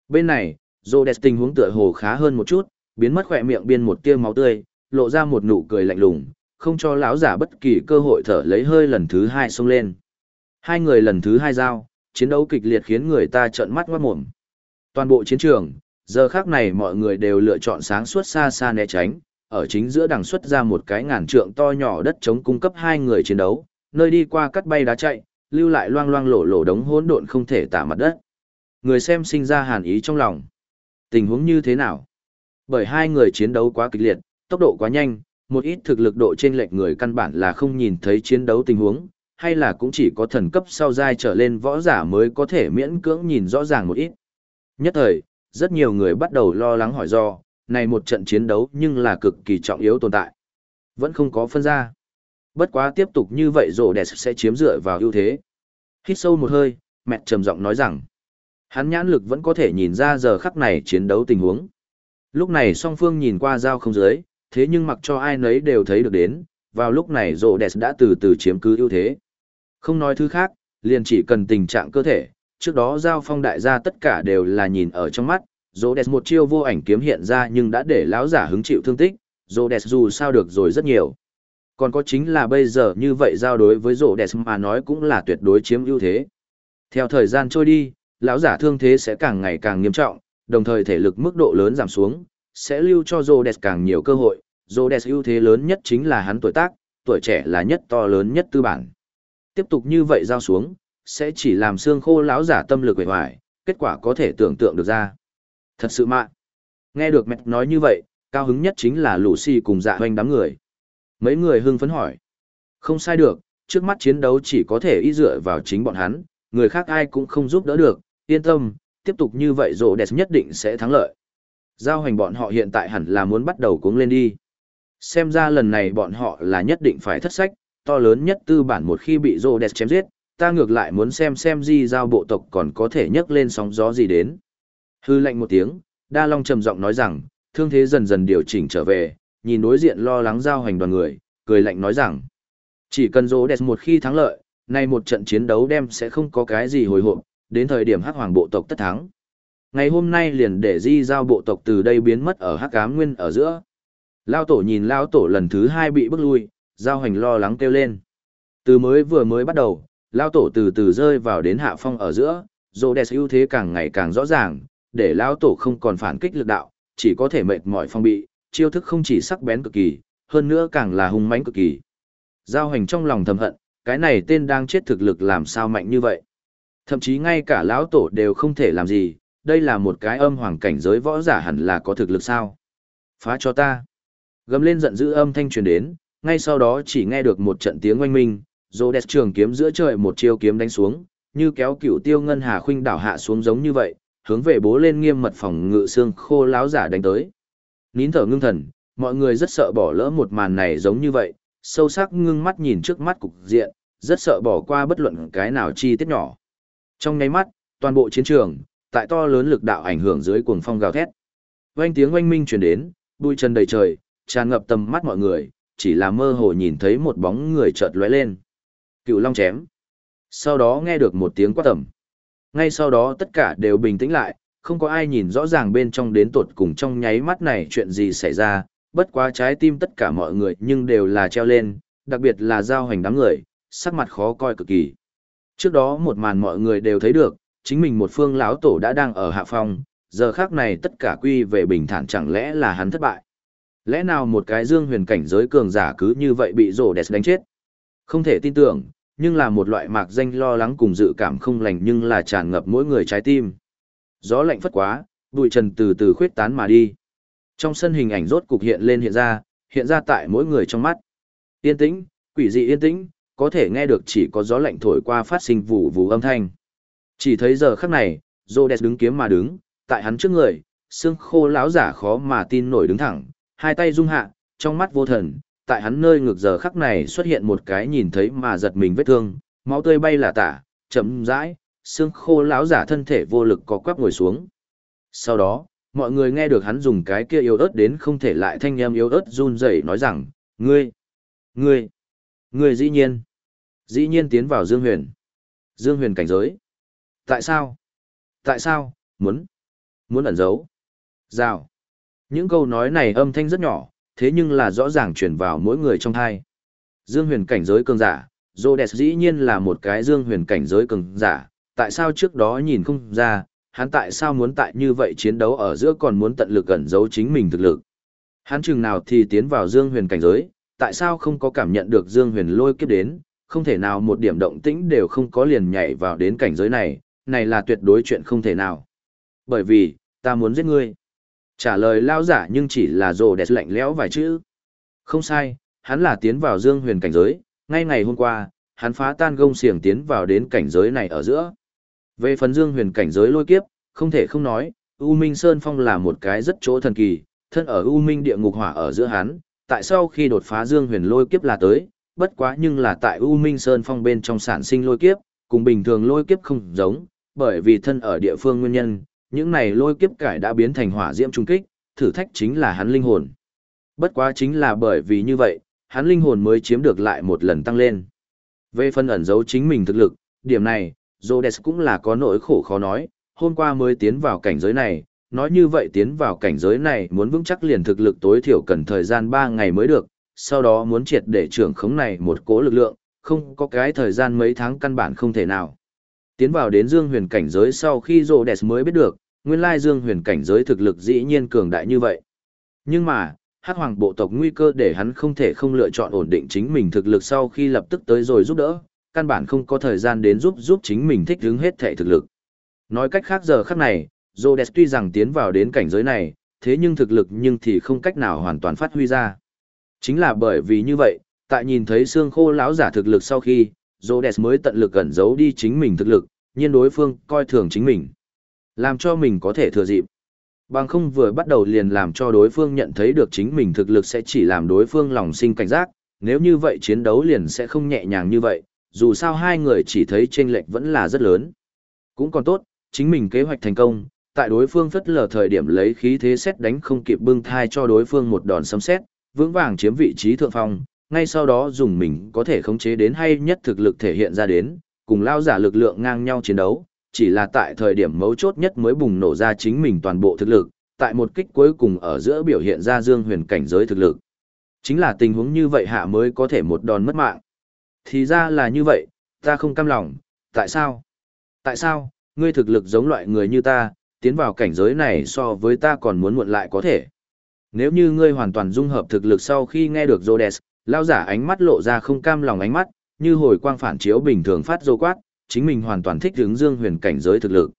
Bên này, Rhodes tình huống tựa hồ khá hơn một chút, biến mất khỏe miệng biên một tia máu tươi, lộ ra một nụ cười lạnh lùng, không cho lão giả bất kỳ cơ hội thở lấy hơi lần thứ hai xông lên. Hai người lần thứ hai giao, chiến đấu kịch liệt khiến người ta trợn mắt ngoát mồm. Toàn bộ chiến trường, giờ khác này mọi người đều lựa chọn sáng suốt xa xa né tránh, ở chính giữa đằng xuất ra một cái ngàn trượng to nhỏ đất chống cung cấp hai người chiến đấu, nơi đi qua cắt bay đá chạy, lưu lại loang loang lổ lổ đống hỗn độn không thể tả mặt đất. Người xem sinh ra hàn ý trong lòng. Tình huống như thế nào? Bởi hai người chiến đấu quá kịch liệt, tốc độ quá nhanh, một ít thực lực độ trên lệch người căn bản là không nhìn thấy chiến đấu tình huống, hay là cũng chỉ có thần cấp sau giai trở lên võ giả mới có thể miễn cưỡng nhìn rõ ràng một ít. Nhất thời, rất nhiều người bắt đầu lo lắng hỏi do, này một trận chiến đấu nhưng là cực kỳ trọng yếu tồn tại. Vẫn không có phân ra. Bất quá tiếp tục như vậy rổ đẹp sẽ chiếm dựa vào ưu thế. Hít sâu một hơi, mẹ trầm giọng nói rằng, hắn nhãn lực vẫn có thể nhìn ra giờ khắc này chiến đấu tình huống. Lúc này song phương nhìn qua dao không dưới, thế nhưng mặc cho ai nấy đều thấy được đến, vào lúc này Rộ đẹp đã từ từ chiếm cứ ưu thế. Không nói thứ khác, liền chỉ cần tình trạng cơ thể, trước đó giao phong đại gia tất cả đều là nhìn ở trong mắt, Rộ đẹp một chiêu vô ảnh kiếm hiện ra nhưng đã để lão giả hứng chịu thương tích, Rộ đẹp dù sao được rồi rất nhiều. Còn có chính là bây giờ như vậy giao đối với Rộ đẹp mà nói cũng là tuyệt đối chiếm ưu thế. Theo thời gian trôi đi, lão giả thương thế sẽ càng ngày càng nghiêm trọng, đồng thời thể lực mức độ lớn giảm xuống, sẽ lưu cho Rhodes càng nhiều cơ hội. Rhodes ưu thế lớn nhất chính là hắn tuổi tác, tuổi trẻ là nhất to lớn nhất tư bản. Tiếp tục như vậy giao xuống, sẽ chỉ làm xương khô lão giả tâm lực bề hoài, kết quả có thể tưởng tượng được ra. Thật sự mạ. Nghe được mẹ nói như vậy, cao hứng nhất chính là Lucy cùng dạ hoanh đám người. Mấy người hưng phấn hỏi. Không sai được, trước mắt chiến đấu chỉ có thể y dựa vào chính bọn hắn, người khác ai cũng không giúp đỡ được, yên tâm, tiếp tục như vậy rổ đẹp nhất định sẽ thắng lợi. Giao hành bọn họ hiện tại hẳn là muốn bắt đầu cuống lên đi. Xem ra lần này bọn họ là nhất định phải thất sách, to lớn nhất tư bản một khi bị rộ đẹp chém giết, ta ngược lại muốn xem xem di giao bộ tộc còn có thể nhấc lên sóng gió gì đến. Hư lệnh một tiếng, Đa Long trầm giọng nói rằng, thương thế dần dần điều chỉnh trở về, nhìn đối diện lo lắng giao hành đoàn người, cười lạnh nói rằng, chỉ cần rộ đẹp một khi thắng lợi, nay một trận chiến đấu đem sẽ không có cái gì hồi hộp, đến thời điểm hắc hoàng bộ tộc tất thắng. Ngày hôm nay liền để di giao bộ tộc từ đây biến mất ở hắc ám nguyên ở giữa. Lao tổ nhìn Lao tổ lần thứ hai bị bước lui, giao hành lo lắng kêu lên. Từ mới vừa mới bắt đầu, Lao tổ từ từ rơi vào đến hạ phong ở giữa, dồ đẹp ưu thế càng ngày càng rõ ràng, để Lao tổ không còn phản kích lực đạo, chỉ có thể mệt mỏi phong bị, chiêu thức không chỉ sắc bén cực kỳ, hơn nữa càng là hung mãnh cực kỳ. Giao hành trong lòng thầm hận, cái này tên đang chết thực lực làm sao mạnh như vậy. Thậm chí ngay cả lão tổ đều không thể làm gì, đây là một cái âm hoàng cảnh giới võ giả hẳn là có thực lực sao. Phá cho ta. Gầm lên giận dữ âm thanh truyền đến, ngay sau đó chỉ nghe được một trận tiếng oanh minh, rô đẹp trường kiếm giữa trời một chiêu kiếm đánh xuống, như kéo cựu tiêu ngân hà khuynh đảo hạ xuống giống như vậy, hướng về bố lên nghiêm mật phòng ngự xương khô láo giả đánh tới. Nín thở ngưng thần, mọi người rất sợ bỏ lỡ một màn này giống như vậy, sâu sắc ngưng mắt nhìn trước mắt cục diện, rất sợ bỏ qua bất luận cái nào chi tiết nhỏ. Trong nháy mắt, toàn bộ chiến trường, tại to lớn lực đạo ảnh hưởng dưới cuồng phong gào thét. Oanh tiếng oanh minh truyền đến, bụi trần đầy trời, tràn ngập tầm mắt mọi người, chỉ là mơ hồ nhìn thấy một bóng người chợt lóe lên. Cựu Long chém. Sau đó nghe được một tiếng quát tầm. Ngay sau đó tất cả đều bình tĩnh lại, không có ai nhìn rõ ràng bên trong đến tột cùng trong nháy mắt này chuyện gì xảy ra, bất quá trái tim tất cả mọi người nhưng đều là treo lên, đặc biệt là giao hành đám người, sắc mặt khó coi cực kỳ. Trước đó một màn mọi người đều thấy được, chính mình một phương lão tổ đã đang ở hạ phong, giờ khác này tất cả quy về bình thản chẳng lẽ là hắn thất bại. Lẽ nào một cái dương huyền cảnh giới cường giả cứ như vậy bị rổ đẹp đánh chết? Không thể tin tưởng, nhưng là một loại mạc danh lo lắng cùng dự cảm không lành nhưng là tràn ngập mỗi người trái tim. Gió lạnh phất quá, bụi trần từ từ khuyết tán mà đi. Trong sân hình ảnh rốt cục hiện lên hiện ra, hiện ra tại mỗi người trong mắt. Yên tĩnh, quỷ dị yên tĩnh, có thể nghe được chỉ có gió lạnh thổi qua phát sinh vụ vụ âm thanh. Chỉ thấy giờ khắc này, Rhodes đứng kiếm mà đứng, tại hắn trước người, xương khô lão giả khó mà tin nổi đứng thẳng, hai tay rung hạ, trong mắt vô thần, tại hắn nơi ngược giờ khắc này xuất hiện một cái nhìn thấy mà giật mình vết thương, máu tươi bay là tả, chậm rãi, xương khô lão giả thân thể vô lực có quắp ngồi xuống. Sau đó, mọi người nghe được hắn dùng cái kia yếu ớt đến không thể lại thanh em yếu ớt run rẩy nói rằng, ngươi, ngươi, ngươi dĩ nhiên, dĩ nhiên tiến vào Dương Huyền. Dương Huyền cảnh giới. Tại sao? Tại sao? Muốn, muốn ẩn giấu. Rào. Những câu nói này âm thanh rất nhỏ, thế nhưng là rõ ràng truyền vào mỗi người trong thai. Dương huyền cảnh giới cường giả, Rhodes dĩ nhiên là một cái dương huyền cảnh giới cường giả, tại sao trước đó nhìn không ra, hắn tại sao muốn tại như vậy chiến đấu ở giữa còn muốn tận lực ẩn giấu chính mình thực lực. Hắn chừng nào thì tiến vào dương huyền cảnh giới, tại sao không có cảm nhận được dương huyền lôi kiếp đến, không thể nào một điểm động tĩnh đều không có liền nhảy vào đến cảnh giới này, này là tuyệt đối chuyện không thể nào. Bởi vì, ta muốn giết ngươi. Trả lời lao giả nhưng chỉ là rồ đẹp lạnh lẽo vài chữ. Không sai, hắn là tiến vào dương huyền cảnh giới, ngay ngày hôm qua, hắn phá tan gông xiềng tiến vào đến cảnh giới này ở giữa. Về phần dương huyền cảnh giới lôi kiếp, không thể không nói, U Minh Sơn Phong là một cái rất chỗ thần kỳ, thân ở U Minh địa ngục hỏa ở giữa hắn, tại sao khi đột phá dương huyền lôi kiếp là tới, bất quá nhưng là tại U Minh Sơn Phong bên trong sản sinh lôi kiếp, cùng bình thường lôi kiếp không giống, bởi vì thân ở địa phương nguyên nhân, những này lôi kiếp cải đã biến thành hỏa diễm trung kích, thử thách chính là hắn linh hồn. Bất quá chính là bởi vì như vậy, hắn linh hồn mới chiếm được lại một lần tăng lên. Về phân ẩn giấu chính mình thực lực, điểm này, Rhodes cũng là có nỗi khổ khó nói, hôm qua mới tiến vào cảnh giới này, nói như vậy tiến vào cảnh giới này muốn vững chắc liền thực lực tối thiểu cần thời gian 3 ngày mới được, sau đó muốn triệt để trưởng khống này một cố lực lượng, không có cái thời gian mấy tháng căn bản không thể nào. Tiến vào đến Dương Huyền cảnh giới sau khi Rhodes mới biết được, nguyên lai Dương Huyền cảnh giới thực lực dĩ nhiên cường đại như vậy. Nhưng mà, Hắc Hoàng bộ tộc nguy cơ để hắn không thể không lựa chọn ổn định chính mình thực lực sau khi lập tức tới rồi giúp đỡ, căn bản không có thời gian đến giúp giúp chính mình thích ứng hết thể thực lực. Nói cách khác giờ khắc này, Rhodes tuy rằng tiến vào đến cảnh giới này, thế nhưng thực lực nhưng thì không cách nào hoàn toàn phát huy ra. Chính là bởi vì như vậy, tại nhìn thấy xương khô lão giả thực lực sau khi, Rhodes mới tận lực cẩn giấu đi chính mình thực lực, nhiên đối phương coi thường chính mình. Làm cho mình có thể thừa dịp. Bằng không vừa bắt đầu liền làm cho đối phương nhận thấy được chính mình thực lực sẽ chỉ làm đối phương lòng sinh cảnh giác, nếu như vậy chiến đấu liền sẽ không nhẹ nhàng như vậy, dù sao hai người chỉ thấy chênh lệch vẫn là rất lớn. Cũng còn tốt, chính mình kế hoạch thành công, tại đối phương phất lờ thời điểm lấy khí thế xét đánh không kịp bưng thai cho đối phương một đòn sấm xét, vững vàng chiếm vị trí thượng phong, ngay sau đó dùng mình có thể khống chế đến hay nhất thực lực thể hiện ra đến, cùng lao giả lực lượng ngang nhau chiến đấu, chỉ là tại thời điểm mấu chốt nhất mới bùng nổ ra chính mình toàn bộ thực lực, tại một kích cuối cùng ở giữa biểu hiện ra dương huyền cảnh giới thực lực. Chính là tình huống như vậy hạ mới có thể một đòn mất mạng. Thì ra là như vậy, ta không cam lòng, tại sao? Tại sao, ngươi thực lực giống loại người như ta, tiến vào cảnh giới này so với ta còn muốn muộn lại có thể. Nếu như ngươi hoàn toàn dung hợp thực lực sau khi nghe được Rhodes, lao giả ánh mắt lộ ra không cam lòng ánh mắt, như hồi quang phản chiếu bình thường phát rô quát, chính mình hoàn toàn thích hướng dương huyền cảnh giới thực lực.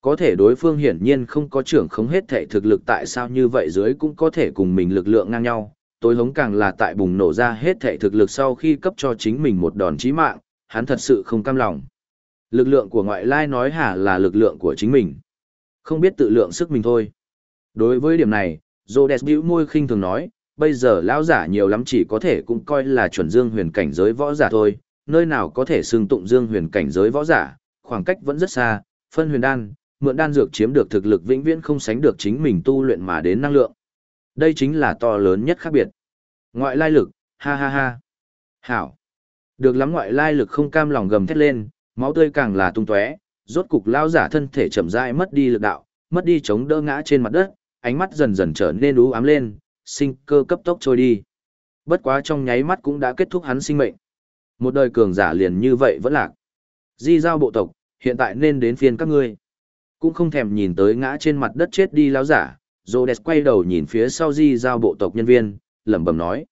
Có thể đối phương hiển nhiên không có trưởng không hết thể thực lực tại sao như vậy dưới cũng có thể cùng mình lực lượng ngang nhau, tối hống càng là tại bùng nổ ra hết thể thực lực sau khi cấp cho chính mình một đòn chí mạng, hắn thật sự không cam lòng. Lực lượng của ngoại lai nói hả là lực lượng của chính mình. Không biết tự lượng sức mình thôi. Đối với điểm này, Rhodes bĩu môi khinh thường nói, bây giờ lão giả nhiều lắm chỉ có thể cũng coi là chuẩn dương huyền cảnh giới võ giả thôi, nơi nào có thể xưng tụng dương huyền cảnh giới võ giả, khoảng cách vẫn rất xa, phân huyền đan, mượn đan dược chiếm được thực lực vĩnh viễn không sánh được chính mình tu luyện mà đến năng lượng. Đây chính là to lớn nhất khác biệt. Ngoại lai lực, ha ha ha. Hảo. Được lắm ngoại lai lực không cam lòng gầm thét lên, máu tươi càng là tung tóe, rốt cục lao giả thân thể chậm rãi mất đi lực đạo, mất đi chống đỡ ngã trên mặt đất, ánh mắt dần dần trở nên u ám lên, sinh cơ cấp tốc trôi đi. Bất quá trong nháy mắt cũng đã kết thúc hắn sinh mệnh. Một đời cường giả liền như vậy vẫn lạc. Di giao bộ tộc, hiện tại nên đến phiên các ngươi. Cũng không thèm nhìn tới ngã trên mặt đất chết đi láo giả, Rhodes quay đầu nhìn phía sau di giao bộ tộc nhân viên, lẩm bẩm nói.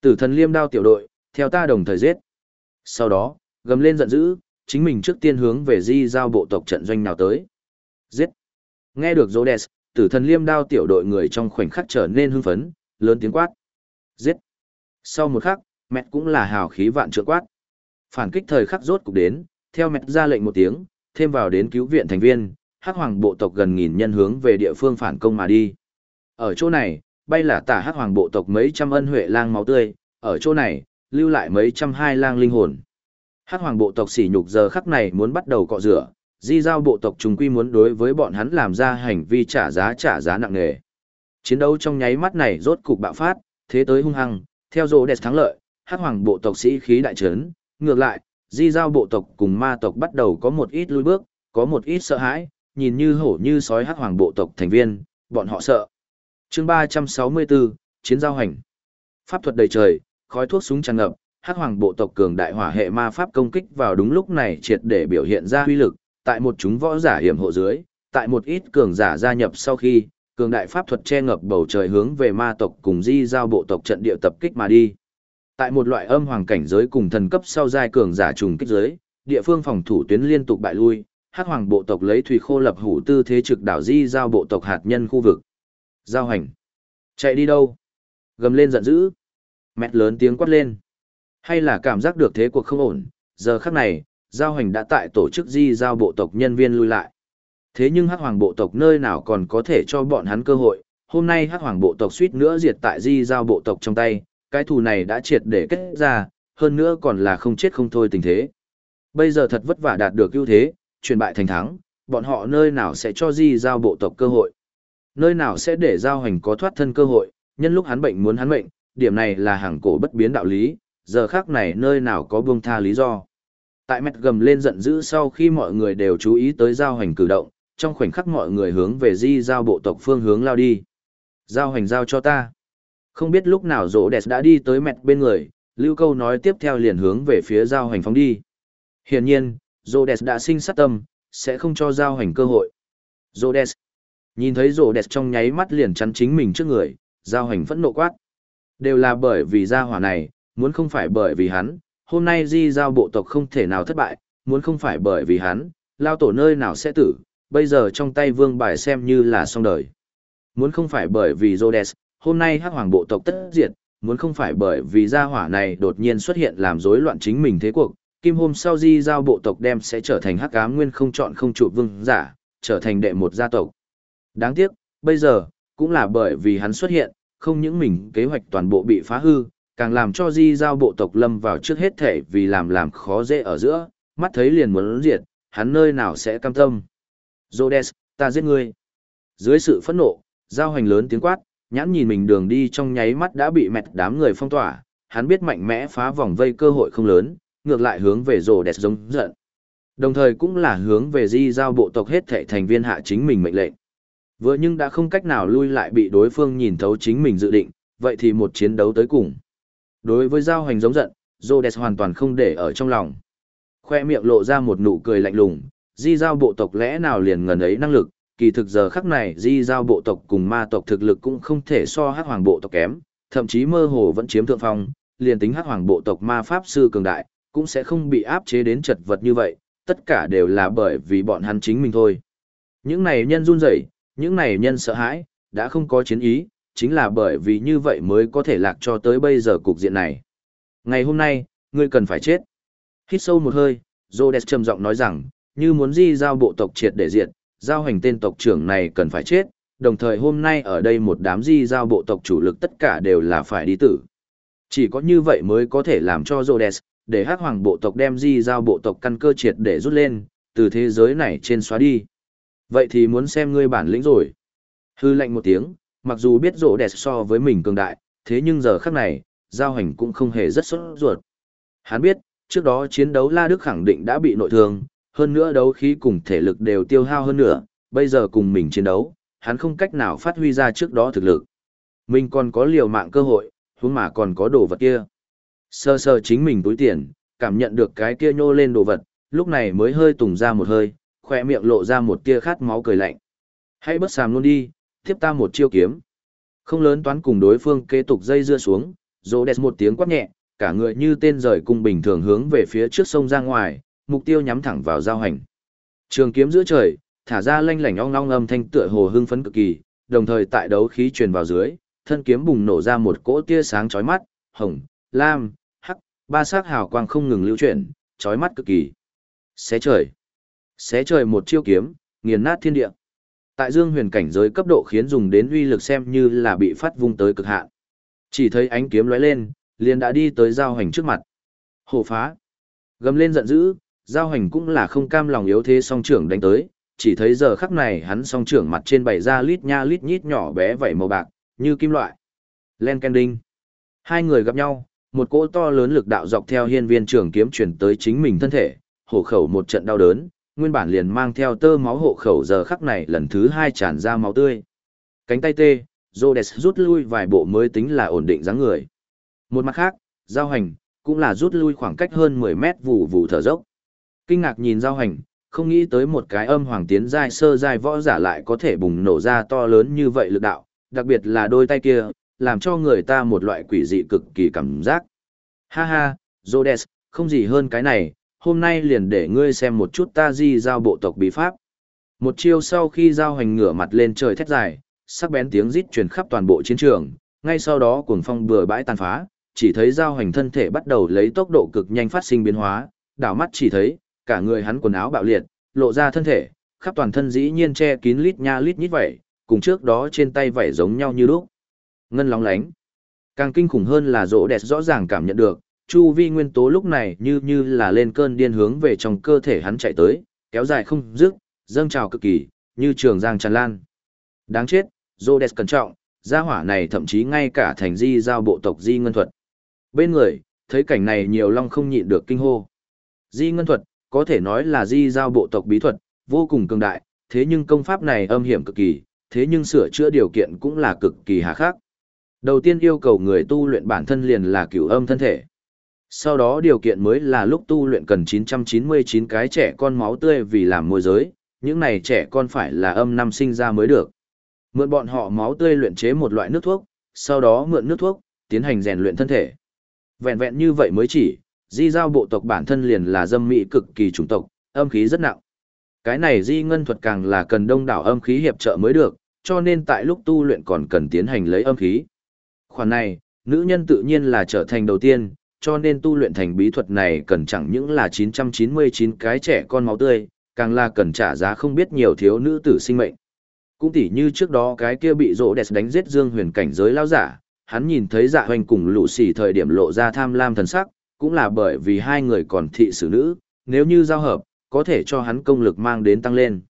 Tử thần liêm đao tiểu đội, theo ta đồng thời giết. Sau đó, gầm lên giận dữ, chính mình trước tiên hướng về di giao bộ tộc trận doanh nào tới. Giết! Nghe được Rhodes, tử thần liêm đao tiểu đội người trong khoảnh khắc trở nên hưng phấn, lớn tiếng quát. Giết! Sau một khắc, mẹ cũng là hào khí vạn trượng quát. Phản kích thời khắc rốt cục đến, theo mẹ ra lệnh một tiếng, thêm vào đến cứu viện thành viên, hắc hoàng bộ tộc gần nghìn nhân hướng về địa phương phản công mà đi. Ở chỗ này, bay là tả hắc hoàng bộ tộc mấy trăm ân huệ lang máu tươi, ở chỗ này, lưu lại mấy trăm hai lang linh hồn. Hắc hoàng bộ tộc sỉ nhục giờ khắc này muốn bắt đầu cọ rửa, di giao bộ tộc trùng quy muốn đối với bọn hắn làm ra hành vi trả giá trả giá nặng nề. Chiến đấu trong nháy mắt này rốt cục bạo phát, thế tới hung hăng, theo dỗ đẹp thắng lợi, hắc hoàng bộ tộc sĩ khí đại trấn, ngược lại, di giao bộ tộc cùng ma tộc bắt đầu có một ít lui bước, có một ít sợ hãi, nhìn như hổ như sói hắc hoàng bộ tộc thành viên, bọn họ sợ. chương 364, Chiến giao hành. Pháp thuật đầy trời, khói thuốc súng tràn ngập, hắc hoàng bộ tộc cường đại hỏa hệ ma pháp công kích vào đúng lúc này triệt để biểu hiện ra uy lực, tại một chúng võ giả hiểm hộ dưới, tại một ít cường giả gia nhập sau khi, cường đại pháp thuật che ngập bầu trời hướng về ma tộc cùng di giao bộ tộc trận địa tập kích mà đi. Tại một loại âm hoàng cảnh giới cùng thần cấp sau giai cường giả trùng kích giới, địa phương phòng thủ tuyến liên tục bại lui, hắc hoàng bộ tộc lấy thủy khô lập hủ tư thế trực đảo di giao bộ tộc hạt nhân khu vực. Giao hành. Chạy đi đâu? Gầm lên giận dữ. Mét lớn tiếng quát lên. Hay là cảm giác được thế cuộc không ổn, giờ khắc này, giao hành đã tại tổ chức di giao bộ tộc nhân viên lui lại. Thế nhưng hắc hoàng bộ tộc nơi nào còn có thể cho bọn hắn cơ hội, hôm nay hắc hoàng bộ tộc suýt nữa diệt tại di giao bộ tộc trong tay, cái thù này đã triệt để kết ra, hơn nữa còn là không chết không thôi tình thế. Bây giờ thật vất vả đạt được ưu thế, chuyển bại thành thắng, bọn họ nơi nào sẽ cho di giao bộ tộc cơ hội. Nơi nào sẽ để giao hành có thoát thân cơ hội, nhân lúc hắn bệnh muốn hắn bệnh, điểm này là hàng cổ bất biến đạo lý, giờ khác này nơi nào có buông tha lý do. Tại mẹt gầm lên giận dữ sau khi mọi người đều chú ý tới giao hành cử động, trong khoảnh khắc mọi người hướng về di giao bộ tộc phương hướng lao đi. Giao hành giao cho ta. Không biết lúc nào rỗ đẹp đã đi tới mẹt bên người, lưu câu nói tiếp theo liền hướng về phía giao hành phóng đi. Hiển nhiên, Rhodes đã sinh sát tâm, sẽ không cho giao hành cơ hội. Rhodes. Nhìn thấy Rhodes trong nháy mắt liền chắn chính mình trước người, giao hành phẫn nộ quát. Đều là bởi vì gia hỏa này, muốn không phải bởi vì hắn, hôm nay di giao bộ tộc không thể nào thất bại, muốn không phải bởi vì hắn, lao tổ nơi nào sẽ tử, bây giờ trong tay vương bài xem như là xong đời. Muốn không phải bởi vì Rhodes, hôm nay hắc hoàng bộ tộc tất diệt, muốn không phải bởi vì gia hỏa này đột nhiên xuất hiện làm rối loạn chính mình thế cuộc, kim hôm sau di giao bộ tộc đem sẽ trở thành hắc ám nguyên không chọn không trụ vương giả, trở thành đệ một gia tộc. Đáng tiếc, bây giờ, cũng là bởi vì hắn xuất hiện, không những mình kế hoạch toàn bộ bị phá hư, càng làm cho di giao bộ tộc lâm vào trước hết thể vì làm làm khó dễ ở giữa, mắt thấy liền muốn diệt, hắn nơi nào sẽ cam tâm. Rhodes, ta giết ngươi. Dưới sự phẫn nộ, giao hành lớn tiếng quát, nhãn nhìn mình đường đi trong nháy mắt đã bị mẹt đám người phong tỏa, hắn biết mạnh mẽ phá vòng vây cơ hội không lớn, ngược lại hướng về rồ đẹp giống giận. Đồng thời cũng là hướng về di giao bộ tộc hết thể thành viên hạ chính mình mệnh lệnh. Vừa nhưng đã không cách nào lui lại bị đối phương nhìn thấu chính mình dự định, vậy thì một chiến đấu tới cùng. Đối với giao hành giống giận, Rhodes hoàn toàn không để ở trong lòng. Khoe miệng lộ ra một nụ cười lạnh lùng, di giao bộ tộc lẽ nào liền ngần ấy năng lực, kỳ thực giờ khắc này di giao bộ tộc cùng ma tộc thực lực cũng không thể so hắc hoàng bộ tộc kém, thậm chí mơ hồ vẫn chiếm thượng phong, liền tính hắc hoàng bộ tộc ma pháp sư cường đại, cũng sẽ không bị áp chế đến chật vật như vậy, tất cả đều là bởi vì bọn hắn chính mình thôi. Những này nhân run rẩy, những này nhân sợ hãi, đã không có chiến ý, chính là bởi vì như vậy mới có thể lạc cho tới bây giờ cục diện này. Ngày hôm nay, ngươi cần phải chết. Hít sâu một hơi, Rhodes trầm giọng nói rằng, như muốn di giao bộ tộc triệt để diệt, giao hành tên tộc trưởng này cần phải chết, đồng thời hôm nay ở đây một đám di giao bộ tộc chủ lực tất cả đều là phải đi tử. Chỉ có như vậy mới có thể làm cho Rhodes, để hắc hoàng bộ tộc đem di giao bộ tộc căn cơ triệt để rút lên, từ thế giới này trên xóa đi. Vậy thì muốn xem ngươi bản lĩnh rồi. Hư lệnh một tiếng, mặc dù biết rộ đẹp so với mình cường đại, thế nhưng giờ khắc này, giao hành cũng không hề rất sốt ruột. Hắn biết, trước đó chiến đấu La Đức khẳng định đã bị nội thương, hơn nữa đấu khí cùng thể lực đều tiêu hao hơn nữa, bây giờ cùng mình chiến đấu, hắn không cách nào phát huy ra trước đó thực lực. Mình còn có liều mạng cơ hội, huống mà còn có đồ vật kia. Sơ sơ chính mình túi tiền, cảm nhận được cái kia nhô lên đồ vật, lúc này mới hơi tùng ra một hơi, khỏe miệng lộ ra một tia khát máu cười lạnh. Hãy bất sàm luôn đi, tiếp ta một chiêu kiếm. Không lớn toán cùng đối phương kế tục dây dưa xuống, rô đẹp một tiếng quát nhẹ, cả người như tên rời cung bình thường hướng về phía trước sông ra ngoài, mục tiêu nhắm thẳng vào giao hành. Trường kiếm giữa trời, thả ra lanh lảnh ong ong âm thanh tựa hồ hưng phấn cực kỳ, đồng thời tại đấu khí truyền vào dưới, thân kiếm bùng nổ ra một cỗ tia sáng chói mắt, hồng, lam, hắc, ba sắc hào quang không ngừng lưu chuyển, chói mắt cực kỳ. Xé trời. Xé trời một chiêu kiếm, nghiền nát thiên địa. Tại Dương Huyền cảnh giới cấp độ khiến dùng đến uy lực xem như là bị phát vung tới cực hạn. Chỉ thấy ánh kiếm lóe lên, liền đã đi tới giao hành trước mặt. Hổ phá. Gầm lên giận dữ, giao hành cũng là không cam lòng yếu thế song trưởng đánh tới, chỉ thấy giờ khắc này hắn song trưởng mặt trên bày ra lít nha lít nhít nhỏ bé vảy màu bạc, như kim loại. Len Kending. Hai người gặp nhau, một cỗ to lớn lực đạo dọc theo hiên viên trưởng kiếm chuyển tới chính mình thân thể, hổ khẩu một trận đau đớn, nguyên bản liền mang theo tơ máu hộ khẩu giờ khắc này lần thứ hai tràn ra máu tươi. Cánh tay tê, Rhodes rút lui vài bộ mới tính là ổn định dáng người. Một mặt khác, giao hành, cũng là rút lui khoảng cách hơn 10 mét vụ vụ thở dốc. Kinh ngạc nhìn giao hành, không nghĩ tới một cái âm hoàng tiến giai sơ giai võ giả lại có thể bùng nổ ra to lớn như vậy lực đạo, đặc biệt là đôi tay kia, làm cho người ta một loại quỷ dị cực kỳ cảm giác. Ha ha, Rhodes, không gì hơn cái này, hôm nay liền để ngươi xem một chút ta di giao bộ tộc bí pháp. Một chiêu sau khi giao hành ngửa mặt lên trời thét dài, sắc bén tiếng rít truyền khắp toàn bộ chiến trường, ngay sau đó cuồng phong bừa bãi tàn phá, chỉ thấy giao hành thân thể bắt đầu lấy tốc độ cực nhanh phát sinh biến hóa, đảo mắt chỉ thấy, cả người hắn quần áo bạo liệt, lộ ra thân thể, khắp toàn thân dĩ nhiên che kín lít nha lít nhít vậy, cùng trước đó trên tay vảy giống nhau như lúc. Ngân lóng lánh. Càng kinh khủng hơn là rỗ đẹp rõ ràng cảm nhận được, chu vi nguyên tố lúc này như như là lên cơn điên hướng về trong cơ thể hắn chạy tới, kéo dài không dứt, dâng trào cực kỳ, như trường giang tràn lan. Đáng chết, rỗ cẩn trọng, gia hỏa này thậm chí ngay cả thành di giao bộ tộc di ngân thuật. Bên người, thấy cảnh này nhiều long không nhịn được kinh hô. Di ngân thuật, có thể nói là di giao bộ tộc bí thuật, vô cùng cường đại, thế nhưng công pháp này âm hiểm cực kỳ, thế nhưng sửa chữa điều kiện cũng là cực kỳ hà khắc. Đầu tiên yêu cầu người tu luyện bản thân liền là cửu âm thân thể. Sau đó điều kiện mới là lúc tu luyện cần 999 cái trẻ con máu tươi vì làm môi giới, những này trẻ con phải là âm năm sinh ra mới được. Mượn bọn họ máu tươi luyện chế một loại nước thuốc, sau đó mượn nước thuốc, tiến hành rèn luyện thân thể. Vẹn vẹn như vậy mới chỉ, di giao bộ tộc bản thân liền là dâm mỹ cực kỳ chủng tộc, âm khí rất nặng. Cái này di ngân thuật càng là cần đông đảo âm khí hiệp trợ mới được, cho nên tại lúc tu luyện còn cần tiến hành lấy âm khí. Khoản này, nữ nhân tự nhiên là trở thành đầu tiên, cho nên tu luyện thành bí thuật này cần chẳng những là 999 cái trẻ con máu tươi, càng là cần trả giá không biết nhiều thiếu nữ tử sinh mệnh. Cũng tỉ như trước đó cái kia bị rỗ đẹp đánh giết dương huyền cảnh giới lao giả, hắn nhìn thấy dạ hoành cùng lũ xỉ thời điểm lộ ra tham lam thần sắc, cũng là bởi vì hai người còn thị xử nữ, nếu như giao hợp, có thể cho hắn công lực mang đến tăng lên.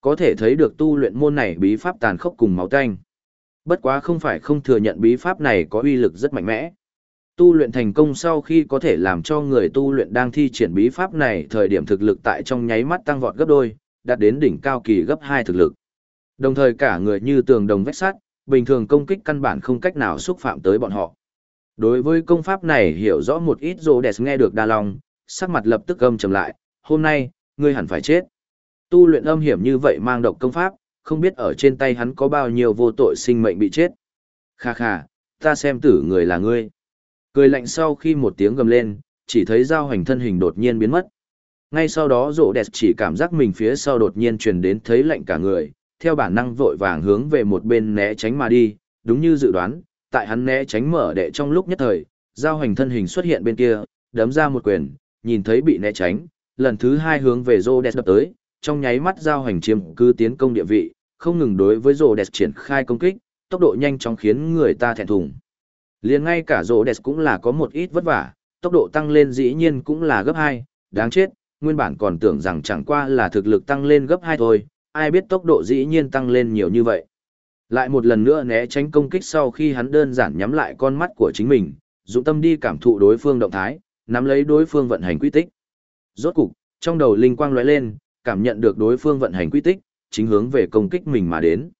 Có thể thấy được tu luyện môn này bí pháp tàn khốc cùng máu tanh. Bất quá không phải không thừa nhận bí pháp này có uy lực rất mạnh mẽ. Tu luyện thành công sau khi có thể làm cho người tu luyện đang thi triển bí pháp này thời điểm thực lực tại trong nháy mắt tăng vọt gấp đôi, đạt đến đỉnh cao kỳ gấp 2 thực lực. Đồng thời cả người như tường đồng vách sắt, bình thường công kích căn bản không cách nào xúc phạm tới bọn họ. Đối với công pháp này hiểu rõ một ít dù đẹp nghe được đa lòng, sắc mặt lập tức gầm trầm lại, hôm nay, ngươi hẳn phải chết. Tu luyện âm hiểm như vậy mang độc công pháp, không biết ở trên tay hắn có bao nhiêu vô tội sinh mệnh bị chết. Kha kha, ta xem tử người là ngươi. Cười lạnh sau khi một tiếng gầm lên, chỉ thấy giao hành thân hình đột nhiên biến mất. Ngay sau đó rộ đẹp chỉ cảm giác mình phía sau đột nhiên truyền đến thấy lạnh cả người, theo bản năng vội vàng hướng về một bên né tránh mà đi, đúng như dự đoán, tại hắn né tránh mở đệ trong lúc nhất thời, giao hành thân hình xuất hiện bên kia, đấm ra một quyền, nhìn thấy bị né tránh, lần thứ hai hướng về rô đẹp đập tới, trong nháy mắt giao hành chiếm cứ tiến công địa vị, không ngừng đối với rô đẹp triển khai công kích, tốc độ nhanh chóng khiến người ta thẹn thùng. Liền ngay cả rô đẹp cũng là có một ít vất vả, tốc độ tăng lên dĩ nhiên cũng là gấp hai, đáng chết, nguyên bản còn tưởng rằng chẳng qua là thực lực tăng lên gấp hai thôi, ai biết tốc độ dĩ nhiên tăng lên nhiều như vậy. Lại một lần nữa né tránh công kích sau khi hắn đơn giản nhắm lại con mắt của chính mình, dụng tâm đi cảm thụ đối phương động thái, nắm lấy đối phương vận hành quy tích. Rốt cục, trong đầu linh quang lóe lên, cảm nhận được đối phương vận hành quy tích, chính hướng về công kích mình mà đến.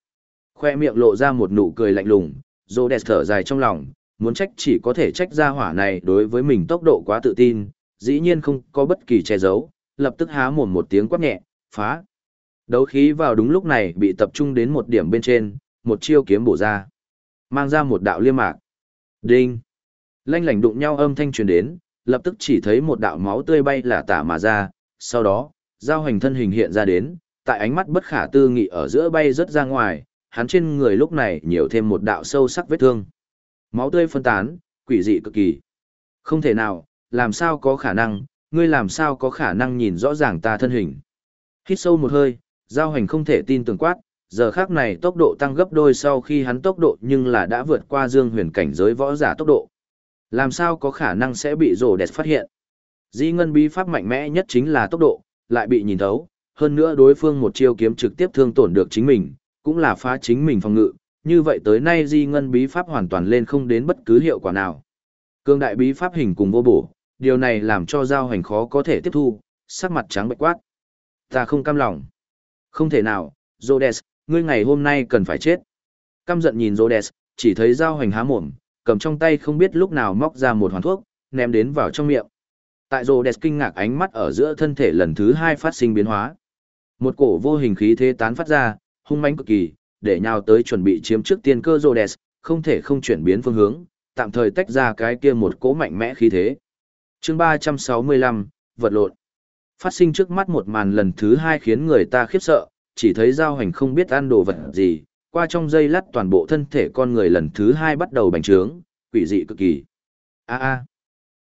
Khoe miệng lộ ra một nụ cười lạnh lùng, rô đẹp thở dài trong lòng, muốn trách chỉ có thể trách ra hỏa này đối với mình tốc độ quá tự tin, dĩ nhiên không có bất kỳ che giấu, lập tức há mồm một tiếng quát nhẹ, phá. Đấu khí vào đúng lúc này bị tập trung đến một điểm bên trên, một chiêu kiếm bổ ra. Mang ra một đạo liêm mạc. Đinh. Lanh lảnh đụng nhau âm thanh truyền đến, lập tức chỉ thấy một đạo máu tươi bay là tả mà ra, sau đó, giao hành thân hình hiện ra đến, tại ánh mắt bất khả tư nghị ở giữa bay rất ra ngoài, hắn trên người lúc này nhiều thêm một đạo sâu sắc vết thương. Máu tươi phân tán, quỷ dị cực kỳ. Không thể nào, làm sao có khả năng, ngươi làm sao có khả năng nhìn rõ ràng ta thân hình. Hít sâu một hơi, giao hành không thể tin tưởng quát, giờ khác này tốc độ tăng gấp đôi sau khi hắn tốc độ nhưng là đã vượt qua dương huyền cảnh giới võ giả tốc độ. Làm sao có khả năng sẽ bị rổ đẹp phát hiện. Di ngân bí pháp mạnh mẽ nhất chính là tốc độ, lại bị nhìn thấu, hơn nữa đối phương một chiêu kiếm trực tiếp thương tổn được chính mình, cũng là phá chính mình phòng ngự, như vậy tới nay di ngân bí pháp hoàn toàn lên không đến bất cứ hiệu quả nào. Cương đại bí pháp hình cùng vô bổ, điều này làm cho giao hành khó có thể tiếp thu, sắc mặt trắng bệch quát. Ta không cam lòng. Không thể nào, Rhodes, ngươi ngày hôm nay cần phải chết. Căm giận nhìn Rhodes, chỉ thấy giao hành há mồm, cầm trong tay không biết lúc nào móc ra một hoàn thuốc, ném đến vào trong miệng. Tại Rhodes kinh ngạc ánh mắt ở giữa thân thể lần thứ hai phát sinh biến hóa. Một cổ vô hình khí thế tán phát ra, hung mãnh cực kỳ, để nhào tới chuẩn bị chiếm trước tiên cơ Rhodes, không thể không chuyển biến phương hướng, tạm thời tách ra cái kia một cỗ mạnh mẽ khí thế. Chương 365, vật lộn. Phát sinh trước mắt một màn lần thứ hai khiến người ta khiếp sợ, chỉ thấy giao hành không biết ăn đồ vật gì, qua trong dây lắt toàn bộ thân thể con người lần thứ hai bắt đầu bành trướng, quỷ dị cực kỳ. A a.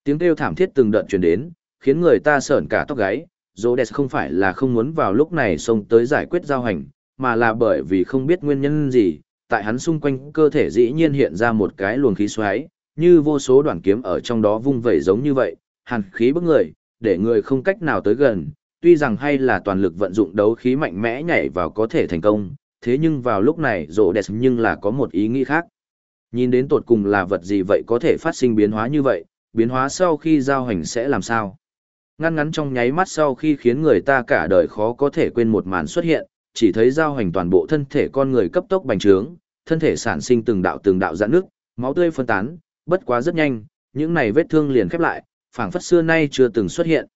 Tiếng kêu thảm thiết từng đợt truyền đến, khiến người ta sởn cả tóc gáy, Rhodes không phải là không muốn vào lúc này xông tới giải quyết giao hành, mà là bởi vì không biết nguyên nhân gì, tại hắn xung quanh cơ thể dĩ nhiên hiện ra một cái luồng khí xoáy, như vô số đoạn kiếm ở trong đó vung vẩy giống như vậy, hàn khí bức người, để người không cách nào tới gần, tuy rằng hay là toàn lực vận dụng đấu khí mạnh mẽ nhảy vào có thể thành công, thế nhưng vào lúc này rộ đẹp nhưng là có một ý nghĩ khác. Nhìn đến tột cùng là vật gì vậy có thể phát sinh biến hóa như vậy, biến hóa sau khi giao hành sẽ làm sao? Ngăn ngắn trong nháy mắt sau khi khiến người ta cả đời khó có thể quên một màn xuất hiện, chỉ thấy giao hành toàn bộ thân thể con người cấp tốc bành trướng, thân thể sản sinh từng đạo từng đạo dạn nước, máu tươi phân tán, bất quá rất nhanh, những này vết thương liền khép lại, phảng phất xưa nay chưa từng xuất hiện.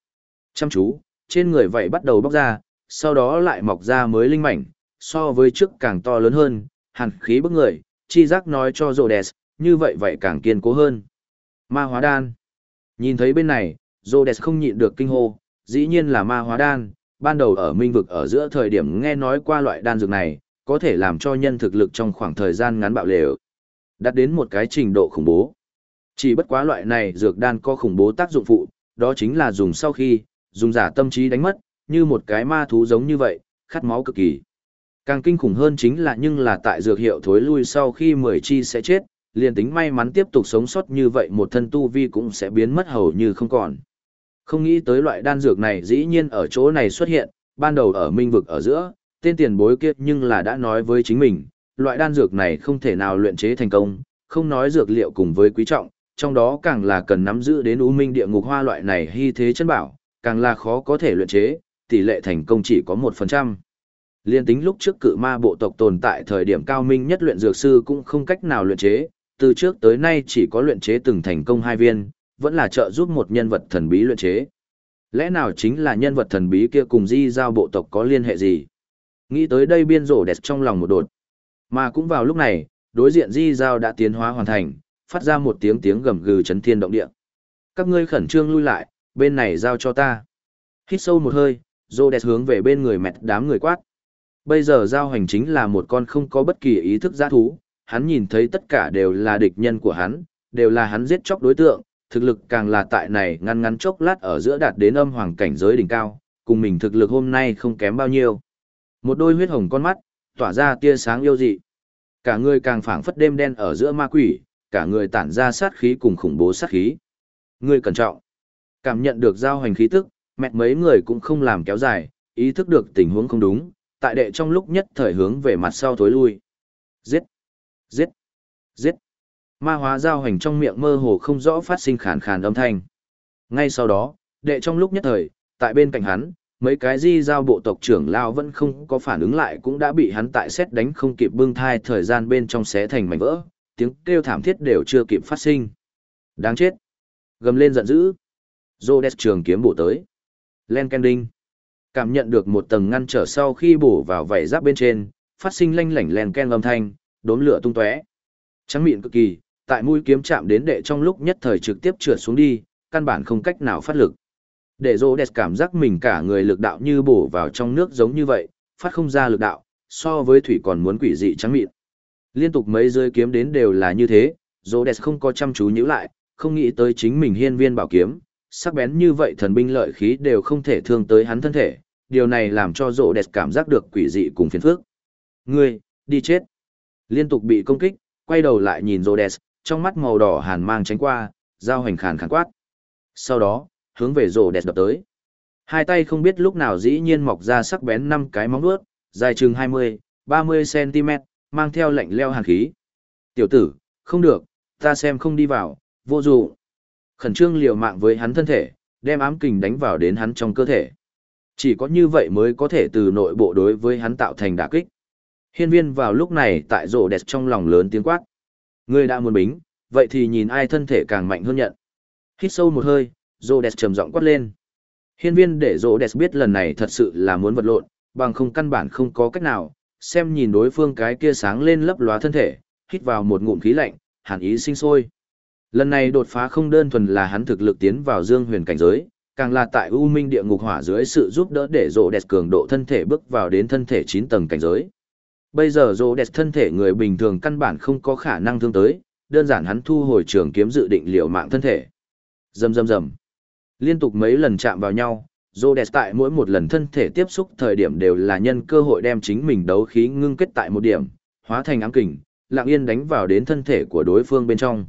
Chăm chú, trên người vậy bắt đầu bóc ra, sau đó lại mọc ra mới linh mảnh, so với trước càng to lớn hơn, hàn khí bức người, chi giác nói cho Rhodes, như vậy vậy càng kiên cố hơn. Ma hóa đan. Nhìn thấy bên này, Rodes không nhịn được kinh hô, dĩ nhiên là ma hóa đan, ban đầu ở minh vực ở giữa thời điểm nghe nói qua loại đan dược này, có thể làm cho nhân thực lực trong khoảng thời gian ngắn bạo lều. Đạt đến một cái trình độ khủng bố. Chỉ bất quá loại này dược đan có khủng bố tác dụng phụ, đó chính là dùng sau khi, dùng giả tâm trí đánh mất, như một cái ma thú giống như vậy, khát máu cực kỳ. Càng kinh khủng hơn chính là nhưng là tại dược hiệu thối lui sau khi mười chi sẽ chết, liền tính may mắn tiếp tục sống sót như vậy một thân tu vi cũng sẽ biến mất hầu như không còn. Không nghĩ tới loại đan dược này dĩ nhiên ở chỗ này xuất hiện, ban đầu ở minh vực ở giữa, tên tiền bối kia nhưng là đã nói với chính mình, loại đan dược này không thể nào luyện chế thành công, không nói dược liệu cùng với quý trọng, trong đó càng là cần nắm giữ đến u minh địa ngục hoa loại này hy thế chân bảo, càng là khó có thể luyện chế, tỷ lệ thành công chỉ có 1%. Liên tính lúc trước cự ma bộ tộc tồn tại thời điểm cao minh nhất luyện dược sư cũng không cách nào luyện chế, từ trước tới nay chỉ có luyện chế từng thành công hai viên, vẫn là trợ giúp một nhân vật thần bí luyện chế. Lẽ nào chính là nhân vật thần bí kia cùng di giao bộ tộc có liên hệ gì? Nghĩ tới đây biên rổ đẹp trong lòng một đột. Mà cũng vào lúc này, đối diện di giao đã tiến hóa hoàn thành, phát ra một tiếng tiếng gầm gừ chấn thiên động địa. Các ngươi khẩn trương lui lại, bên này giao cho ta. Hít sâu một hơi, rổ đẹp hướng về bên người mẹt đám người quát. Bây giờ giao hành chính là một con không có bất kỳ ý thức giã thú, hắn nhìn thấy tất cả đều là địch nhân của hắn, đều là hắn giết chóc đối tượng, thực lực càng là tại này ngăn ngắn chốc lát ở giữa đạt đến âm hoàng cảnh giới đỉnh cao, cùng mình thực lực hôm nay không kém bao nhiêu. Một đôi huyết hồng con mắt, tỏa ra tia sáng yêu dị. Cả người càng phảng phất đêm đen ở giữa ma quỷ, cả người tản ra sát khí cùng khủng bố sát khí. Người cẩn trọng. Cảm nhận được giao hành khí tức, mẹ mấy người cũng không làm kéo dài, ý thức được tình huống không đúng, tại đệ trong lúc nhất thời hướng về mặt sau thối lui. Giết! Giết! Giết! Ma hóa giao hành trong miệng mơ hồ không rõ phát sinh khàn khàn âm thanh. Ngay sau đó, đệ trong lúc nhất thời, tại bên cạnh hắn, mấy cái di giao bộ tộc trưởng lao vẫn không có phản ứng lại cũng đã bị hắn tại xét đánh không kịp bưng thai thời gian bên trong xé thành mảnh vỡ, tiếng kêu thảm thiết đều chưa kịp phát sinh. Đáng chết! Gầm lên giận dữ. Rhodes trường kiếm bổ tới. Len Kending. Cảm nhận được một tầng ngăn trở sau khi bổ vào vảy giáp bên trên, phát sinh lanh lảnh len ken âm thanh, đốm lửa tung tóe. Trắng miệng cực kỳ, tại mũi kiếm chạm đến đệ trong lúc nhất thời trực tiếp trượt xuống đi, căn bản không cách nào phát lực. Để rô đẹp cảm giác mình cả người lực đạo như bổ vào trong nước giống như vậy, phát không ra lực đạo, so với thủy còn muốn quỷ dị trắng mịn. Liên tục mấy rơi kiếm đến đều là như thế, rô đẹp không có chăm chú nhíu lại, không nghĩ tới chính mình hiên viên bảo kiếm, sắc bén như vậy thần binh lợi khí đều không thể thương tới hắn thân thể, điều này làm cho rô đẹp cảm giác được quỷ dị cùng phiền phức. Ngươi, đi chết. Liên tục bị công kích, quay đầu lại nhìn rô đẹp, trong mắt màu đỏ hàn mang tránh qua, dao hành khàn khàn quát. Sau đó, hướng về rổ đẹp đập tới. Hai tay không biết lúc nào dĩ nhiên mọc ra sắc bén năm cái móng vuốt, dài chừng 20, 30 cm, mang theo lạnh leo hàn khí. Tiểu tử, không được, ta xem không đi vào, vô dụng. Khẩn trương liều mạng với hắn thân thể, đem ám kình đánh vào đến hắn trong cơ thể. Chỉ có như vậy mới có thể từ nội bộ đối với hắn tạo thành đả kích. Hiên viên vào lúc này tại rổ đẹp trong lòng lớn tiếng quát. Ngươi đã muốn bính, vậy thì nhìn ai thân thể càng mạnh hơn nhận. Hít sâu một hơi, Rhodes trầm giọng quát lên. Hiên viên để Rhodes biết lần này thật sự là muốn vật lộn, bằng không căn bản không có cách nào, xem nhìn đối phương cái kia sáng lên lấp lóa thân thể, hít vào một ngụm khí lạnh, hàn ý sinh sôi. Lần này đột phá không đơn thuần là hắn thực lực tiến vào dương huyền cảnh giới, càng là tại U Minh địa ngục hỏa dưới sự giúp đỡ để Rhodes cường độ thân thể bước vào đến thân thể 9 tầng cảnh giới. Bây giờ Rhodes thân thể người bình thường căn bản không có khả năng thương tới, đơn giản hắn thu hồi trường kiếm dự định liều mạng thân thể. Rầm rầm rầm. Liên tục mấy lần chạm vào nhau, Rhodes tại mỗi một lần thân thể tiếp xúc thời điểm đều là nhân cơ hội đem chính mình đấu khí ngưng kết tại một điểm, hóa thành ám kình, lặng yên đánh vào đến thân thể của đối phương bên trong.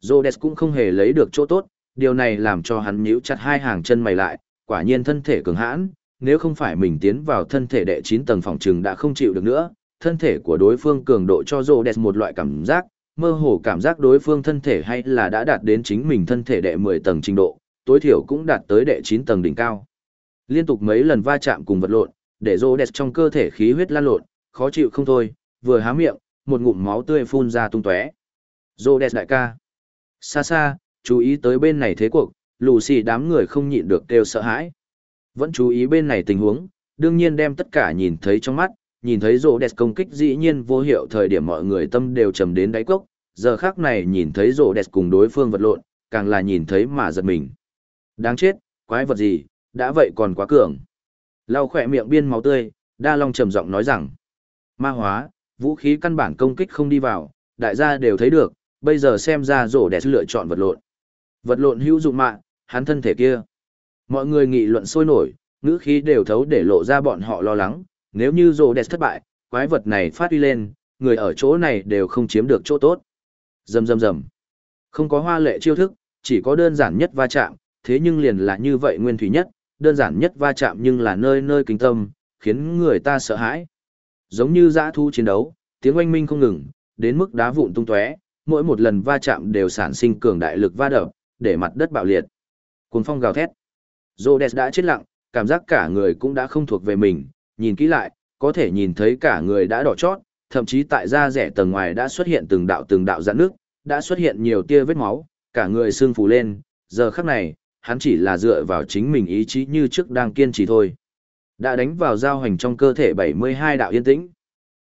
Rhodes cũng không hề lấy được chỗ tốt, điều này làm cho hắn nhíu chặt hai hàng chân mày lại, quả nhiên thân thể cường hãn, nếu không phải mình tiến vào thân thể đệ 9 tầng phòng trừng đã không chịu được nữa, thân thể của đối phương cường độ cho Rhodes một loại cảm giác, mơ hồ cảm giác đối phương thân thể hay là đã đạt đến chính mình thân thể đệ 10 tầng trình độ, tối thiểu cũng đạt tới đệ 9 tầng đỉnh cao. Liên tục mấy lần va chạm cùng vật lộn, để rô đẹp trong cơ thể khí huyết lan lộn, khó chịu không thôi, vừa há miệng, một ngụm máu tươi phun ra tung tóe. Rô đẹp đại ca. Xa xa, chú ý tới bên này thế cuộc, lù xì đám người không nhịn được kêu sợ hãi. Vẫn chú ý bên này tình huống, đương nhiên đem tất cả nhìn thấy trong mắt, nhìn thấy rô đẹp công kích dĩ nhiên vô hiệu thời điểm mọi người tâm đều trầm đến đáy cốc, giờ khác này nhìn thấy rô đẹp cùng đối phương vật lộn, càng là nhìn thấy mà giật mình. Đáng chết, quái vật gì, đã vậy còn quá cường. Lau khỏe miệng biên máu tươi, Đa Long trầm giọng nói rằng, ma hóa, vũ khí căn bản công kích không đi vào, đại gia đều thấy được, bây giờ xem ra rổ đẹp lựa chọn vật lộn. Vật lộn hữu dụng mạng, hắn thân thể kia. Mọi người nghị luận sôi nổi, ngữ khí đều thấu để lộ ra bọn họ lo lắng, nếu như rô đẹp thất bại, quái vật này phát huy lên, người ở chỗ này đều không chiếm được chỗ tốt. Rầm rầm rầm. Không có hoa lệ chiêu thức, chỉ có đơn giản nhất va chạm, thế nhưng liền là như vậy nguyên thủy nhất, đơn giản nhất va chạm nhưng là nơi nơi kinh tâm, khiến người ta sợ hãi. Giống như dã thu chiến đấu, tiếng oanh minh không ngừng, đến mức đá vụn tung tóe, mỗi một lần va chạm đều sản sinh cường đại lực va đập, để mặt đất bạo liệt. Cuồng phong gào thét. Rhodes đã chết lặng, cảm giác cả người cũng đã không thuộc về mình, nhìn kỹ lại, có thể nhìn thấy cả người đã đỏ chót, thậm chí tại da rẻ tầng ngoài đã xuất hiện từng đạo từng đạo rạn nước, đã xuất hiện nhiều tia vết máu, cả người xương phù lên, giờ khắc này, hắn chỉ là dựa vào chính mình ý chí như trước đang kiên trì thôi. Đã đánh vào giao hành trong cơ thể 72 đạo yên tĩnh.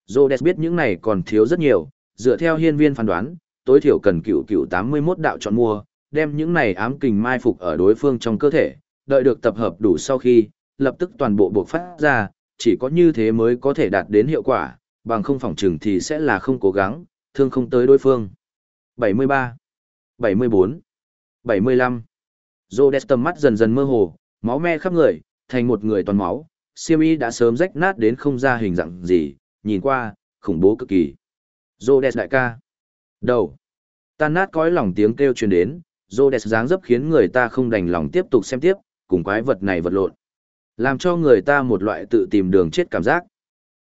Rhodes biết những này còn thiếu rất nhiều, dựa theo hiên viên phán đoán, tối thiểu cần cựu cựu 81 đạo chọn mua, đem những này ám kình mai phục ở đối phương trong cơ thể, đợi được tập hợp đủ sau khi, lập tức toàn bộ buộc phát ra, chỉ có như thế mới có thể đạt đến hiệu quả, bằng không phòng trừng thì sẽ là không cố gắng, thương không tới đối phương. 73, 74, 75 Rhodes tầm mắt dần dần mơ hồ, máu me khắp người, thành một người toàn máu, siêu y đã sớm rách nát đến không ra hình dạng gì, nhìn qua, khủng bố cực kỳ. Rhodes đại ca. Đầu. Tan nát cõi lòng tiếng kêu truyền đến, Rhodes dáng dấp khiến người ta không đành lòng tiếp tục xem tiếp, cùng quái vật này vật lộn. Làm cho người ta một loại tự tìm đường chết cảm giác.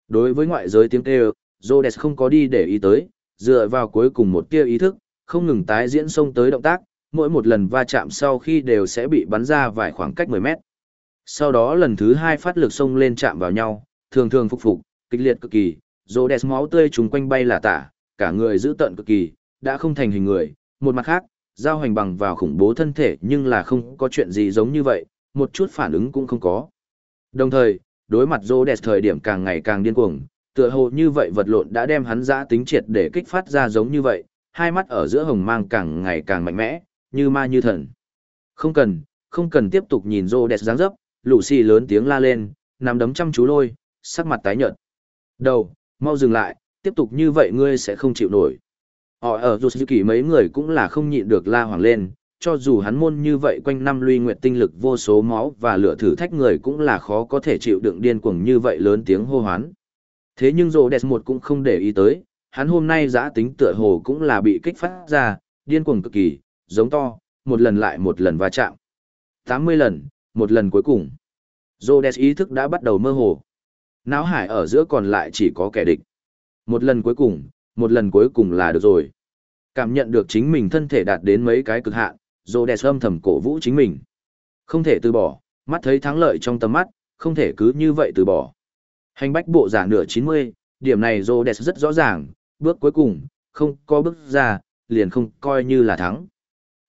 Đối với ngoại giới tiếng kêu, Rhodes không có đi để ý tới, dựa vào cuối cùng một tia ý thức, không ngừng tái diễn xông tới động tác, mỗi một lần va chạm sau khi đều sẽ bị bắn ra vài khoảng cách 10 mét. Sau đó lần thứ hai phát lực xông lên chạm vào nhau, thường thường phục phục, kịch liệt cực kỳ, Rhodes máu tươi trùng quanh bay là tả, cả người giữ tận cực kỳ, đã không thành hình người. Một mặt khác, giao hành bằng vào khủng bố thân thể nhưng là không có chuyện gì giống như vậy, một chút phản ứng cũng không có. Đồng thời, đối mặt rô đẹp thời điểm càng ngày càng điên cuồng, tựa hồ như vậy vật lộn đã đem hắn giã tính triệt để kích phát ra giống như vậy, hai mắt ở giữa hồng mang càng ngày càng mạnh mẽ, như ma như thần. Không cần, không cần tiếp tục nhìn rô đẹp dáng dấp, lũ xì lớn tiếng la lên, nằm đấm chăm chú lôi, sắc mặt tái nhợt. Đầu, mau dừng lại, tiếp tục như vậy ngươi sẽ không chịu nổi. Họ ở dù kỳ mấy người cũng là không nhịn được la hoàng lên, cho dù hắn môn như vậy quanh năm luy nguyệt tinh lực vô số máu và lửa thử thách người cũng là khó có thể chịu đựng điên cuồng như vậy lớn tiếng hô hoán. Thế nhưng rồ đẹp một cũng không để ý tới, hắn hôm nay giã tính tựa hồ cũng là bị kích phát ra, điên cuồng cực kỳ, giống to, một lần lại một lần va chạm. 80 lần, một lần cuối cùng. Rhodes ý thức đã bắt đầu mơ hồ. Náo hải ở giữa còn lại chỉ có kẻ địch. Một lần cuối cùng, một lần cuối cùng là được rồi. Cảm nhận được chính mình thân thể đạt đến mấy cái cực hạn, Rhodes âm thầm cổ vũ chính mình. Không thể từ bỏ, mắt thấy thắng lợi trong tầm mắt, không thể cứ như vậy từ bỏ. Hành bách bộ giả nửa 90, điểm này Rhodes rất rõ ràng, bước cuối cùng, không có bước ra, liền không coi như là thắng.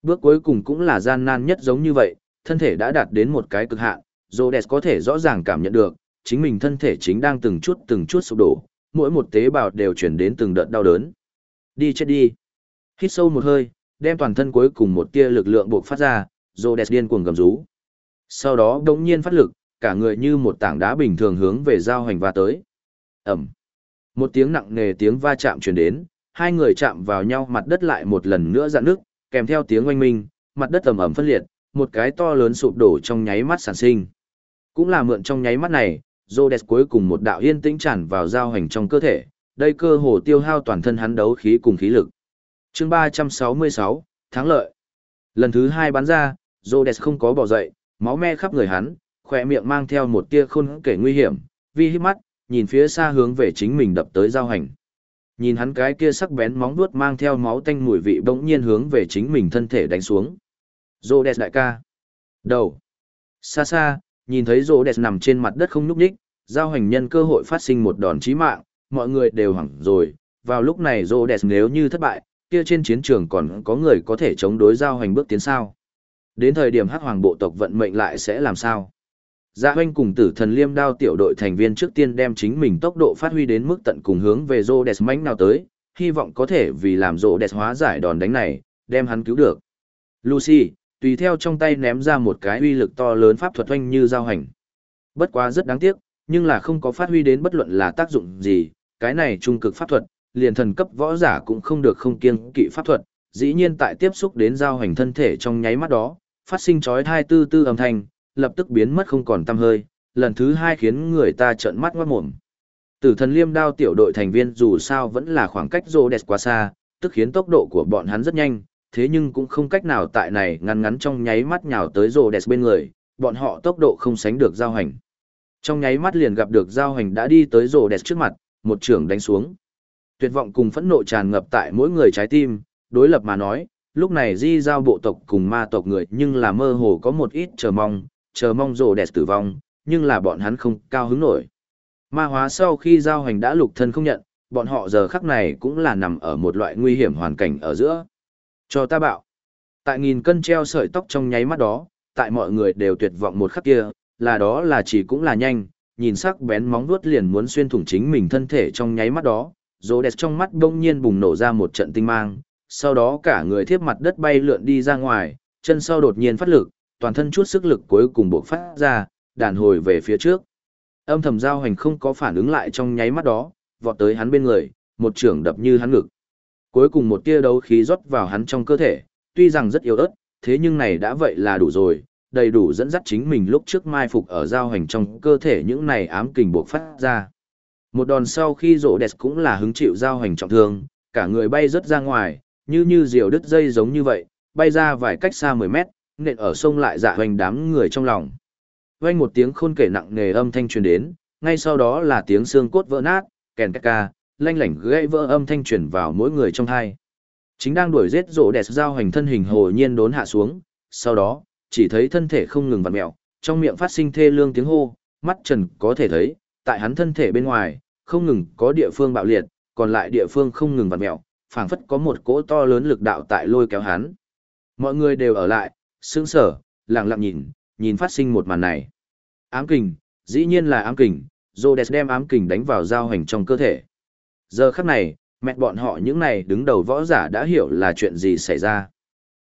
Bước cuối cùng cũng là gian nan nhất giống như vậy, thân thể đã đạt đến một cái cực hạn, Rhodes có thể rõ ràng cảm nhận được, chính mình thân thể chính đang từng chút từng chút sụp đổ, mỗi một tế bào đều chuyển đến từng đợt đau đớn. Đi chết đi. Hít sâu một hơi, đem toàn thân cuối cùng một tia lực lượng buộc phát ra, Rhodes điên cuồng gầm rú. Sau đó đống nhiên phát lực, cả người như một tảng đá bình thường hướng về giao hành va tới. Ẩm. Một tiếng nặng nề tiếng va chạm truyền đến, hai người chạm vào nhau mặt đất lại một lần nữa dạn nước, kèm theo tiếng oanh minh, mặt đất ầm ầm phân liệt, một cái to lớn sụp đổ trong nháy mắt sản sinh. Cũng là mượn trong nháy mắt này, Rhodes cuối cùng một đạo yên tĩnh tràn vào giao hành trong cơ thể, đây cơ hồ tiêu hao toàn thân hắn đấu khí cùng khí lực. Chương 366, thắng lợi. Lần thứ hai bắn ra, Rhodes không có bỏ dậy, máu me khắp người hắn, khỏe miệng mang theo một tia khôn kể nguy hiểm, vi hít mắt, nhìn phía xa hướng về chính mình đập tới giao hành. Nhìn hắn cái kia sắc bén móng vuốt mang theo máu tanh mùi vị bỗng nhiên hướng về chính mình thân thể đánh xuống. Rhodes đại ca. Đầu. Xa xa, nhìn thấy Rhodes nằm trên mặt đất không nhúc nhích, giao hành nhân cơ hội phát sinh một đòn chí mạng, mọi người đều hoảng rồi. Vào lúc này Rhodes nếu như thất bại, kia trên chiến trường còn có người có thể chống đối giao hành bước tiến sao. Đến thời điểm hắc hoàng bộ tộc vận mệnh lại sẽ làm sao? Dạ hoanh cùng tử thần liêm đao tiểu đội thành viên trước tiên đem chính mình tốc độ phát huy đến mức tận cùng hướng về Rhodes mánh nào tới, hy vọng có thể vì làm Rhodes hóa giải đòn đánh này, đem hắn cứu được. Lucy, tùy theo trong tay ném ra một cái uy lực to lớn pháp thuật oanh như giao hành. Bất quá rất đáng tiếc, nhưng là không có phát huy đến bất luận là tác dụng gì, cái này trung cực pháp thuật, liền thần cấp võ giả cũng không được không kiêng kỵ pháp thuật, dĩ nhiên tại tiếp xúc đến giao hành thân thể trong nháy mắt đó, phát sinh chói thai tư tư âm thanh, lập tức biến mất không còn tăm hơi, lần thứ hai khiến người ta trợn mắt ngoát mồm. Tử thần liêm đao tiểu đội thành viên dù sao vẫn là khoảng cách rô đẹp quá xa, tức khiến tốc độ của bọn hắn rất nhanh, thế nhưng cũng không cách nào tại này ngắn ngắn trong nháy mắt nhào tới rô đẹp bên người, bọn họ tốc độ không sánh được giao hành. Trong nháy mắt liền gặp được giao hành đã đi tới rô đẹp trước mặt, một trường đánh xuống. Tuyệt vọng cùng phẫn nộ tràn ngập tại mỗi người trái tim, đối lập mà nói, lúc này di giao bộ tộc cùng ma tộc người nhưng là mơ hồ có một ít chờ mong, chờ mong rồ đẹp tử vong, nhưng là bọn hắn không cao hứng nổi. Ma hóa sau khi giao hành đã lục thân không nhận, bọn họ giờ khắc này cũng là nằm ở một loại nguy hiểm hoàn cảnh ở giữa. Cho ta bạo. Tại nghìn cân treo sợi tóc trong nháy mắt đó, tại mọi người đều tuyệt vọng một khắc kia, là đó là chỉ cũng là nhanh, nhìn sắc bén móng vuốt liền muốn xuyên thủng chính mình thân thể trong nháy mắt đó, rô đẹp trong mắt bỗng nhiên bùng nổ ra một trận tinh mang, sau đó cả người thiếp mặt đất bay lượn đi ra ngoài, chân sau đột nhiên phát lực, toàn thân chút sức lực cuối cùng buộc phát ra, đàn hồi về phía trước. Âm thầm giao hành không có phản ứng lại trong nháy mắt đó, vọt tới hắn bên người, một trường đập như hắn ngực. Cuối cùng một tia đấu khí rót vào hắn trong cơ thể, tuy rằng rất yếu ớt, thế nhưng này đã vậy là đủ rồi, đầy đủ dẫn dắt chính mình lúc trước mai phục ở giao hành trong cơ thể những này ám kình buộc phát ra. Một đòn sau khi rộ đẹp cũng là hứng chịu giao hành trọng thương, cả người bay rất ra ngoài, như như diều đứt dây giống như vậy, bay ra vài cách xa 10 mét, nện ở sông lại dạ hoành đám người trong lòng. Vang một tiếng khôn kể nặng nề âm thanh truyền đến, ngay sau đó là tiếng xương cốt vỡ nát, kèn ca ca, lanh lảnh gãy vỡ âm thanh truyền vào mỗi người trong hai. Chính đang đuổi giết rộ đẹp giao hành thân hình hồ nhiên đốn hạ xuống, sau đó, chỉ thấy thân thể không ngừng vặn mẹo, trong miệng phát sinh thê lương tiếng hô, mắt trần có thể thấy, tại hắn thân thể bên ngoài, không ngừng có địa phương bạo liệt, còn lại địa phương không ngừng vặn mèo. phảng phất có một cỗ to lớn lực đạo tại lôi kéo hắn. Mọi người đều ở lại, sững sờ, lặng lặng nhìn, nhìn phát sinh một màn này. Ám kình, dĩ nhiên là ám kình, Rhodes đem ám kình đánh vào giao hành trong cơ thể. Giờ khắc này, mẹ bọn họ những này đứng đầu võ giả đã hiểu là chuyện gì xảy ra.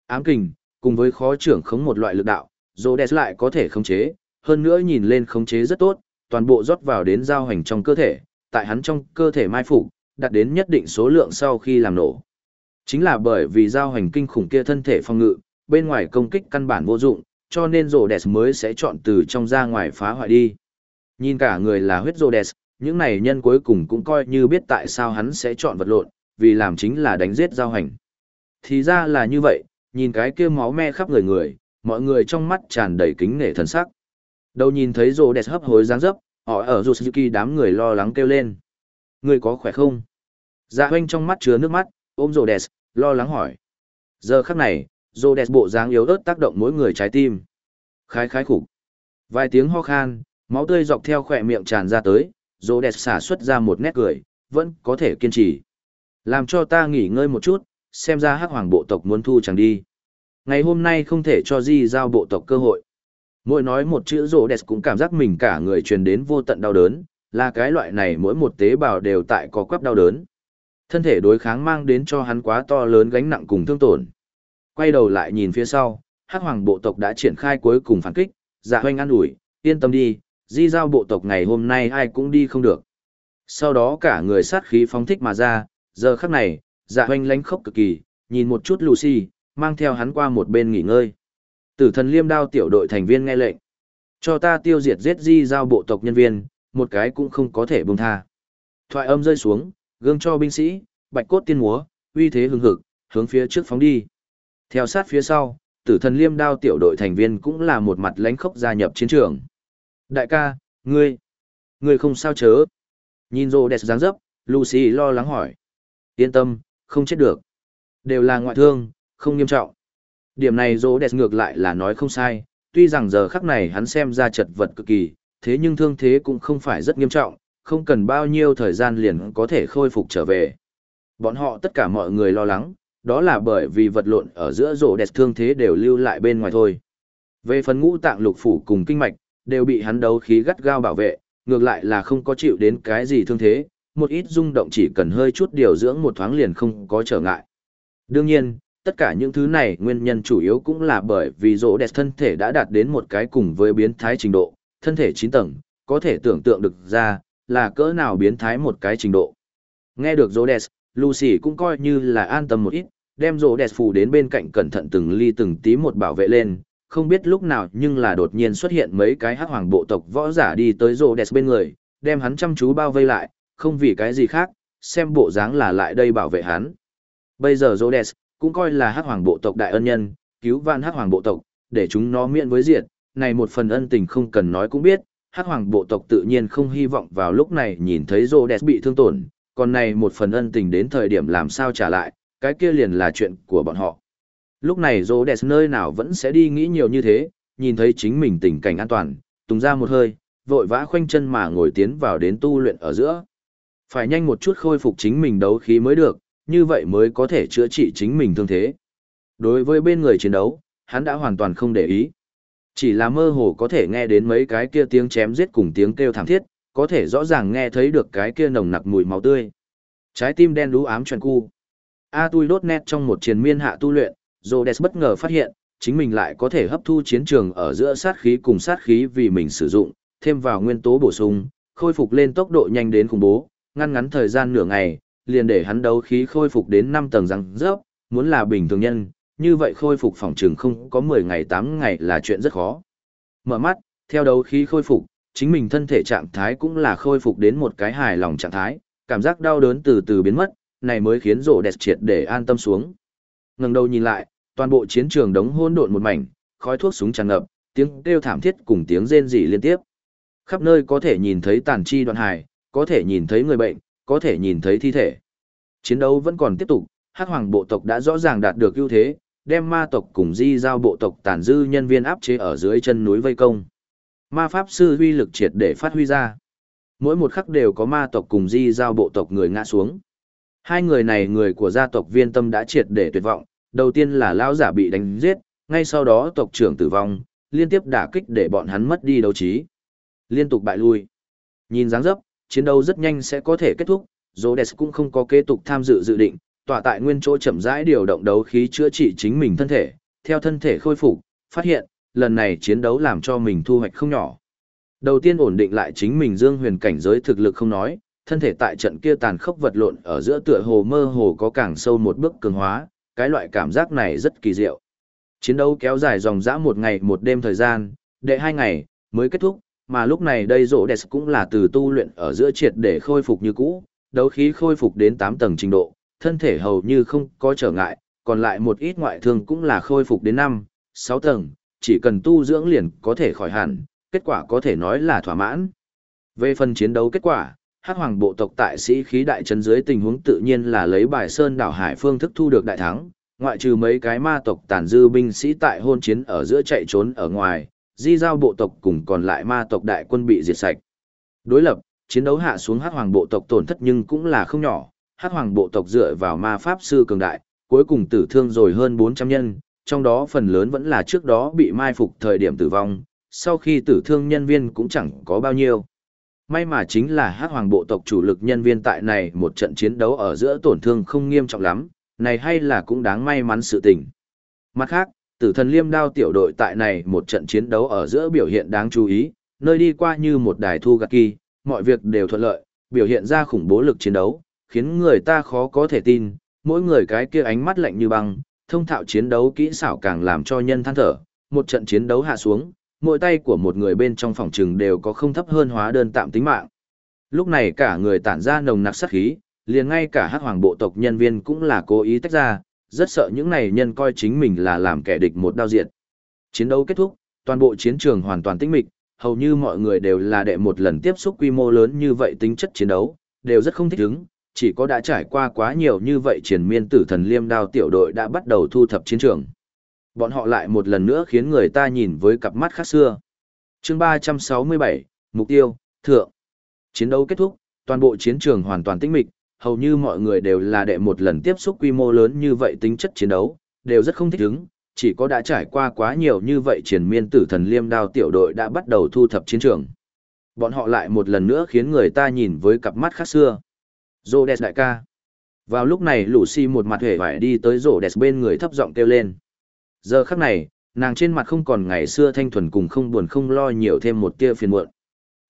Ám kình, cùng với khó trưởng khống một loại lực đạo, Rhodes lại có thể khống chế, hơn nữa nhìn lên khống chế rất tốt, toàn bộ rót vào đến giao hành trong cơ thể, tại hắn trong cơ thể mai phục, đạt đến nhất định số lượng sau khi làm nổ. Chính là bởi vì giao hành kinh khủng kia thân thể phòng ngự, bên ngoài công kích căn bản vô dụng, cho nên Rhodes mới sẽ chọn từ trong ra ngoài phá hoại đi. Nhìn cả người là huyết Rhodes, những này nhân cuối cùng cũng coi như biết tại sao hắn sẽ chọn vật lộn, vì làm chính là đánh giết giao hành. Thì ra là như vậy, nhìn cái kia máu me khắp người người, mọi người trong mắt tràn đầy kính nể thần sắc. Đầu nhìn thấy Rhodes hấp hối dáng dấp, họ ở Yusuki đám người lo lắng kêu lên. Người có khỏe không? Dạ hoanh trong mắt chứa nước mắt, ôm Rhodes, lo lắng hỏi. Giờ khắc này, Rhodes bộ dáng yếu ớt tác động mỗi người trái tim. Khái khái khủng. Vài tiếng ho khan, máu tươi dọc theo khỏe miệng tràn ra tới, Rhodes xả xuất ra một nét cười, vẫn có thể kiên trì. Làm cho ta nghỉ ngơi một chút, xem ra hắc hoàng bộ tộc muốn thu chẳng đi. Ngày hôm nay không thể cho Di giao bộ tộc cơ hội. Mỗi nói một chữ rồ đẹp cũng cảm giác mình cả người truyền đến vô tận đau đớn, là cái loại này mỗi một tế bào đều tại có quắp đau đớn. Thân thể đối kháng mang đến cho hắn quá to lớn gánh nặng cùng thương tổn. Quay đầu lại nhìn phía sau, hắc hoàng bộ tộc đã triển khai cuối cùng phản kích, dạ hoanh an ủi, yên tâm đi, di giao bộ tộc ngày hôm nay ai cũng đi không được. Sau đó cả người sát khí phóng thích mà ra, giờ khắc này, dạ hoanh lánh khốc cực kỳ, nhìn một chút Lucy, mang theo hắn qua một bên nghỉ ngơi. Tử thần liêm đao tiểu đội thành viên nghe lệnh. Cho ta tiêu diệt giết di giao bộ tộc nhân viên, một cái cũng không có thể buông tha. Thoại âm rơi xuống, gương cho binh sĩ, bạch cốt tiên múa, uy thế hừng hực, hướng phía trước phóng đi. Theo sát phía sau, tử thần liêm đao tiểu đội thành viên cũng là một mặt lánh khốc gia nhập chiến trường. Đại ca, ngươi, ngươi không sao chớ. Nhìn rô đẹp dáng dấp, Lucy lo lắng hỏi. Yên tâm, không chết được. Đều là ngoại thương, không nghiêm trọng. Điểm này rô đẹp ngược lại là nói không sai, tuy rằng giờ khắc này hắn xem ra chật vật cực kỳ, thế nhưng thương thế cũng không phải rất nghiêm trọng, không cần bao nhiêu thời gian liền có thể khôi phục trở về. Bọn họ tất cả mọi người lo lắng, đó là bởi vì vật lộn ở giữa rổ đẹp thương thế đều lưu lại bên ngoài thôi. Về phần ngũ tạng lục phủ cùng kinh mạch, đều bị hắn đấu khí gắt gao bảo vệ, ngược lại là không có chịu đến cái gì thương thế, một ít rung động chỉ cần hơi chút điều dưỡng một thoáng liền không có trở ngại. Đương nhiên, tất cả những thứ này nguyên nhân chủ yếu cũng là bởi vì rỗ đẹp thân thể đã đạt đến một cái cùng với biến thái trình độ, thân thể 9 tầng, có thể tưởng tượng được ra, là cỡ nào biến thái một cái trình độ. Nghe được rỗ đẹp, Lucy cũng coi như là an tâm một ít, đem rỗ đẹp phù đến bên cạnh cẩn thận từng ly từng tí một bảo vệ lên, không biết lúc nào nhưng là đột nhiên xuất hiện mấy cái hắc hoàng bộ tộc võ giả đi tới rỗ đẹp bên người, đem hắn chăm chú bao vây lại, không vì cái gì khác, xem bộ dáng là lại đây bảo vệ hắn. Bây giờ rỗ đẹp cũng coi là hắc hoàng bộ tộc đại ân nhân, cứu van hắc hoàng bộ tộc, để chúng nó miễn với diệt, này một phần ân tình không cần nói cũng biết, hắc hoàng bộ tộc tự nhiên không hy vọng vào lúc này nhìn thấy rô đẹp bị thương tổn, còn này một phần ân tình đến thời điểm làm sao trả lại, cái kia liền là chuyện của bọn họ. Lúc này rô đẹp nơi nào vẫn sẽ đi nghĩ nhiều như thế, nhìn thấy chính mình tình cảnh an toàn, tung ra một hơi, vội vã khoanh chân mà ngồi tiến vào đến tu luyện ở giữa. Phải nhanh một chút khôi phục chính mình đấu khí mới được, như vậy mới có thể chữa trị chính mình thương thế. Đối với bên người chiến đấu, hắn đã hoàn toàn không để ý. Chỉ là mơ hồ có thể nghe đến mấy cái kia tiếng chém giết cùng tiếng kêu thảm thiết, có thể rõ ràng nghe thấy được cái kia nồng nặc mùi máu tươi. Trái tim đen đú ám tròn cu. A tui đốt nét trong một triền miên hạ tu luyện, Rhodes bất ngờ phát hiện, chính mình lại có thể hấp thu chiến trường ở giữa sát khí cùng sát khí vì mình sử dụng, thêm vào nguyên tố bổ sung, khôi phục lên tốc độ nhanh đến khủng bố, ngăn ngắn thời gian nửa ngày, liền để hắn đấu khí khôi phục đến 5 tầng răng rớp, muốn là bình thường nhân, như vậy khôi phục phòng trường không có 10 ngày 8 ngày là chuyện rất khó. Mở mắt, theo đấu khí khôi phục, chính mình thân thể trạng thái cũng là khôi phục đến một cái hài lòng trạng thái, cảm giác đau đớn từ từ biến mất, này mới khiến rổ đẹp triệt để an tâm xuống. Ngẩng đầu nhìn lại, toàn bộ chiến trường đống hỗn độn một mảnh, khói thuốc súng tràn ngập, tiếng kêu thảm thiết cùng tiếng rên rỉ liên tiếp. Khắp nơi có thể nhìn thấy tàn chi đoạn hài, có thể nhìn thấy người bệnh, có thể nhìn thấy thi thể. Chiến đấu vẫn còn tiếp tục, Hắc Hoàng bộ tộc đã rõ ràng đạt được ưu thế, đem ma tộc cùng di giao bộ tộc tàn dư nhân viên áp chế ở dưới chân núi vây công. Ma pháp sư huy lực triệt để phát huy ra. Mỗi một khắc đều có ma tộc cùng di giao bộ tộc người ngã xuống. Hai người này người của gia tộc viên tâm đã triệt để tuyệt vọng, đầu tiên là lão giả bị đánh giết, ngay sau đó tộc trưởng tử vong, liên tiếp đả kích để bọn hắn mất đi đấu trí. Liên tục bại lui. Nhìn dáng dấp, chiến đấu rất nhanh sẽ có thể kết thúc, Rhodes cũng không có kế tục tham dự dự định, Tọa tại nguyên chỗ chậm rãi điều động đấu khí chữa trị chính mình thân thể, theo thân thể khôi phục, phát hiện, lần này chiến đấu làm cho mình thu hoạch không nhỏ. Đầu tiên ổn định lại chính mình dương huyền cảnh giới thực lực không nói, thân thể tại trận kia tàn khốc vật lộn ở giữa tựa hồ mơ hồ có càng sâu một bước cường hóa, cái loại cảm giác này rất kỳ diệu. Chiến đấu kéo dài dòng dã một ngày một đêm thời gian, đệ hai ngày, mới kết thúc, mà lúc này đây rỗ đẹp cũng là từ tu luyện ở giữa triệt để khôi phục như cũ, đấu khí khôi phục đến 8 tầng trình độ, thân thể hầu như không có trở ngại, còn lại một ít ngoại thương cũng là khôi phục đến 5, 6 tầng, chỉ cần tu dưỡng liền có thể khỏi hẳn, kết quả có thể nói là thỏa mãn. Về phần chiến đấu kết quả, Hắc Hoàng bộ tộc tại sĩ khí đại trấn dưới tình huống tự nhiên là lấy bài sơn đảo hải phương thức thu được đại thắng, ngoại trừ mấy cái ma tộc tàn dư binh sĩ tại hôn chiến ở giữa chạy trốn ở ngoài, di giao bộ tộc cùng còn lại ma tộc đại quân bị diệt sạch. Đối lập, chiến đấu hạ xuống Hát Hoàng bộ tộc tổn thất nhưng cũng là không nhỏ, Hát Hoàng bộ tộc dựa vào ma pháp sư cường đại, cuối cùng tử thương rồi hơn 400 nhân, trong đó phần lớn vẫn là trước đó bị mai phục thời điểm tử vong, sau khi tử thương nhân viên cũng chẳng có bao nhiêu. May mà chính là Hát hoàng bộ tộc chủ lực nhân viên tại này một trận chiến đấu ở giữa tổn thương không nghiêm trọng lắm, này hay là cũng đáng may mắn sự tình. Mặt khác, tử thần liêm đao tiểu đội tại này một trận chiến đấu ở giữa biểu hiện đáng chú ý, nơi đi qua như một đài thu gạt kỳ, mọi việc đều thuận lợi, biểu hiện ra khủng bố lực chiến đấu, khiến người ta khó có thể tin, mỗi người cái kia ánh mắt lạnh như băng, thông thạo chiến đấu kỹ xảo càng làm cho nhân than thở, một trận chiến đấu hạ xuống, mỗi tay của một người bên trong phòng trừng đều có không thấp hơn hóa đơn tạm tính mạng. Lúc này cả người tản ra nồng nặc sát khí, liền ngay cả hắc hoàng bộ tộc nhân viên cũng là cố ý tách ra, rất sợ những này nhân coi chính mình là làm kẻ địch một đao diệt. Chiến đấu kết thúc, toàn bộ chiến trường hoàn toàn tĩnh mịch, hầu như mọi người đều là đệ một lần tiếp xúc quy mô lớn như vậy tính chất chiến đấu, đều rất không thích ứng, chỉ có đã trải qua quá nhiều như vậy triển miên tử thần liêm đao tiểu đội đã bắt đầu thu thập chiến trường. Bọn họ lại một lần nữa khiến người ta nhìn với cặp mắt khác xưa. chương 367, Mục tiêu, Thượng. Chiến đấu kết thúc, toàn bộ chiến trường hoàn toàn tĩnh mịch, hầu như mọi người đều là đệ một lần tiếp xúc quy mô lớn như vậy tính chất chiến đấu, đều rất không thích ứng, chỉ có đã trải qua quá nhiều như vậy triển miên tử thần liêm đao tiểu đội đã bắt đầu thu thập chiến trường. Bọn họ lại một lần nữa khiến người ta nhìn với cặp mắt khác xưa. Rô đẹp đại ca. Vào lúc này Lucy một mặt hề vải đi tới rổ đẹp bên người thấp giọng kêu lên. Giờ khắc này, nàng trên mặt không còn ngày xưa thanh thuần cùng không buồn không lo nhiều thêm một tia phiền muộn.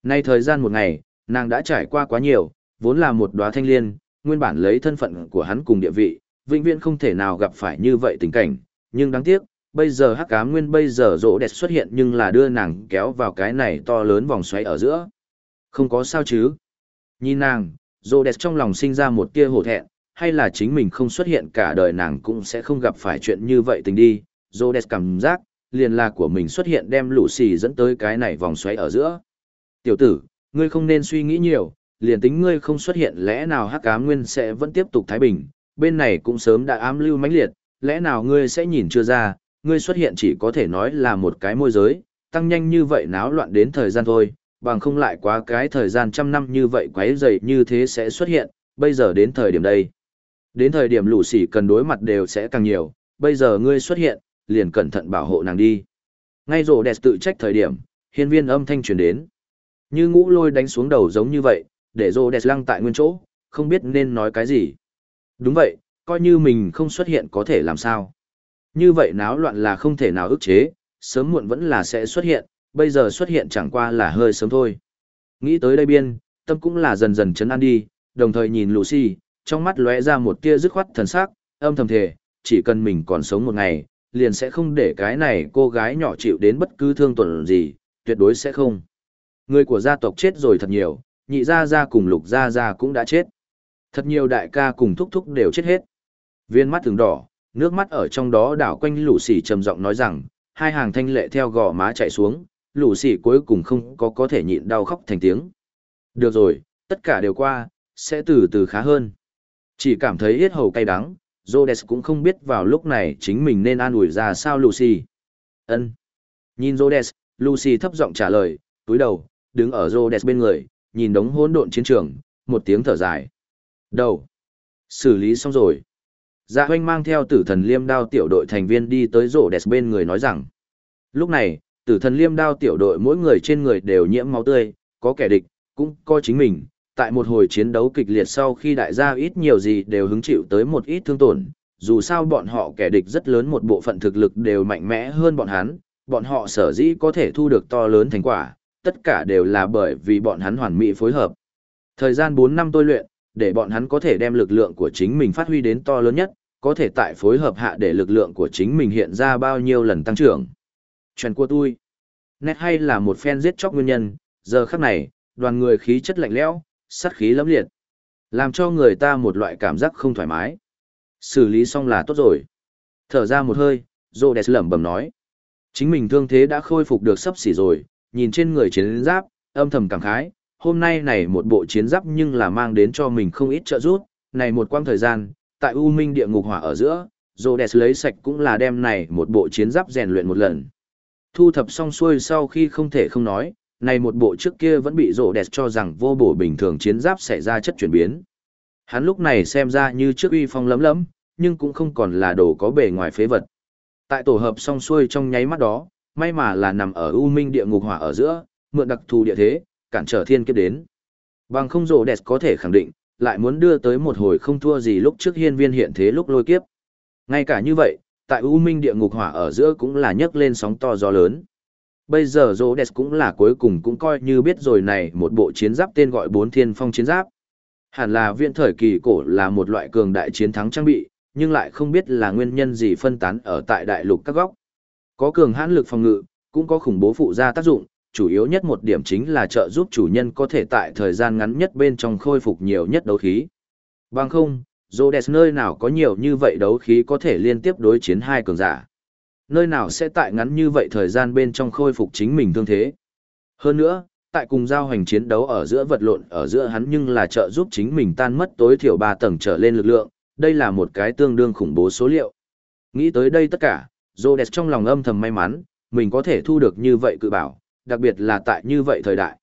Nay thời gian một ngày, nàng đã trải qua quá nhiều, vốn là một đóa thanh liên, nguyên bản lấy thân phận của hắn cùng địa vị, vĩnh viễn không thể nào gặp phải như vậy tình cảnh, nhưng đáng tiếc, bây giờ hắc ám nguyên bây giờ rỗ đẹp xuất hiện nhưng là đưa nàng kéo vào cái này to lớn vòng xoáy ở giữa. Không có sao chứ. Nhìn nàng, rỗ đẹp trong lòng sinh ra một tia hổ thẹn, hay là chính mình không xuất hiện cả đời nàng cũng sẽ không gặp phải chuyện như vậy tình đi, Rhodes cảm giác, liền là của mình xuất hiện đem lũ xì dẫn tới cái này vòng xoáy ở giữa. Tiểu tử, ngươi không nên suy nghĩ nhiều, liền tính ngươi không xuất hiện lẽ nào hắc ám nguyên sẽ vẫn tiếp tục thái bình, bên này cũng sớm đã ám lưu mãnh liệt, lẽ nào ngươi sẽ nhìn chưa ra, ngươi xuất hiện chỉ có thể nói là một cái môi giới, tăng nhanh như vậy náo loạn đến thời gian thôi, bằng không lại quá cái thời gian trăm năm như vậy quấy dày như thế sẽ xuất hiện, bây giờ đến thời điểm đây. Đến thời điểm lũ xỉ cần đối mặt đều sẽ càng nhiều, bây giờ ngươi xuất hiện, liền cẩn thận bảo hộ nàng đi. Ngay rồ đẹp tự trách thời điểm, hiên viên âm thanh truyền đến. Như ngũ lôi đánh xuống đầu giống như vậy, để rô đẹp lăng tại nguyên chỗ, không biết nên nói cái gì. Đúng vậy, coi như mình không xuất hiện có thể làm sao. Như vậy náo loạn là không thể nào ức chế, sớm muộn vẫn là sẽ xuất hiện, bây giờ xuất hiện chẳng qua là hơi sớm thôi. Nghĩ tới đây biên, tâm cũng là dần dần chấn an đi, đồng thời nhìn Lucy, trong mắt lóe ra một tia dứt khoát thần sắc, âm thầm thề, chỉ cần mình còn sống một ngày, liền sẽ không để cái này cô gái nhỏ chịu đến bất cứ thương tổn gì, tuyệt đối sẽ không. Người của gia tộc chết rồi thật nhiều, nhị gia gia cùng lục gia gia cũng đã chết. Thật nhiều đại ca cùng thúc thúc đều chết hết. Viên mắt thường đỏ, nước mắt ở trong đó đảo quanh lũ sỉ trầm giọng nói rằng, hai hàng thanh lệ theo gò má chạy xuống, lũ sỉ cuối cùng không có có thể nhịn đau khóc thành tiếng. Được rồi, tất cả đều qua, sẽ từ từ khá hơn. Chỉ cảm thấy yết hầu cay đắng, Rhodes cũng không biết vào lúc này chính mình nên an ủi ra sao Lucy. Ân. Nhìn Rhodes, Lucy thấp giọng trả lời, túi đầu, đứng ở Rhodes bên người, nhìn đống hỗn độn chiến trường, một tiếng thở dài. Đầu. Xử lý xong rồi. Dạ hoanh mang theo tử thần liêm đao tiểu đội thành viên đi tới Rhodes bên người nói rằng. Lúc này, Tử thần liêm đao tiểu đội mỗi người trên người đều nhiễm máu tươi, có kẻ địch, cũng có chính mình. Tại một hồi chiến đấu kịch liệt sau khi đại gia ít nhiều gì đều hứng chịu tới một ít thương tổn, dù sao bọn họ kẻ địch rất lớn một bộ phận thực lực đều mạnh mẽ hơn bọn hắn, bọn họ sở dĩ có thể thu được to lớn thành quả, tất cả đều là bởi vì bọn hắn hoàn mỹ phối hợp. Thời gian 4 năm tôi luyện, để bọn hắn có thể đem lực lượng của chính mình phát huy đến to lớn nhất, có thể tại phối hợp hạ để lực lượng của chính mình hiện ra bao nhiêu lần tăng trưởng. Chuyện của tôi. Nét hay là một fan giết chóc nguyên nhân, giờ khắc này, đoàn người khí chất lạnh lẽo, sát khí lẫm liệt. Làm cho người ta một loại cảm giác không thoải mái. Xử lý xong là tốt rồi. Thở ra một hơi, Rhodes lẩm bẩm nói. Chính mình thương thế đã khôi phục được sắp xỉ rồi, nhìn trên người chiến giáp, âm thầm cảm khái, hôm nay này một bộ chiến giáp nhưng là mang đến cho mình không ít trợ giúp, này một quãng thời gian, tại U Minh địa ngục hỏa ở giữa, Rhodes lấy sạch cũng là đem này một bộ chiến giáp rèn luyện một lần. Thu thập xong xuôi sau khi không thể không nói, này một bộ trước kia vẫn bị Rhodes cho rằng vô bổ bình thường chiến giáp xảy ra chất chuyển biến. Hắn lúc này xem ra như trước uy phong lấm lấm, nhưng cũng không còn là đồ có bề ngoài phế vật. Tại tổ hợp xong xuôi trong nháy mắt đó, may mà là nằm ở U Minh địa ngục hỏa ở giữa, mượn đặc thù địa thế, cản trở thiên kiếp đến. Bằng không rồ đẹp có thể khẳng định, lại muốn đưa tới một hồi không thua gì lúc trước hiên viên hiện thế lúc lôi kiếp. Ngay cả như vậy, tại U Minh địa ngục hỏa ở giữa cũng là nhấc lên sóng to gió lớn. Bây giờ rồ đẹp cũng là cuối cùng cũng coi như biết rồi này một bộ chiến giáp tên gọi bốn thiên phong chiến giáp. Hẳn là viện thời kỳ cổ là một loại cường đại chiến thắng trang bị, nhưng lại không biết là nguyên nhân gì phân tán ở tại đại lục các góc. Có cường hãn lực phòng ngự, cũng có khủng bố phụ gia tác dụng, chủ yếu nhất một điểm chính là trợ giúp chủ nhân có thể tại thời gian ngắn nhất bên trong khôi phục nhiều nhất đấu khí. Bằng không, Rhodes nơi nào có nhiều như vậy đấu khí có thể liên tiếp đối chiến hai cường giả. Nơi nào sẽ tại ngắn như vậy thời gian bên trong khôi phục chính mình thương thế. Hơn nữa, tại cùng giao hành chiến đấu ở giữa vật lộn ở giữa hắn nhưng là trợ giúp chính mình tan mất tối thiểu 3 tầng trở lên lực lượng, đây là một cái tương đương khủng bố số liệu. Nghĩ tới đây tất cả, Rhodes trong lòng âm thầm may mắn, mình có thể thu được như vậy cự bảo, đặc biệt là tại như vậy thời đại.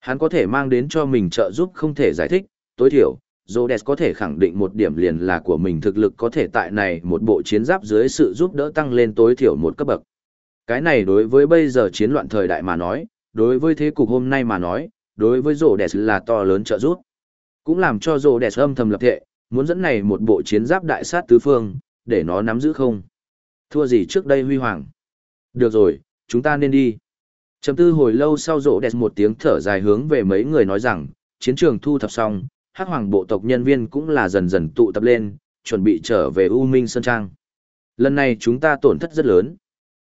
Hắn có thể mang đến cho mình trợ giúp không thể giải thích, tối thiểu, Rhodes có thể khẳng định một điểm liền là của mình thực lực có thể tại này một bộ chiến giáp dưới sự giúp đỡ tăng lên tối thiểu một cấp bậc. Cái này đối với bây giờ chiến loạn thời đại mà nói, đối với thế cục hôm nay mà nói, đối với Rhodes là to lớn trợ giúp. Cũng làm cho Rhodes âm thầm lập thể, muốn dẫn này một bộ chiến giáp đại sát tứ phương, để nó nắm giữ không. Thua gì trước đây huy hoàng. Được rồi, chúng ta nên đi. Chầm tư hồi lâu sau rộ đẹp một tiếng thở dài hướng về mấy người nói rằng, chiến trường thu thập xong, hắc hoàng bộ tộc nhân viên cũng là dần dần tụ tập lên, chuẩn bị trở về U Minh Sơn Trang. Lần này chúng ta tổn thất rất lớn.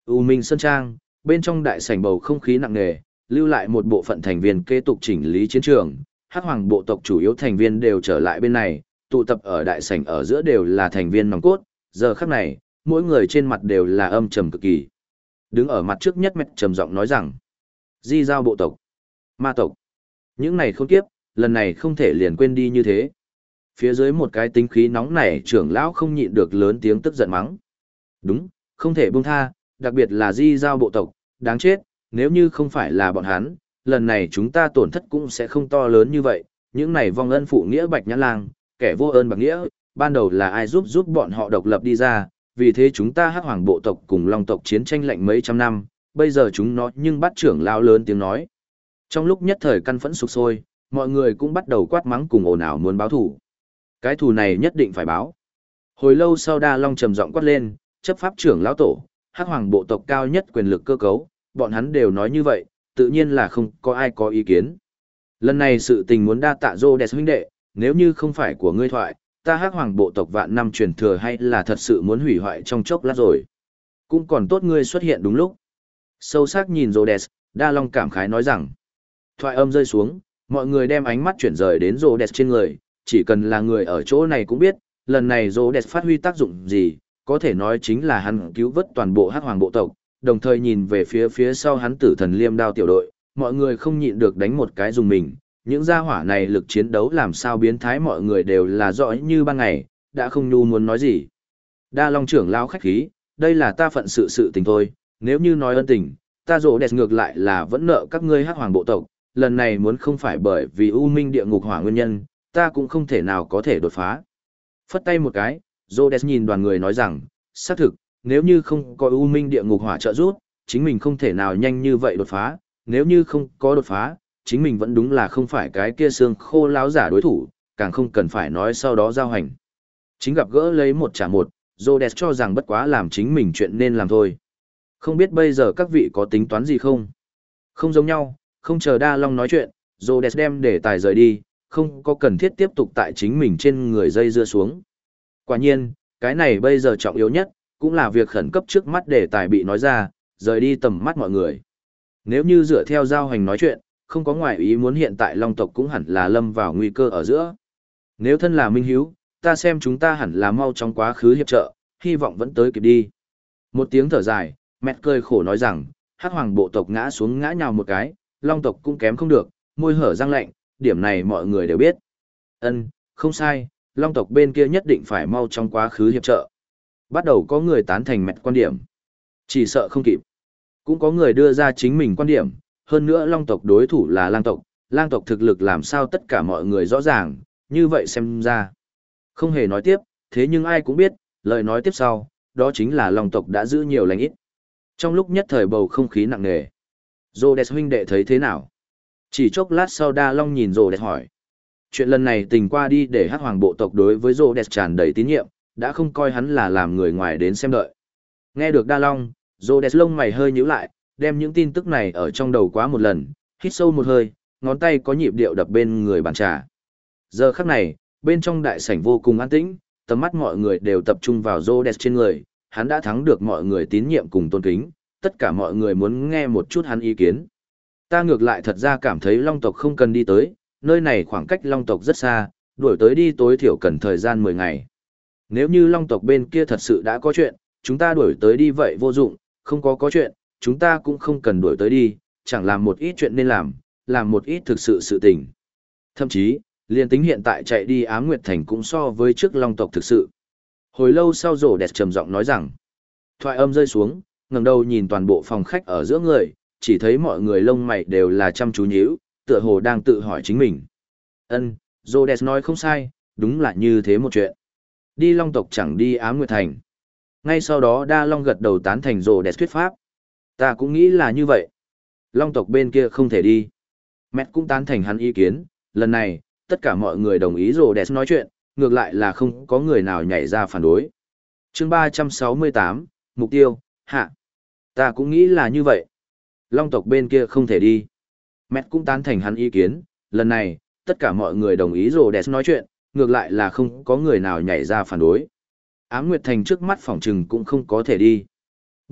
U Minh Sơn Trang, bên trong đại sảnh bầu không khí nặng nề, lưu lại một bộ phận thành viên kế tục chỉnh lý chiến trường, hắc hoàng bộ tộc chủ yếu thành viên đều trở lại bên này, tụ tập ở đại sảnh ở giữa đều là thành viên nòng cốt, giờ khắc này, mỗi người trên mặt đều là âm trầm cực kỳ. Đứng ở mặt trước nhất mẹ trầm giọng nói rằng, di giao bộ tộc, ma tộc, những này không kiếp, lần này không thể liền quên đi như thế. Phía dưới một cái tính khí nóng nảy trưởng lão không nhịn được lớn tiếng tức giận mắng. Đúng, không thể buông tha, đặc biệt là di giao bộ tộc, đáng chết, nếu như không phải là bọn hắn, lần này chúng ta tổn thất cũng sẽ không to lớn như vậy, những này vong ân phụ nghĩa bạch nhã lang, kẻ vô ơn bạc nghĩa, ban đầu là ai giúp giúp bọn họ độc lập đi ra, vì thế chúng ta hắc hoàng bộ tộc cùng long tộc chiến tranh lạnh mấy trăm năm, bây giờ chúng nó nhưng bắt trưởng lao lớn tiếng nói. Trong lúc nhất thời căn phẫn sục sôi, mọi người cũng bắt đầu quát mắng cùng ồn ào muốn báo thủ. Cái thù này nhất định phải báo. Hồi lâu sau đa long trầm giọng quát lên, chấp pháp trưởng lão tổ, hắc hoàng bộ tộc cao nhất quyền lực cơ cấu, bọn hắn đều nói như vậy, tự nhiên là không có ai có ý kiến. Lần này sự tình muốn đa tạ Rô Đẹp huynh đệ, nếu như không phải của ngươi thoại, ta hắc hoàng bộ tộc vạn năm truyền thừa hay là thật sự muốn hủy hoại trong chốc lát rồi. Cũng còn tốt ngươi xuất hiện đúng lúc. Sâu sắc nhìn Rô Rhodes, Đa Long cảm khái nói rằng. Thoại âm rơi xuống, mọi người đem ánh mắt chuyển rời đến Rô Rhodes trên người, chỉ cần là người ở chỗ này cũng biết, lần này Rô Rhodes phát huy tác dụng gì, có thể nói chính là hắn cứu vớt toàn bộ hắc hoàng bộ tộc, đồng thời nhìn về phía phía sau hắn tử thần liêm đao tiểu đội, mọi người không nhịn được đánh một cái dùng mình, những gia hỏa này lực chiến đấu làm sao biến thái mọi người đều là rõ như ban ngày, đã không nhu muốn nói gì. Đa Long trưởng lao khách khí, đây là ta phận sự sự tình thôi, nếu như nói ân tình, ta rổ đẹp ngược lại là vẫn nợ các ngươi hắc hoàng bộ tộc, lần này muốn không phải bởi vì u minh địa ngục hỏa nguyên nhân, ta cũng không thể nào có thể đột phá. Phất tay một cái, Rhodes nhìn đoàn người nói rằng, xác thực, nếu như không có u minh địa ngục hỏa trợ giúp, chính mình không thể nào nhanh như vậy đột phá, nếu như không có đột phá, chính mình vẫn đúng là không phải cái kia xương khô láo giả đối thủ, càng không cần phải nói sau đó giao hành. Chính gặp gỡ lấy một trả một, Zodes cho rằng bất quá làm chính mình chuyện nên làm thôi. Không biết bây giờ các vị có tính toán gì không? Không giống nhau, không chờ Đa Long nói chuyện, Zodes đem để tài rời đi, không có cần thiết tiếp tục tại chính mình trên người dây dưa xuống. Quả nhiên, cái này bây giờ trọng yếu nhất, cũng là việc khẩn cấp trước mắt để tài bị nói ra, rời đi tầm mắt mọi người. Nếu như dựa theo giao hành nói chuyện, không có ngoại ý muốn hiện tại Long tộc cũng hẳn là lâm vào nguy cơ ở giữa. Nếu thân là Minh Hiếu, ta xem chúng ta hẳn là mau trong quá khứ hiệp trợ, hy vọng vẫn tới kịp đi. Một tiếng thở dài, mẹ cười khổ nói rằng, hắc hoàng bộ tộc ngã xuống ngã nhào một cái, long tộc cũng kém không được, môi hở răng lạnh, điểm này mọi người đều biết. Ân, không sai, long tộc bên kia nhất định phải mau trong quá khứ hiệp trợ. Bắt đầu có người tán thành mẹ quan điểm. Chỉ sợ không kịp. Cũng có người đưa ra chính mình quan điểm, hơn nữa long tộc đối thủ là lang tộc, lang tộc thực lực làm sao tất cả mọi người rõ ràng, như vậy xem ra. Không hề nói tiếp, thế nhưng ai cũng biết, lời nói tiếp sau, đó chính là long tộc đã giữ nhiều lành ít. Trong lúc nhất thời bầu không khí nặng nề, Rhodes huynh đệ thấy thế nào? Chỉ chốc lát sau Đa Long nhìn Rhodes hỏi. Chuyện lần này tình qua đi để hát hoàng bộ tộc đối với Rhodes tràn đầy tín nhiệm, đã không coi hắn là làm người ngoài đến xem đợi. Nghe được Đa Long, Rhodes lông mày hơi nhíu lại, đem những tin tức này ở trong đầu quá một lần, hít sâu một hơi, ngón tay có nhịp điệu đập bên người bàn trà. Giờ khắc này, bên trong đại sảnh vô cùng an tĩnh, tầm mắt mọi người đều tập trung vào Rhodes trên người, hắn đã thắng được mọi người tín nhiệm cùng tôn kính, tất cả mọi người muốn nghe một chút hắn ý kiến. Ta ngược lại thật ra cảm thấy Long tộc không cần đi tới, nơi này khoảng cách Long tộc rất xa, đuổi tới đi tối thiểu cần thời gian 10 ngày. Nếu như Long tộc bên kia thật sự đã có chuyện, chúng ta đuổi tới đi vậy vô dụng, không có có chuyện, chúng ta cũng không cần đuổi tới đi, chẳng làm một ít chuyện nên làm, làm một ít thực sự sự tình. Thậm chí, liên tính hiện tại chạy đi ám nguyệt thành cũng so với trước long tộc thực sự. Hồi lâu sau rổ đẹp trầm giọng nói rằng, thoại âm rơi xuống, ngẩng đầu nhìn toàn bộ phòng khách ở giữa người, chỉ thấy mọi người lông mày đều là chăm chú nhíu, tựa hồ đang tự hỏi chính mình. Ân, Rhodes nói không sai, đúng là như thế một chuyện. Đi long tộc chẳng đi ám nguyệt thành. Ngay sau đó đa long gật đầu tán thành Rhodes thuyết pháp. Ta cũng nghĩ là như vậy. Long tộc bên kia không thể đi. Mẹ cũng tán thành hắn ý kiến, lần này, tất cả mọi người đồng ý rồ đẹp nói chuyện, ngược lại là không có người nào nhảy ra phản đối. chương 368, mục tiêu, hạ. Ta cũng nghĩ là như vậy. Long tộc bên kia không thể đi. Mẹ cũng tán thành hắn ý kiến, lần này, tất cả mọi người đồng ý rồ đẹp nói chuyện, ngược lại là không có người nào nhảy ra phản đối. Ám Nguyệt Thành trước mắt phòng trừng cũng không có thể đi.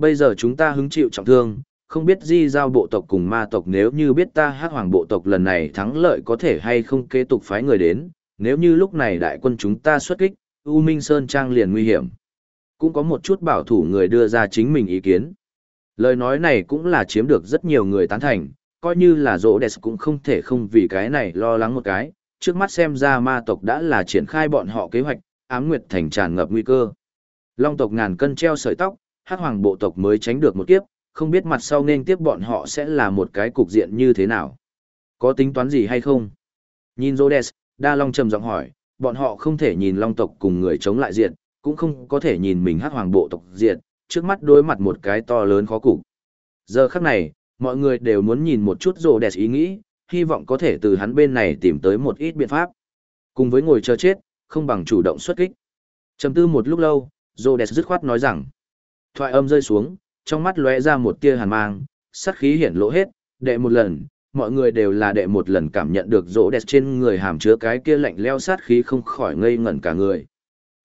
Bây giờ chúng ta hứng chịu trọng thương, không biết di giao bộ tộc cùng ma tộc nếu như biết ta hát hoàng bộ tộc lần này thắng lợi có thể hay không kế tục phái người đến, nếu như lúc này đại quân chúng ta xuất kích, U Minh Sơn Trang liền nguy hiểm. Cũng có một chút bảo thủ người đưa ra chính mình ý kiến. Lời nói này cũng là chiếm được rất nhiều người tán thành, coi như là rỗ đẹp cũng không thể không vì cái này lo lắng một cái, trước mắt xem ra ma tộc đã là triển khai bọn họ kế hoạch, ám nguyệt thành tràn ngập nguy cơ. Long tộc ngàn cân treo sợi tóc, hát hoàng bộ tộc mới tránh được một kiếp, không biết mặt sau nên tiếp bọn họ sẽ là một cái cục diện như thế nào. Có tính toán gì hay không? Nhìn Rhodes, Đa Long trầm giọng hỏi, bọn họ không thể nhìn Long tộc cùng người chống lại diện, cũng không có thể nhìn mình hát hoàng bộ tộc diện, trước mắt đối mặt một cái to lớn khó cục. Giờ khắc này, mọi người đều muốn nhìn một chút Rhodes ý nghĩ, hy vọng có thể từ hắn bên này tìm tới một ít biện pháp. Cùng với ngồi chờ chết, không bằng chủ động xuất kích. Trầm tư một lúc lâu, Rhodes dứt khoát nói rằng, Thoại âm rơi xuống, trong mắt lóe ra một tia hàn mang, sát khí hiển lộ hết, đệ một lần, mọi người đều là đệ một lần cảm nhận được rỗ đẹp trên người hàm chứa cái kia lạnh leo sát khí không khỏi ngây ngẩn cả người.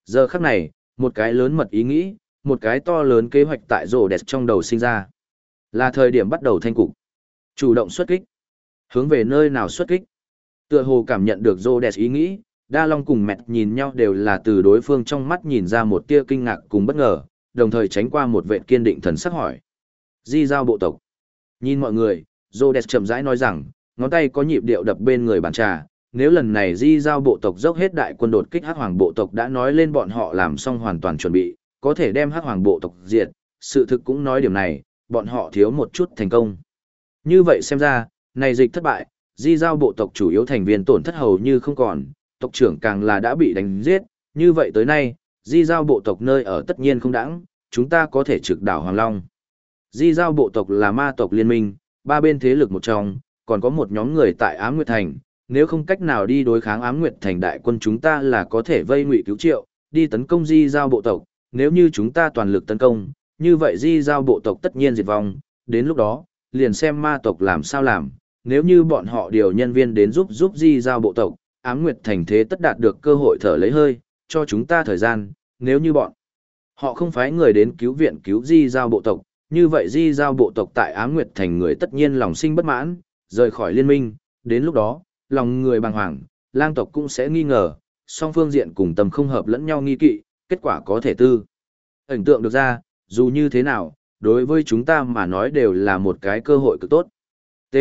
Giờ khắc này, một cái lớn mật ý nghĩ, một cái to lớn kế hoạch tại rỗ đẹp trong đầu sinh ra. Là thời điểm bắt đầu thanh cục. Chủ động xuất kích. Hướng về nơi nào xuất kích. Tựa hồ cảm nhận được rỗ đẹp ý nghĩ, Đa Long cùng mẹ nhìn nhau đều là từ đối phương trong mắt nhìn ra một tia kinh ngạc cùng bất ngờ, đồng thời tránh qua một vệ kiên định thần sắc hỏi. Di giao bộ tộc. Nhìn mọi người, Zodes chậm rãi nói rằng, ngón tay có nhịp điệu đập bên người bàn trà, nếu lần này di giao bộ tộc dốc hết đại quân đột kích hắc hoàng bộ tộc đã nói lên bọn họ làm xong hoàn toàn chuẩn bị, có thể đem hắc hoàng bộ tộc diệt, sự thực cũng nói điểm này, bọn họ thiếu một chút thành công. Như vậy xem ra, này dịch thất bại, di giao bộ tộc chủ yếu thành viên tổn thất hầu như không còn, tộc trưởng càng là đã bị đánh giết, như vậy tới nay, di giao bộ tộc nơi ở tất nhiên không đãng, chúng ta có thể trực đảo Hoàng Long. Di giao bộ tộc là ma tộc liên minh, ba bên thế lực một trong, còn có một nhóm người tại Ám Nguyệt Thành, nếu không cách nào đi đối kháng Ám Nguyệt Thành đại quân chúng ta là có thể vây ngụy cứu triệu, đi tấn công Di giao bộ tộc, nếu như chúng ta toàn lực tấn công, như vậy Di giao bộ tộc tất nhiên diệt vong, đến lúc đó, liền xem ma tộc làm sao làm, nếu như bọn họ điều nhân viên đến giúp giúp Di giao bộ tộc, Ám Nguyệt Thành thế tất đạt được cơ hội thở lấy hơi, cho chúng ta thời gian, nếu như bọn họ không phái người đến cứu viện cứu Di giao bộ tộc, như vậy di giao bộ tộc tại Á Nguyệt Thành người tất nhiên lòng sinh bất mãn, rời khỏi liên minh, đến lúc đó, lòng người bàng hoàng, lang tộc cũng sẽ nghi ngờ, song phương diện cùng tầm không hợp lẫn nhau nghi kỵ, kết quả có thể tư. Hình tượng được ra, dù như thế nào, đối với chúng ta mà nói đều là một cái cơ hội cực tốt. T.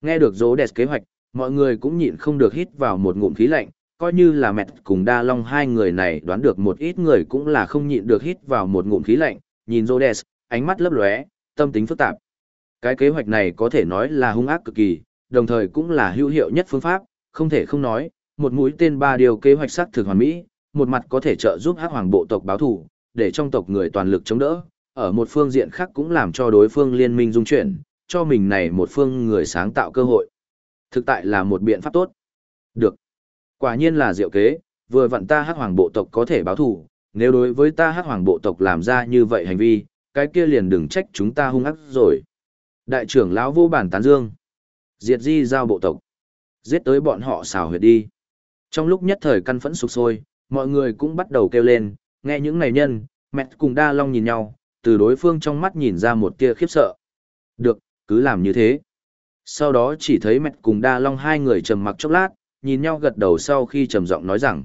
Nghe được dỗ đẹp kế hoạch, mọi người cũng nhịn không được hít vào một ngụm khí lạnh, coi như là mẹ cùng đa long hai người này đoán được một ít người cũng là không nhịn được hít vào một ngụm khí lạnh, nhìn Rhodes, ánh mắt lấp lóe, tâm tính phức tạp. Cái kế hoạch này có thể nói là hung ác cực kỳ, đồng thời cũng là hữu hiệu nhất phương pháp, không thể không nói, một mũi tên ba điều kế hoạch sắc thực hoàn mỹ, một mặt có thể trợ giúp hắc hoàng bộ tộc báo thù, để trong tộc người toàn lực chống đỡ, ở một phương diện khác cũng làm cho đối phương liên minh dung chuyển, cho mình này một phương người sáng tạo cơ hội. Thực tại là một biện pháp tốt. Được. Quả nhiên là diệu kế, vừa vặn ta hắc hoàng bộ tộc có thể báo thù, nếu đối với ta hắc hoàng bộ tộc làm ra như vậy hành vi, cái kia liền đừng trách chúng ta hung ác rồi. Đại trưởng lão vô bản tán dương. Diệt di giao bộ tộc. Giết tới bọn họ xào huyệt đi. Trong lúc nhất thời căn phẫn sục sôi, mọi người cũng bắt đầu kêu lên, nghe những này nhân, mẹ cùng đa long nhìn nhau, từ đối phương trong mắt nhìn ra một tia khiếp sợ. Được, cứ làm như thế. Sau đó chỉ thấy mẹ cùng đa long hai người trầm mặc chốc lát, nhìn nhau gật đầu sau khi trầm giọng nói rằng,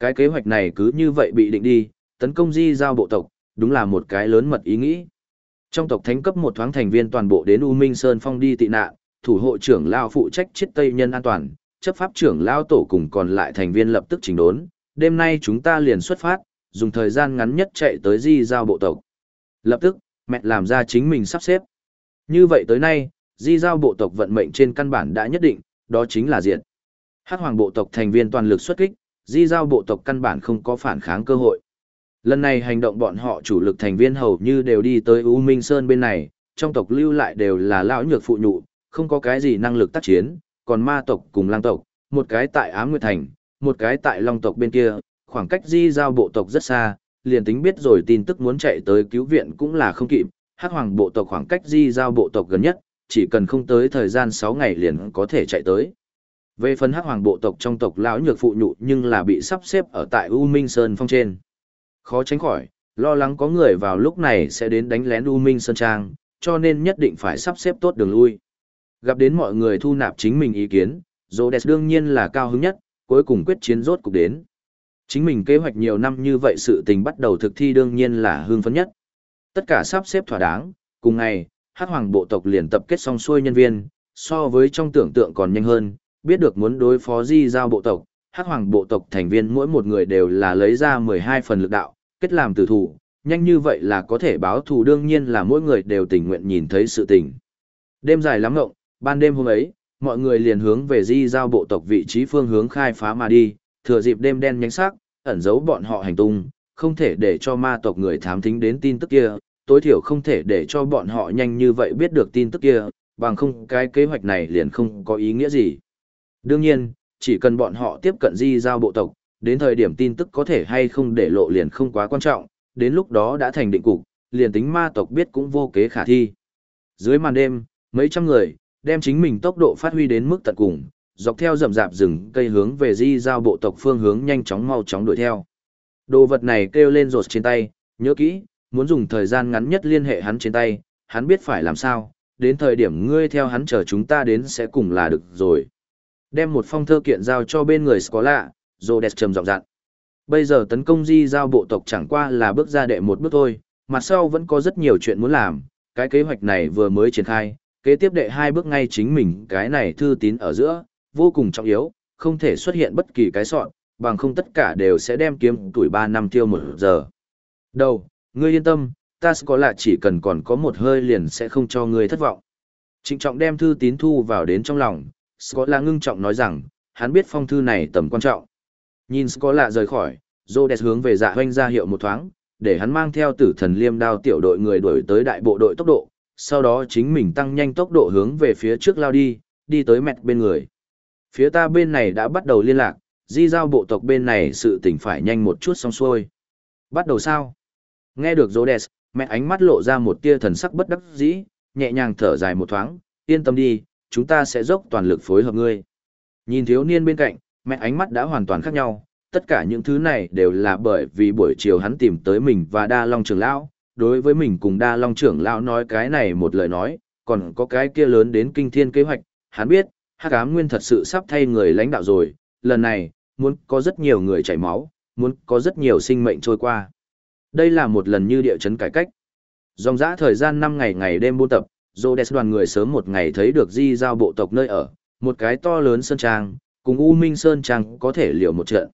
cái kế hoạch này cứ như vậy bị định đi, tấn công di giao bộ tộc, đúng là một cái lớn mật ý nghĩ. Trong tộc thánh cấp một thoáng thành viên toàn bộ đến U Minh Sơn Phong đi tị nạn, thủ hộ trưởng lao phụ trách chiết tây nhân an toàn, chấp pháp trưởng lao tổ cùng còn lại thành viên lập tức chỉnh đốn. Đêm nay chúng ta liền xuất phát, dùng thời gian ngắn nhất chạy tới di giao bộ tộc. Lập tức, mẹ làm ra chính mình sắp xếp. Như vậy tới nay, di giao bộ tộc vận mệnh trên căn bản đã nhất định, đó chính là diện. Hát hoàng bộ tộc thành viên toàn lực xuất kích, di giao bộ tộc căn bản không có phản kháng cơ hội. Lần này hành động bọn họ chủ lực thành viên hầu như đều đi tới U Minh Sơn bên này, trong tộc lưu lại đều là lão nhược phụ nhụ, không có cái gì năng lực tác chiến, còn ma tộc cùng lang tộc, một cái tại Ám Nguyệt Thành, một cái tại Long tộc bên kia, khoảng cách di giao bộ tộc rất xa, liền tính biết rồi tin tức muốn chạy tới cứu viện cũng là không kịp, hắc hoàng bộ tộc khoảng cách di giao bộ tộc gần nhất, chỉ cần không tới thời gian 6 ngày liền có thể chạy tới. Về phần hắc hoàng bộ tộc trong tộc lão nhược phụ nhụ nhưng là bị sắp xếp ở tại U Minh Sơn phong trên. Khó tránh khỏi, lo lắng có người vào lúc này sẽ đến đánh lén U Minh Sơn Trang, cho nên nhất định phải sắp xếp tốt đường lui. Gặp đến mọi người thu nạp chính mình ý kiến, Rhodes đương nhiên là cao hứng nhất, cuối cùng quyết chiến rốt cục đến. Chính mình kế hoạch nhiều năm như vậy sự tình bắt đầu thực thi đương nhiên là hương phấn nhất. Tất cả sắp xếp thỏa đáng, cùng ngày, Hắc Hoàng bộ tộc liền tập kết xong xuôi nhân viên, so với trong tưởng tượng còn nhanh hơn, biết được muốn đối phó di giao bộ tộc, hắc hoàng bộ tộc thành viên mỗi một người đều là lấy ra 12 phần lực đạo, kết làm tử thủ, nhanh như vậy là có thể báo thù đương nhiên là mỗi người đều tình nguyện nhìn thấy sự tình. Đêm dài lắm ngộng, ban đêm hôm ấy, mọi người liền hướng về di giao bộ tộc vị trí phương hướng khai phá mà đi, thừa dịp đêm đen nhánh sắc, ẩn giấu bọn họ hành tung, không thể để cho ma tộc người thám thính đến tin tức kia, tối thiểu không thể để cho bọn họ nhanh như vậy biết được tin tức kia, bằng không cái kế hoạch này liền không có ý nghĩa gì. Đương nhiên, chỉ cần bọn họ tiếp cận di giao bộ tộc, đến thời điểm tin tức có thể hay không để lộ liền không quá quan trọng, đến lúc đó đã thành định cục, liền tính ma tộc biết cũng vô kế khả thi. Dưới màn đêm, mấy trăm người, đem chính mình tốc độ phát huy đến mức tận cùng, dọc theo rậm rạp rừng cây hướng về di giao bộ tộc phương hướng nhanh chóng mau chóng đuổi theo. Đồ vật này kêu lên rột trên tay, nhớ kỹ, muốn dùng thời gian ngắn nhất liên hệ hắn trên tay, hắn biết phải làm sao, đến thời điểm ngươi theo hắn chờ chúng ta đến sẽ cùng là được rồi. Đem một phong thơ kiện giao cho bên người Scola, Rhodes trầm giọng dặn. Bây giờ tấn công di giao bộ tộc chẳng qua là bước ra đệ một bước thôi, mặt sau vẫn có rất nhiều chuyện muốn làm, cái kế hoạch này vừa mới triển khai, kế tiếp đệ hai bước ngay chính mình cái này thư tín ở giữa, vô cùng trọng yếu, không thể xuất hiện bất kỳ cái soạn, bằng không tất cả đều sẽ đem kiếm tuổi ba năm tiêu một giờ. Đầu, ngươi yên tâm, ta có là chỉ cần còn có một hơi liền sẽ không cho ngươi thất vọng. Trịnh trọng đem thư tín thu vào đến trong lòng, Scott là ngưng trọng nói rằng, hắn biết phong thư này tầm quan trọng. Nhìn Scott là rời khỏi, Rhodes hướng về dạ hoanh ra hiệu một thoáng, để hắn mang theo tử thần liêm đao tiểu đội người đuổi tới đại bộ đội tốc độ, sau đó chính mình tăng nhanh tốc độ hướng về phía trước lao đi, đi tới mẹt bên người. Phía ta bên này đã bắt đầu liên lạc, di giao bộ tộc bên này sự tỉnh phải nhanh một chút xong xuôi. Bắt đầu sao? Nghe được Rhodes, mẹ ánh mắt lộ ra một tia thần sắc bất đắc dĩ, nhẹ nhàng thở dài một thoáng, yên tâm đi, chúng ta sẽ dốc toàn lực phối hợp ngươi. Nhìn thiếu niên bên cạnh, mẹ ánh mắt đã hoàn toàn khác nhau, tất cả những thứ này đều là bởi vì buổi chiều hắn tìm tới mình và đa long trưởng lão, đối với mình cùng đa long trưởng lão nói cái này một lời nói, còn có cái kia lớn đến kinh thiên kế hoạch, hắn biết, hắc ám nguyên thật sự sắp thay người lãnh đạo rồi, lần này, muốn có rất nhiều người chảy máu, muốn có rất nhiều sinh mệnh trôi qua. Đây là một lần như địa chấn cải cách. Dòng dã thời gian 5 ngày ngày đêm buôn tập, Rhodes đoàn người sớm một ngày thấy được di giao bộ tộc nơi ở, một cái to lớn sơn trang, cùng U Minh Sơn Trang có thể liều một trận.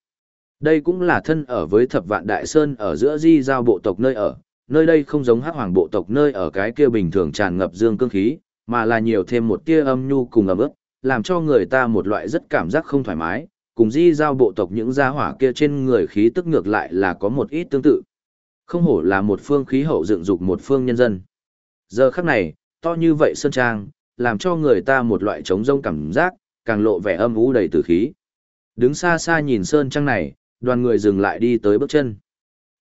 Đây cũng là thân ở với thập vạn đại sơn ở giữa di giao bộ tộc nơi ở, nơi đây không giống hắc hoàng bộ tộc nơi ở cái kia bình thường tràn ngập dương cương khí, mà là nhiều thêm một tia âm nhu cùng ấm ức, làm cho người ta một loại rất cảm giác không thoải mái, cùng di giao bộ tộc những gia hỏa kia trên người khí tức ngược lại là có một ít tương tự. Không hổ là một phương khí hậu dựng dục một phương nhân dân. Giờ khắc này, to như vậy sơn trang, làm cho người ta một loại trống rông cảm giác, càng lộ vẻ âm u đầy tử khí. Đứng xa xa nhìn sơn trang này, đoàn người dừng lại đi tới bước chân.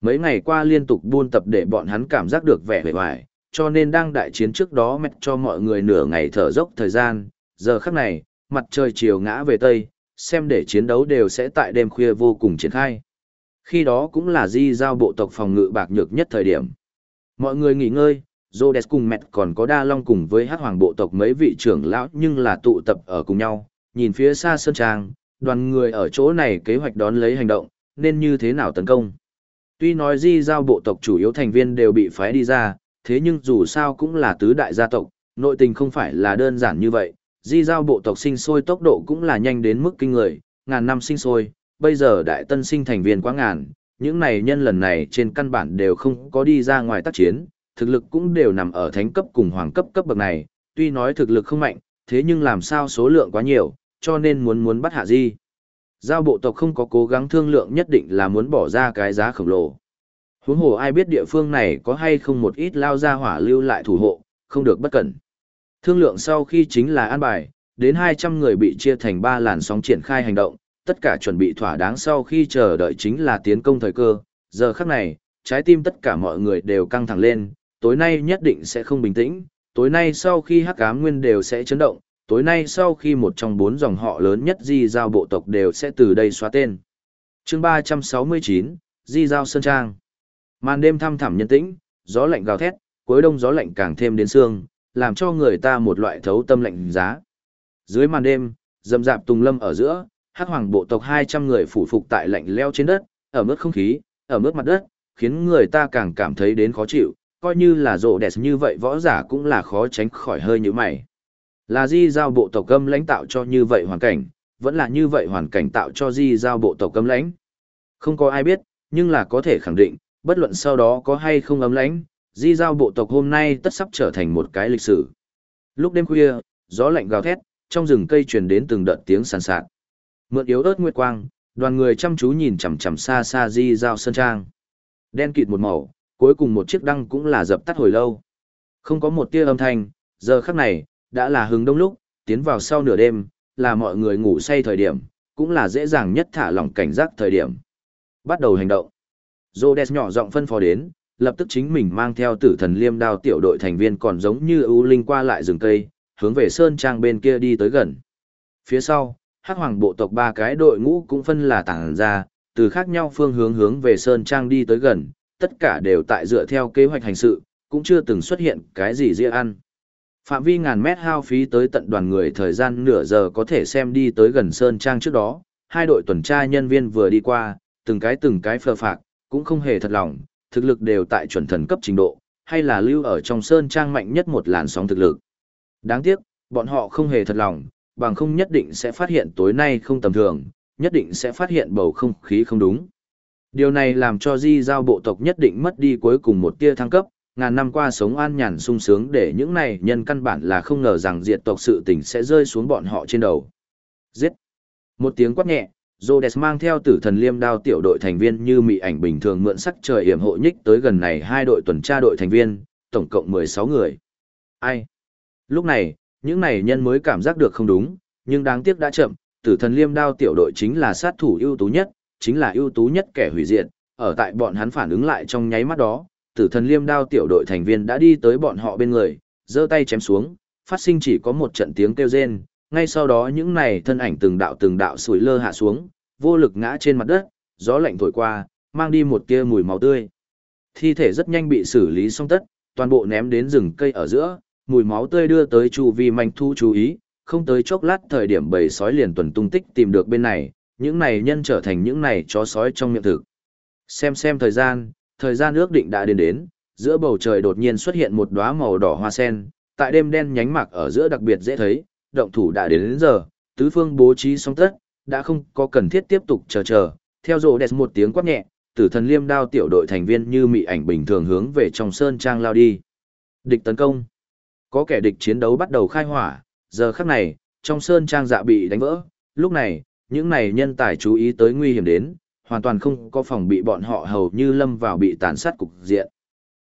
Mấy ngày qua liên tục buôn tập để bọn hắn cảm giác được vẻ vẻ vải, cho nên đang đại chiến trước đó mệt cho mọi người nửa ngày thở dốc thời gian, giờ khắc này, mặt trời chiều ngã về tây, xem để chiến đấu đều sẽ tại đêm khuya vô cùng triển khai. Khi đó cũng là di giao bộ tộc phòng ngự bạc nhược nhất thời điểm. Mọi người nghỉ ngơi, Rhodes cùng mẹ còn có Đa Long cùng với hát hoàng bộ tộc mấy vị trưởng lão nhưng là tụ tập ở cùng nhau, nhìn phía xa sơn trang, đoàn người ở chỗ này kế hoạch đón lấy hành động, nên như thế nào tấn công. Tuy nói di giao bộ tộc chủ yếu thành viên đều bị phái đi ra, thế nhưng dù sao cũng là tứ đại gia tộc, nội tình không phải là đơn giản như vậy, di giao bộ tộc sinh sôi tốc độ cũng là nhanh đến mức kinh người, ngàn năm sinh sôi, bây giờ đại tân sinh thành viên quá ngàn, những này nhân lần này trên căn bản đều không có đi ra ngoài tác chiến, thực lực cũng đều nằm ở thánh cấp cùng hoàng cấp cấp bậc này, tuy nói thực lực không mạnh, thế nhưng làm sao số lượng quá nhiều, cho nên muốn muốn bắt hạ di. Giao bộ tộc không có cố gắng thương lượng nhất định là muốn bỏ ra cái giá khổng lồ. Huống hồ ai biết địa phương này có hay không một ít lao ra hỏa lưu lại thủ hộ, không được bất cẩn. Thương lượng sau khi chính là an bài, đến 200 người bị chia thành 3 làn sóng triển khai hành động, tất cả chuẩn bị thỏa đáng sau khi chờ đợi chính là tiến công thời cơ. Giờ khắc này, trái tim tất cả mọi người đều căng thẳng lên, tối nay nhất định sẽ không bình tĩnh, tối nay sau khi hắc ám nguyên đều sẽ chấn động, tối nay sau khi một trong bốn dòng họ lớn nhất di giao bộ tộc đều sẽ từ đây xóa tên. chương 369, Di Giao Sơn Trang Màn đêm thăm thẳm nhân tĩnh, gió lạnh gào thét, cuối đông gió lạnh càng thêm đến xương, làm cho người ta một loại thấu tâm lạnh giá. Dưới màn đêm, dầm dạp tùng lâm ở giữa, hắc hoàng bộ tộc 200 người phủ phục tại lạnh leo trên đất, ở mức không khí, ở mức mặt đất, khiến người ta càng cảm thấy đến khó chịu, coi như là rộ đẹp như vậy võ giả cũng là khó tránh khỏi hơi như mày. Là di giao bộ tộc âm lãnh tạo cho như vậy hoàn cảnh, vẫn là như vậy hoàn cảnh tạo cho di giao bộ tộc âm lãnh. Không có ai biết, nhưng là có thể khẳng định, bất luận sau đó có hay không âm lãnh, di giao bộ tộc hôm nay tất sắp trở thành một cái lịch sử. Lúc đêm khuya, gió lạnh gào thét, trong rừng cây truyền đến từng đợt tiếng sàn sạt. Mượn yếu ớt nguyệt quang, đoàn người chăm chú nhìn chằm chằm xa xa di giao sơn trang. Đen kịt một màu, cuối cùng một chiếc đăng cũng là dập tắt hồi lâu. Không có một tia âm thanh, giờ khắc này, đã là hừng đông lúc, tiến vào sau nửa đêm, là mọi người ngủ say thời điểm, cũng là dễ dàng nhất thả lỏng cảnh giác thời điểm. Bắt đầu hành động. Rhodes nhỏ giọng phân phó đến, lập tức chính mình mang theo tử thần liêm đao tiểu đội thành viên còn giống như ưu linh qua lại rừng cây, hướng về sơn trang bên kia đi tới gần. Phía sau, hắc hoàng bộ tộc ba cái đội ngũ cũng phân là tảng ra, từ khác nhau phương hướng hướng về sơn trang đi tới gần, tất cả đều tại dựa theo kế hoạch hành sự, cũng chưa từng xuất hiện cái gì dĩa ăn. Phạm vi ngàn mét hao phí tới tận đoàn người thời gian nửa giờ có thể xem đi tới gần Sơn Trang trước đó, hai đội tuần tra nhân viên vừa đi qua, từng cái từng cái phờ phạc, cũng không hề thật lòng, thực lực đều tại chuẩn thần cấp trình độ, hay là lưu ở trong Sơn Trang mạnh nhất một làn sóng thực lực. Đáng tiếc, bọn họ không hề thật lòng, bằng không nhất định sẽ phát hiện tối nay không tầm thường, nhất định sẽ phát hiện bầu không khí không đúng. Điều này làm cho di giao bộ tộc nhất định mất đi cuối cùng một tia thăng cấp, ngàn năm qua sống an nhàn sung sướng để những này nhân căn bản là không ngờ rằng diệt tộc sự tình sẽ rơi xuống bọn họ trên đầu. Giết! Một tiếng quát nhẹ, Rhodes mang theo tử thần liêm đao tiểu đội thành viên như mị ảnh bình thường mượn sắc trời hiểm hộ nhích tới gần này hai đội tuần tra đội thành viên, tổng cộng 16 người. Ai? Lúc này, những này nhân mới cảm giác được không đúng, nhưng đáng tiếc đã chậm, tử thần liêm đao tiểu đội chính là sát thủ ưu tú nhất, chính là ưu tú nhất kẻ hủy diệt, ở tại bọn hắn phản ứng lại trong nháy mắt đó, tử thần liêm đao tiểu đội thành viên đã đi tới bọn họ bên người, giơ tay chém xuống, phát sinh chỉ có một trận tiếng kêu rên, ngay sau đó những này thân ảnh từng đạo từng đạo sủi lơ hạ xuống, vô lực ngã trên mặt đất, gió lạnh thổi qua, mang đi một tia mùi máu tươi. Thi thể rất nhanh bị xử lý xong tất, toàn bộ ném đến rừng cây ở giữa, mùi máu tươi đưa tới chu vi manh thu chú ý, không tới chốc lát thời điểm bầy sói liền tuần tung tích tìm được bên này, những này nhân trở thành những này chó sói trong miệng thực. Xem xem thời gian, thời gian ước định đã đến đến, giữa bầu trời đột nhiên xuất hiện một đóa màu đỏ hoa sen, tại đêm đen nhánh mạc ở giữa đặc biệt dễ thấy, động thủ đã đến, đến giờ, tứ phương bố trí xong tất, đã không có cần thiết tiếp tục chờ chờ, theo rồ đẹp một tiếng quát nhẹ, tử thần liêm đao tiểu đội thành viên như mị ảnh bình thường hướng về trong sơn trang lao đi. Địch tấn công. Có kẻ địch chiến đấu bắt đầu khai hỏa, giờ khắc này, trong sơn trang dạ bị đánh vỡ, lúc này, những này nhân tài chú ý tới nguy hiểm đến, hoàn toàn không có phòng bị bọn họ hầu như lâm vào bị tàn sát cục diện.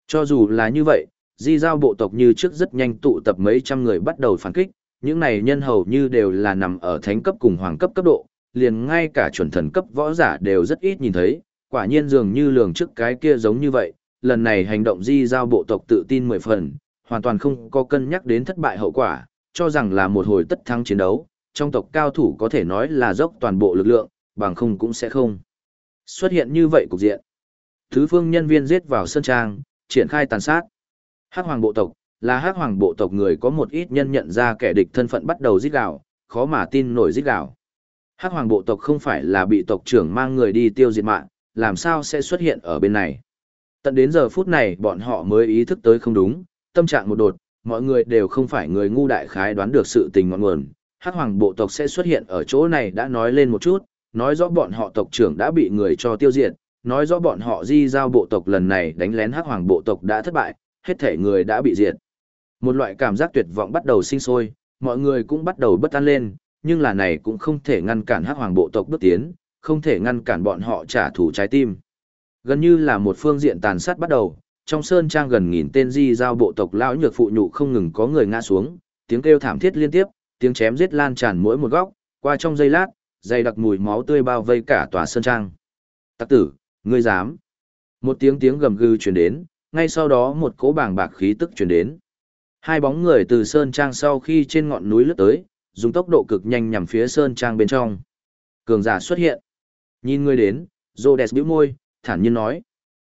Cho dù là như vậy, di giao bộ tộc như trước rất nhanh tụ tập mấy trăm người bắt đầu phản kích, những này nhân hầu như đều là nằm ở thánh cấp cùng hoàng cấp cấp độ, liền ngay cả chuẩn thần cấp võ giả đều rất ít nhìn thấy, quả nhiên dường như lường trước cái kia giống như vậy, lần này hành động di giao bộ tộc tự tin mười phần, hoàn toàn không có cân nhắc đến thất bại hậu quả, cho rằng là một hồi tất thắng chiến đấu, trong tộc cao thủ có thể nói là dốc toàn bộ lực lượng, bằng không cũng sẽ không. Xuất hiện như vậy cục diện. Thứ phương nhân viên giết vào sân trang, triển khai tàn sát. Hắc hoàng bộ tộc, là hắc hoàng bộ tộc người có một ít nhân nhận ra kẻ địch thân phận bắt đầu giết gạo, khó mà tin nổi giết gạo. Hắc hoàng bộ tộc không phải là bị tộc trưởng mang người đi tiêu diệt mạng, làm sao sẽ xuất hiện ở bên này. Tận đến giờ phút này bọn họ mới ý thức tới không đúng, tâm trạng một đột, mọi người đều không phải người ngu đại khái đoán được sự tình ngọn nguồn. Hắc hoàng bộ tộc sẽ xuất hiện ở chỗ này đã nói lên một chút, nói rõ bọn họ tộc trưởng đã bị người cho tiêu diệt, nói rõ bọn họ di giao bộ tộc lần này đánh lén hắc hoàng bộ tộc đã thất bại, hết thể người đã bị diệt. Một loại cảm giác tuyệt vọng bắt đầu sinh sôi, mọi người cũng bắt đầu bất an lên, nhưng là này cũng không thể ngăn cản hắc hoàng bộ tộc bước tiến, không thể ngăn cản bọn họ trả thù trái tim. Gần như là một phương diện tàn sát bắt đầu, trong sơn trang gần nghìn tên di giao bộ tộc lão nhược phụ nhụ không ngừng có người ngã xuống, tiếng kêu thảm thiết liên tiếp, tiếng chém giết lan tràn mỗi một góc, qua trong giây lát, dày đặc mùi máu tươi bao vây cả tòa sơn trang. Tặc tử, ngươi dám. Một tiếng tiếng gầm gừ truyền đến, ngay sau đó một cỗ bàng bạc khí tức truyền đến. Hai bóng người từ sơn trang sau khi trên ngọn núi lướt tới, dùng tốc độ cực nhanh nhằm phía sơn trang bên trong. Cường giả xuất hiện. Nhìn ngươi đến, Rhodes bĩu môi, thản nhiên nói.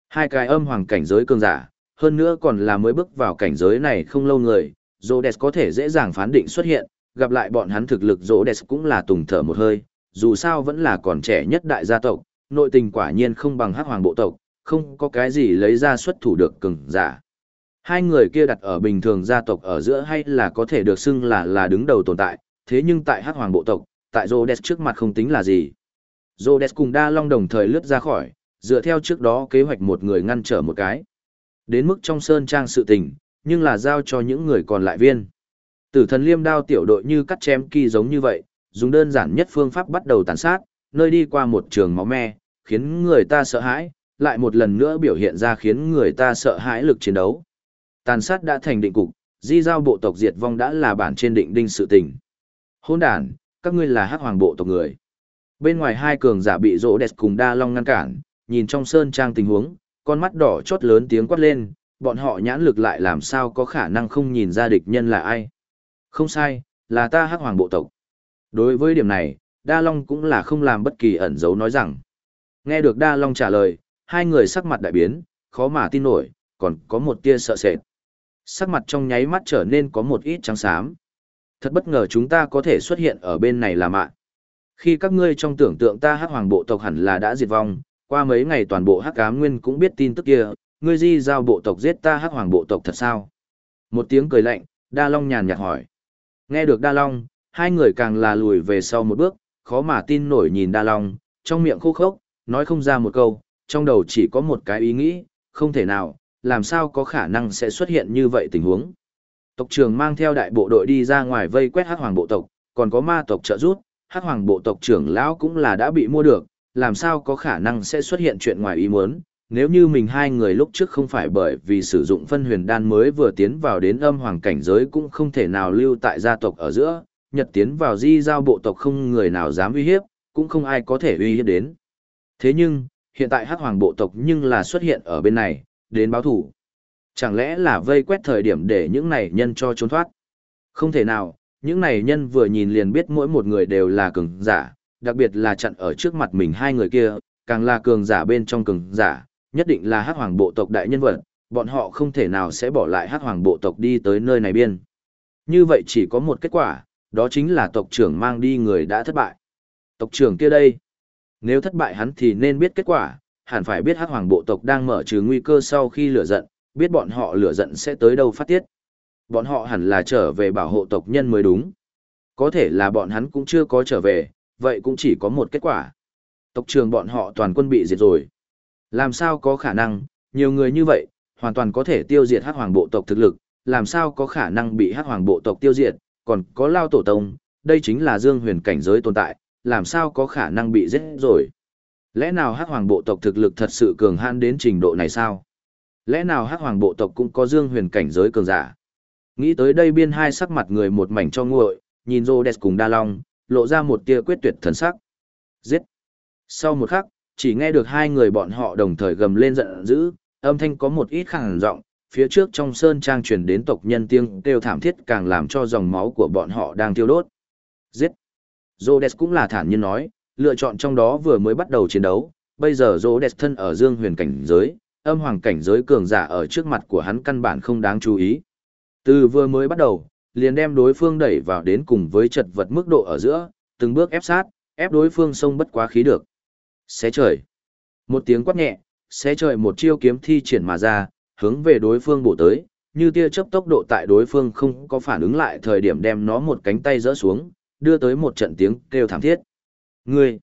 Hai cái âm hoàng cảnh giới cường giả, hơn nữa còn là mới bước vào cảnh giới này không lâu người, Rhodes có thể dễ dàng phán định xuất hiện, gặp lại bọn hắn thực lực rỗ đẹp cũng là tùng thở một hơi, dù sao vẫn là còn trẻ nhất đại gia tộc, nội tình quả nhiên không bằng hắc hoàng bộ tộc, không có cái gì lấy ra xuất thủ được cường giả. Hai người kia đặt ở bình thường gia tộc ở giữa hay là có thể được xưng là là đứng đầu tồn tại, thế nhưng tại hắc hoàng bộ tộc, tại Rhodes trước mặt không tính là gì. Rhodes cùng Đa Long đồng thời lướt ra khỏi, dựa theo trước đó kế hoạch một người ngăn trở một cái. Đến mức trong sơn trang sự tình, nhưng là giao cho những người còn lại viên. Tử thần liêm đao tiểu đội như cắt chém kỳ giống như vậy, dùng đơn giản nhất phương pháp bắt đầu tàn sát, nơi đi qua một trường máu me, khiến người ta sợ hãi, lại một lần nữa biểu hiện ra khiến người ta sợ hãi lực chiến đấu. Tàn sát đã thành định cục, di giao bộ tộc diệt vong đã là bản trên định đinh sự tình. Hôn đàn, các ngươi là hắc hoàng bộ tộc người. Bên ngoài hai cường giả bị rỗ đẹp cùng đa long ngăn cản, nhìn trong sơn trang tình huống, con mắt đỏ chót lớn tiếng quát lên, bọn họ nhãn lực lại làm sao có khả năng không nhìn ra địch nhân là ai. Không sai, là ta hắc hoàng bộ tộc. Đối với điểm này, Đa Long cũng là không làm bất kỳ ẩn dấu nói rằng. Nghe được Đa Long trả lời, hai người sắc mặt đại biến, khó mà tin nổi, còn có một tia sợ sệt. Sắc mặt trong nháy mắt trở nên có một ít trắng xám. Thật bất ngờ chúng ta có thể xuất hiện ở bên này là mạ. Khi các ngươi trong tưởng tượng ta hắc hoàng bộ tộc hẳn là đã diệt vong, qua mấy ngày toàn bộ hắc ám nguyên cũng biết tin tức kia, ngươi di giao bộ tộc giết ta hắc hoàng bộ tộc thật sao? Một tiếng cười lạnh, Đa Long nhàn nhạt hỏi. Nghe được Đa Long, hai người càng là lùi về sau một bước, khó mà tin nổi nhìn Đa Long, trong miệng khô khốc, nói không ra một câu, trong đầu chỉ có một cái ý nghĩ, không thể nào, làm sao có khả năng sẽ xuất hiện như vậy tình huống. Tộc trưởng mang theo đại bộ đội đi ra ngoài vây quét hắc hoàng bộ tộc, còn có ma tộc trợ rút, hắc hoàng bộ tộc trưởng lão cũng là đã bị mua được, làm sao có khả năng sẽ xuất hiện chuyện ngoài ý muốn. Nếu như mình hai người lúc trước không phải bởi vì sử dụng phân huyền đan mới vừa tiến vào đến âm hoàng cảnh giới cũng không thể nào lưu tại gia tộc ở giữa, nhật tiến vào di giao bộ tộc không người nào dám uy hiếp, cũng không ai có thể uy hiếp đến. Thế nhưng, hiện tại hắc hoàng bộ tộc nhưng là xuất hiện ở bên này, đến báo thủ. Chẳng lẽ là vây quét thời điểm để những này nhân cho trốn thoát? Không thể nào, những này nhân vừa nhìn liền biết mỗi một người đều là cường giả, đặc biệt là chặn ở trước mặt mình hai người kia, càng là cường giả bên trong cường giả, nhất định là hắc hoàng bộ tộc đại nhân vật, bọn họ không thể nào sẽ bỏ lại hắc hoàng bộ tộc đi tới nơi này biên. Như vậy chỉ có một kết quả, đó chính là tộc trưởng mang đi người đã thất bại. Tộc trưởng kia đây, nếu thất bại hắn thì nên biết kết quả, hẳn phải biết hắc hoàng bộ tộc đang mở trừ nguy cơ sau khi lửa giận, biết bọn họ lửa giận sẽ tới đâu phát tiết. Bọn họ hẳn là trở về bảo hộ tộc nhân mới đúng. Có thể là bọn hắn cũng chưa có trở về, vậy cũng chỉ có một kết quả. Tộc trưởng bọn họ toàn quân bị diệt rồi. Làm sao có khả năng, nhiều người như vậy, hoàn toàn có thể tiêu diệt hắc hoàng bộ tộc thực lực, làm sao có khả năng bị hắc hoàng bộ tộc tiêu diệt, còn có lao tổ tông, đây chính là dương huyền cảnh giới tồn tại, làm sao có khả năng bị giết rồi. Lẽ nào hắc hoàng bộ tộc thực lực thật sự cường hãn đến trình độ này sao? Lẽ nào hắc hoàng bộ tộc cũng có dương huyền cảnh giới cường giả? Nghĩ tới đây biên hai sắc mặt người một mảnh cho nguội, nhìn rô đẹp cùng đa long, lộ ra một tia quyết tuyệt thần sắc. Giết! Sau một khắc, chỉ nghe được hai người bọn họ đồng thời gầm lên giận dữ, âm thanh có một ít khẳng giọng phía trước trong sơn trang truyền đến tộc nhân tiếng kêu thảm thiết càng làm cho dòng máu của bọn họ đang tiêu đốt. Giết! Rhodes cũng là thản nhiên nói, lựa chọn trong đó vừa mới bắt đầu chiến đấu, bây giờ Rhodes thân ở dương huyền cảnh giới, âm hoàng cảnh giới cường giả ở trước mặt của hắn căn bản không đáng chú ý. Từ vừa mới bắt đầu, liền đem đối phương đẩy vào đến cùng với chật vật mức độ ở giữa, từng bước ép sát, ép đối phương xông bất quá khí được. Xé trời. Một tiếng quát nhẹ, xé trời một chiêu kiếm thi triển mà ra, hướng về đối phương bổ tới, như tia chớp tốc độ tại đối phương không có phản ứng lại thời điểm đem nó một cánh tay rỡ xuống, đưa tới một trận tiếng kêu thảm thiết. Ngươi,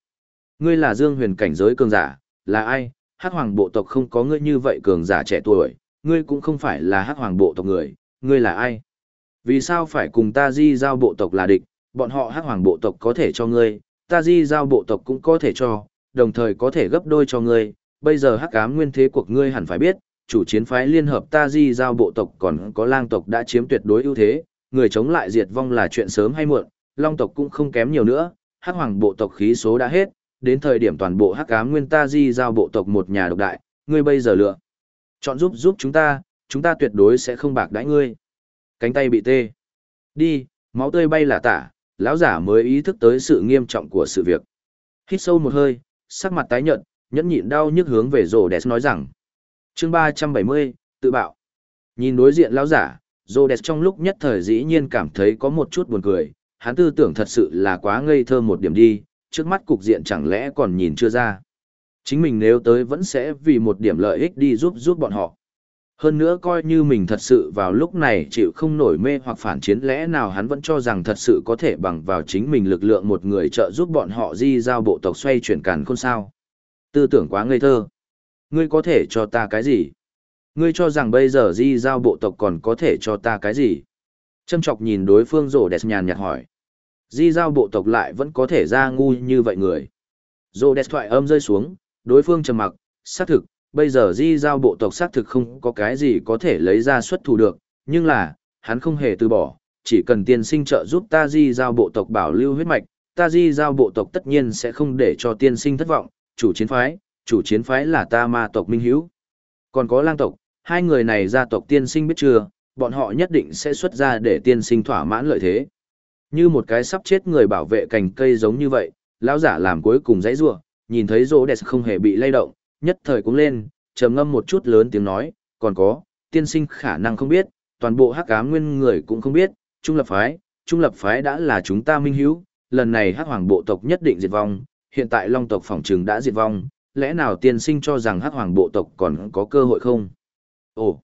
ngươi là Dương Huyền cảnh giới cường giả, là ai? Hắc Hoàng bộ tộc không có ngươi như vậy cường giả trẻ tuổi, ngươi cũng không phải là Hắc Hoàng bộ tộc người, ngươi là ai? Vì sao phải cùng ta di giao bộ tộc là địch, bọn họ Hắc Hoàng bộ tộc có thể cho ngươi, ta di giao bộ tộc cũng có thể cho, đồng thời có thể gấp đôi cho ngươi, bây giờ Hắc Ám nguyên thế cuộc ngươi hẳn phải biết, chủ chiến phái liên hợp ta di giao bộ tộc còn có lang tộc đã chiếm tuyệt đối ưu thế, người chống lại diệt vong là chuyện sớm hay muộn, long tộc cũng không kém nhiều nữa, hắc hoàng bộ tộc khí số đã hết, đến thời điểm toàn bộ hắc ám nguyên ta di giao bộ tộc một nhà độc đại, ngươi bây giờ lựa. Chọn giúp giúp chúng ta, chúng ta tuyệt đối sẽ không bạc đãi ngươi. Cánh tay bị tê. Đi, máu tươi bay là tả, lão giả mới ý thức tới sự nghiêm trọng của sự việc. Hít sâu một hơi, sắc mặt tái nhợt, nhẫn nhịn đau nhức hướng về rồ đẹp nói rằng. chương 370, tự bạo. Nhìn đối diện lão giả, rồ đẹp trong lúc nhất thời dĩ nhiên cảm thấy có một chút buồn cười, hắn tư tưởng thật sự là quá ngây thơ một điểm đi, trước mắt cục diện chẳng lẽ còn nhìn chưa ra. Chính mình nếu tới vẫn sẽ vì một điểm lợi ích đi giúp giúp bọn họ. Hơn nữa coi như mình thật sự vào lúc này chịu không nổi mê hoặc phản chiến lẽ nào hắn vẫn cho rằng thật sự có thể bằng vào chính mình lực lượng một người trợ giúp bọn họ di giao bộ tộc xoay chuyển càn khôn sao. Tư tưởng quá ngây thơ. Ngươi có thể cho ta cái gì? Ngươi cho rằng bây giờ di giao bộ tộc còn có thể cho ta cái gì? Châm chọc nhìn đối phương rổ đẹp nhàn nhạt hỏi di giao bộ tộc lại vẫn có thể ra ngu như vậy người. Rổ đẹp thoại âm rơi xuống, đối phương trầm mặc, xác thực, bây giờ di giao bộ tộc xác thực không có cái gì có thể lấy ra xuất thủ được, nhưng là, hắn không hề từ bỏ, chỉ cần tiên sinh trợ giúp ta di giao bộ tộc bảo lưu huyết mạch, ta di giao bộ tộc tất nhiên sẽ không để cho tiên sinh thất vọng, chủ chiến phái, chủ chiến phái là ta ma tộc minh hiếu. Còn có lang tộc, hai người này gia tộc tiên sinh biết chưa, bọn họ nhất định sẽ xuất ra để tiên sinh thỏa mãn lợi thế. Như một cái sắp chết người bảo vệ cành cây giống như vậy, lão giả làm cuối cùng dãy rủa, nhìn thấy Rô Đẹp không hề bị lay động, nhất thời cũng lên, trầm ngâm một chút lớn tiếng nói, còn có, tiên sinh khả năng không biết, toàn bộ hắc ám nguyên người cũng không biết, trung lập phái, trung lập phái đã là chúng ta minh hữu, lần này hắc hoàng bộ tộc nhất định diệt vong, hiện tại long tộc phỏng trừng đã diệt vong, lẽ nào tiên sinh cho rằng hắc hoàng bộ tộc còn có cơ hội không? Ồ,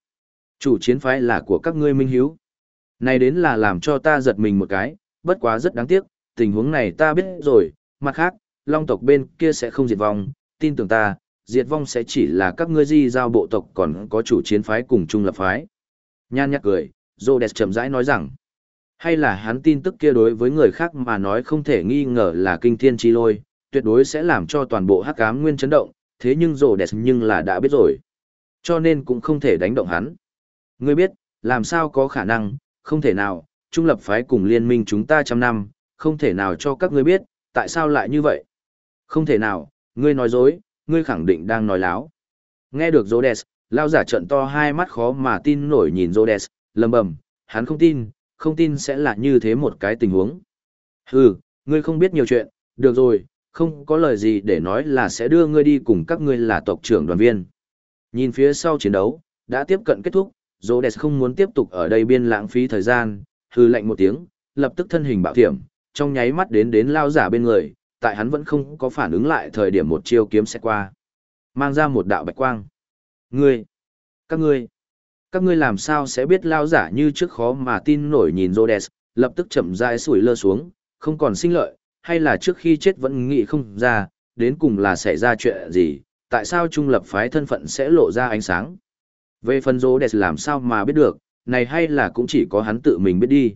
chủ chiến phái là của các ngươi minh hữu. Này đến là làm cho ta giật mình một cái, bất quá rất đáng tiếc, tình huống này ta biết rồi, mặt khác, long tộc bên kia sẽ không diệt vong, tin tưởng ta, diệt vong sẽ chỉ là các ngươi di giao bộ tộc còn có chủ chiến phái cùng trung lập phái. Nhan nhắc cười, Rhodes chậm rãi nói rằng, Hay là hắn tin tức kia đối với người khác mà nói không thể nghi ngờ là kinh thiên chi lôi, tuyệt đối sẽ làm cho toàn bộ hắc ám nguyên chấn động, thế nhưng Rô đẹp nhưng là đã biết rồi. Cho nên cũng không thể đánh động hắn. Ngươi biết, làm sao có khả năng, không thể nào, trung lập phái cùng liên minh chúng ta trăm năm, không thể nào cho các ngươi biết, tại sao lại như vậy. Không thể nào, ngươi nói dối, ngươi khẳng định đang nói láo. Nghe được Rhodes, lao giả trận to hai mắt khó mà tin nổi nhìn Rhodes, lầm bầm, hắn không tin, không tin sẽ là như thế một cái tình huống. Hừ, ngươi không biết nhiều chuyện, được rồi, không có lời gì để nói là sẽ đưa ngươi đi cùng các ngươi là tộc trưởng đoàn viên. Nhìn phía sau chiến đấu, đã tiếp cận kết thúc, Rhodes không muốn tiếp tục ở đây biên lãng phí thời gian, hừ lạnh một tiếng, lập tức thân hình bạo thiểm, trong nháy mắt đến đến lao giả bên người, tại hắn vẫn không có phản ứng lại thời điểm một chiêu kiếm sẽ qua. Mang ra một đạo bạch quang. Ngươi! Các ngươi! Các ngươi làm sao sẽ biết lao giả như trước khó mà tin nổi nhìn Rhodes, lập tức chậm rãi sủi lơ xuống, không còn sinh lợi, hay là trước khi chết vẫn nghĩ không ra, đến cùng là xảy ra chuyện gì, tại sao trung lập phái thân phận sẽ lộ ra ánh sáng. Về phần Rhodes làm sao mà biết được, này hay là cũng chỉ có hắn tự mình biết đi.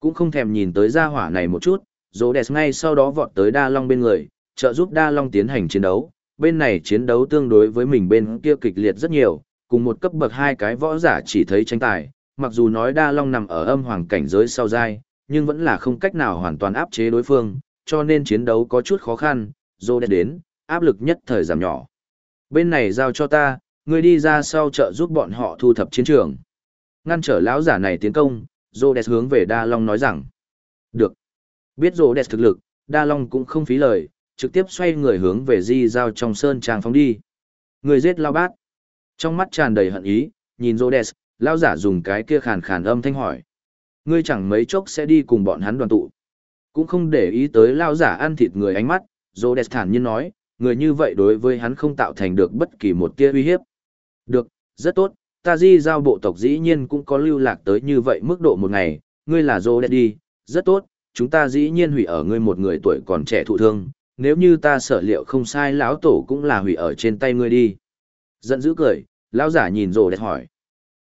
Cũng không thèm nhìn tới gia hỏa này một chút, Rô Rhodes ngay sau đó vọt tới Đa Long bên người, trợ giúp Đa Long tiến hành chiến đấu. Bên này chiến đấu tương đối với mình bên kia kịch liệt rất nhiều, cùng một cấp bậc hai cái võ giả chỉ thấy tranh tài, mặc dù nói Đa Long nằm ở âm hoàng cảnh giới sau dai, nhưng vẫn là không cách nào hoàn toàn áp chế đối phương, cho nên chiến đấu có chút khó khăn, Rô Rhodes đến, áp lực nhất thời giảm nhỏ. Bên này giao cho ta, ngươi đi ra sau trợ giúp bọn họ thu thập chiến trường. Ngăn trở lão giả này tiến công, Rô Rhodes hướng về Đa Long nói rằng. Được. Biết Rhodes thực lực, Đa Long cũng không phí lời, trực tiếp xoay người hướng về di giao trong sơn trang phóng đi. Người giết lao bát. Trong mắt tràn đầy hận ý, nhìn rồ đẹp, lao giả dùng cái kia khàn khàn âm thanh hỏi. Ngươi chẳng mấy chốc sẽ đi cùng bọn hắn đoàn tụ. Cũng không để ý tới lao giả ăn thịt người ánh mắt, Rhodes thản nhiên nói, người như vậy đối với hắn không tạo thành được bất kỳ một tia uy hiếp. Được, rất tốt, ta di giao bộ tộc dĩ nhiên cũng có lưu lạc tới như vậy mức độ một ngày, ngươi là dô đi, rất tốt, chúng ta dĩ nhiên hủy ở ngươi một người tuổi còn trẻ thụ thương, nếu như ta sở liệu không sai lão tổ cũng là hủy ở trên tay ngươi đi. Giận dữ cười, lão giả nhìn rồ đẹp hỏi.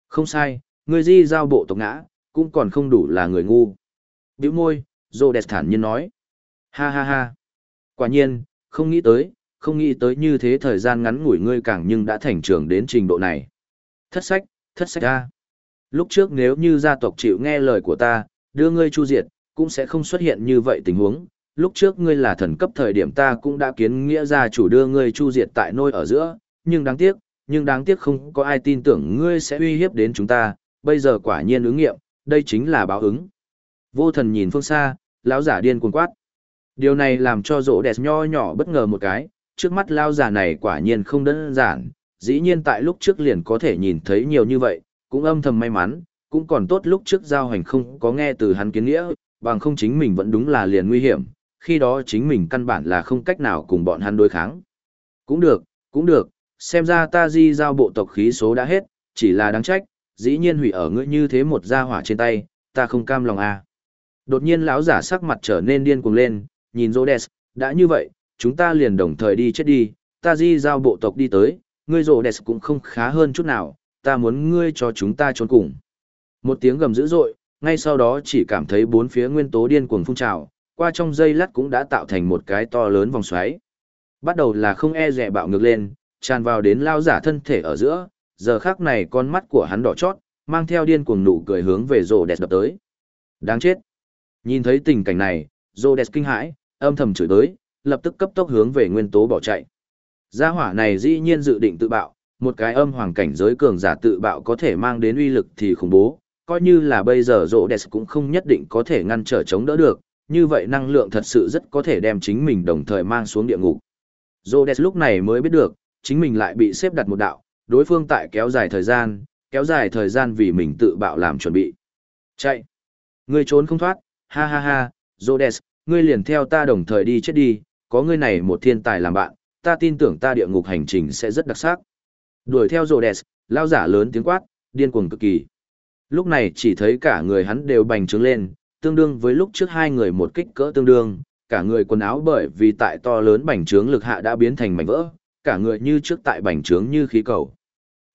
Không sai, ngươi di giao bộ tộc ngã, cũng còn không đủ là người ngu. Biểu môi, rồ đẹp thản nhiên nói. Ha ha ha. Quả nhiên, không nghĩ tới, không nghĩ tới như thế thời gian ngắn ngủi ngươi càng nhưng đã thành trưởng đến trình độ này. Thất sách, thất sách ra. Lúc trước nếu như gia tộc chịu nghe lời của ta, đưa ngươi chu diệt, cũng sẽ không xuất hiện như vậy tình huống. Lúc trước ngươi là thần cấp thời điểm ta cũng đã kiến nghĩa gia chủ đưa ngươi chu diệt tại nôi ở giữa, nhưng đáng tiếc, nhưng đáng tiếc không có ai tin tưởng ngươi sẽ uy hiếp đến chúng ta, bây giờ quả nhiên ứng nghiệm, đây chính là báo ứng. Vô thần nhìn phương xa, lão giả điên cuồng quát. Điều này làm cho rỗ đẹp nho nhỏ bất ngờ một cái, trước mắt lao giả này quả nhiên không đơn giản, dĩ nhiên tại lúc trước liền có thể nhìn thấy nhiều như vậy, cũng âm thầm may mắn, cũng còn tốt lúc trước giao hành không có nghe từ hắn kiến nghĩa, bằng không chính mình vẫn đúng là liền nguy hiểm, khi đó chính mình căn bản là không cách nào cùng bọn hắn đối kháng. Cũng được, cũng được, xem ra ta di giao bộ tộc khí số đã hết, chỉ là đáng trách, dĩ nhiên hủy ở ngươi như thế một gia hỏa trên tay, ta không cam lòng à. Đột nhiên lão giả sắc mặt trở nên điên cuồng lên, nhìn Rhodes, đã như vậy, chúng ta liền đồng thời đi chết đi, ta di giao bộ tộc đi tới, ngươi Rhodes cũng không khá hơn chút nào, ta muốn ngươi cho chúng ta trốn cùng. Một tiếng gầm dữ dội, ngay sau đó chỉ cảm thấy bốn phía nguyên tố điên cuồng phun trào, qua trong dây lát cũng đã tạo thành một cái to lớn vòng xoáy. Bắt đầu là không e dè bạo ngược lên, tràn vào đến lao giả thân thể ở giữa, giờ khắc này con mắt của hắn đỏ chót, mang theo điên cuồng nụ cười hướng về rồ đẹp đập tới. Đáng chết. Nhìn thấy tình cảnh này, rồ đẹp kinh hãi, âm thầm chửi tới, lập tức cấp tốc hướng về nguyên tố bỏ chạy. Gia hỏa này dĩ nhiên dự định tự bạo, một cái âm hoàng cảnh giới cường giả tự bạo có thể mang đến uy lực thì khủng bố, coi như là bây giờ rộ đẹp cũng không nhất định có thể ngăn trở chống đỡ được, như vậy năng lượng thật sự rất có thể đem chính mình đồng thời mang xuống địa ngục. Rộ đẹp lúc này mới biết được, chính mình lại bị xếp đặt một đạo, đối phương tại kéo dài thời gian, kéo dài thời gian vì mình tự bạo làm chuẩn bị. Chạy! Ngươi trốn không thoát, ha ha ha, Rhodes, ngươi liền theo ta đồng thời đi chết đi, có ngươi này một thiên tài làm bạn, ta tin tưởng ta địa ngục hành trình sẽ rất đặc sắc. Đuổi theo Rhodes, lao giả lớn tiếng quát, điên cuồng cực kỳ. Lúc này chỉ thấy cả người hắn đều bành trướng lên, tương đương với lúc trước hai người một kích cỡ tương đương, cả người quần áo bởi vì tại to lớn bành trướng lực hạ đã biến thành mảnh vỡ, cả người như trước tại bành trướng như khí cầu.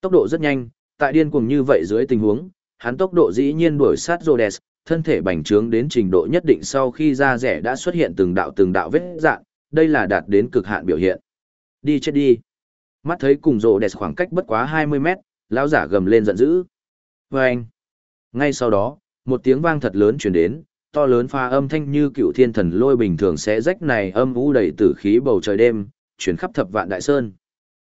Tốc độ rất nhanh, tại điên cuồng như vậy dưới tình huống, hắn tốc độ dĩ nhiên đuổi sát Rhodes, thân thể bành trướng đến trình độ nhất định sau khi da rẻ đã xuất hiện từng đạo từng đạo vết dạng, đây là đạt đến cực hạn biểu hiện. Đi chết đi. Mắt thấy cùng Rhodes khoảng cách bất quá 20 mét, lão giả gầm lên giận dữ. Và anh. Ngay sau đó, một tiếng vang thật lớn truyền đến, to lớn pha âm thanh như cựu thiên thần lôi bình thường sẽ rách này âm u đầy tử khí bầu trời đêm, chuyển khắp thập vạn đại sơn.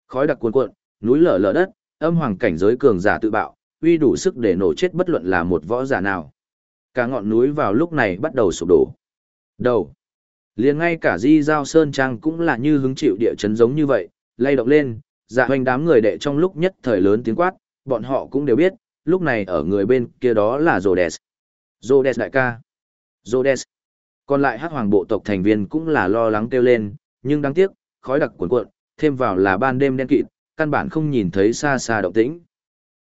Khói đặc cuồn cuộn, núi lở lở đất, âm hoàng cảnh giới cường giả tự bạo, uy đủ sức để nổ chết bất luận là một võ giả nào. Cả ngọn núi vào lúc này bắt đầu sụp đổ. Đầu. liền ngay cả di giao sơn trang cũng là như hứng chịu địa chấn giống như vậy, lay động lên, dạ hoành đám người đệ trong lúc nhất thời lớn tiếng quát, bọn họ cũng đều biết, lúc này ở người bên kia đó là Rhodes. Rhodes đại ca. Rhodes. Còn lại hắc hoàng bộ tộc thành viên cũng là lo lắng kêu lên, nhưng đáng tiếc, khói đặc cuồn cuộn, thêm vào là ban đêm đen kịt, căn bản không nhìn thấy xa xa động tĩnh.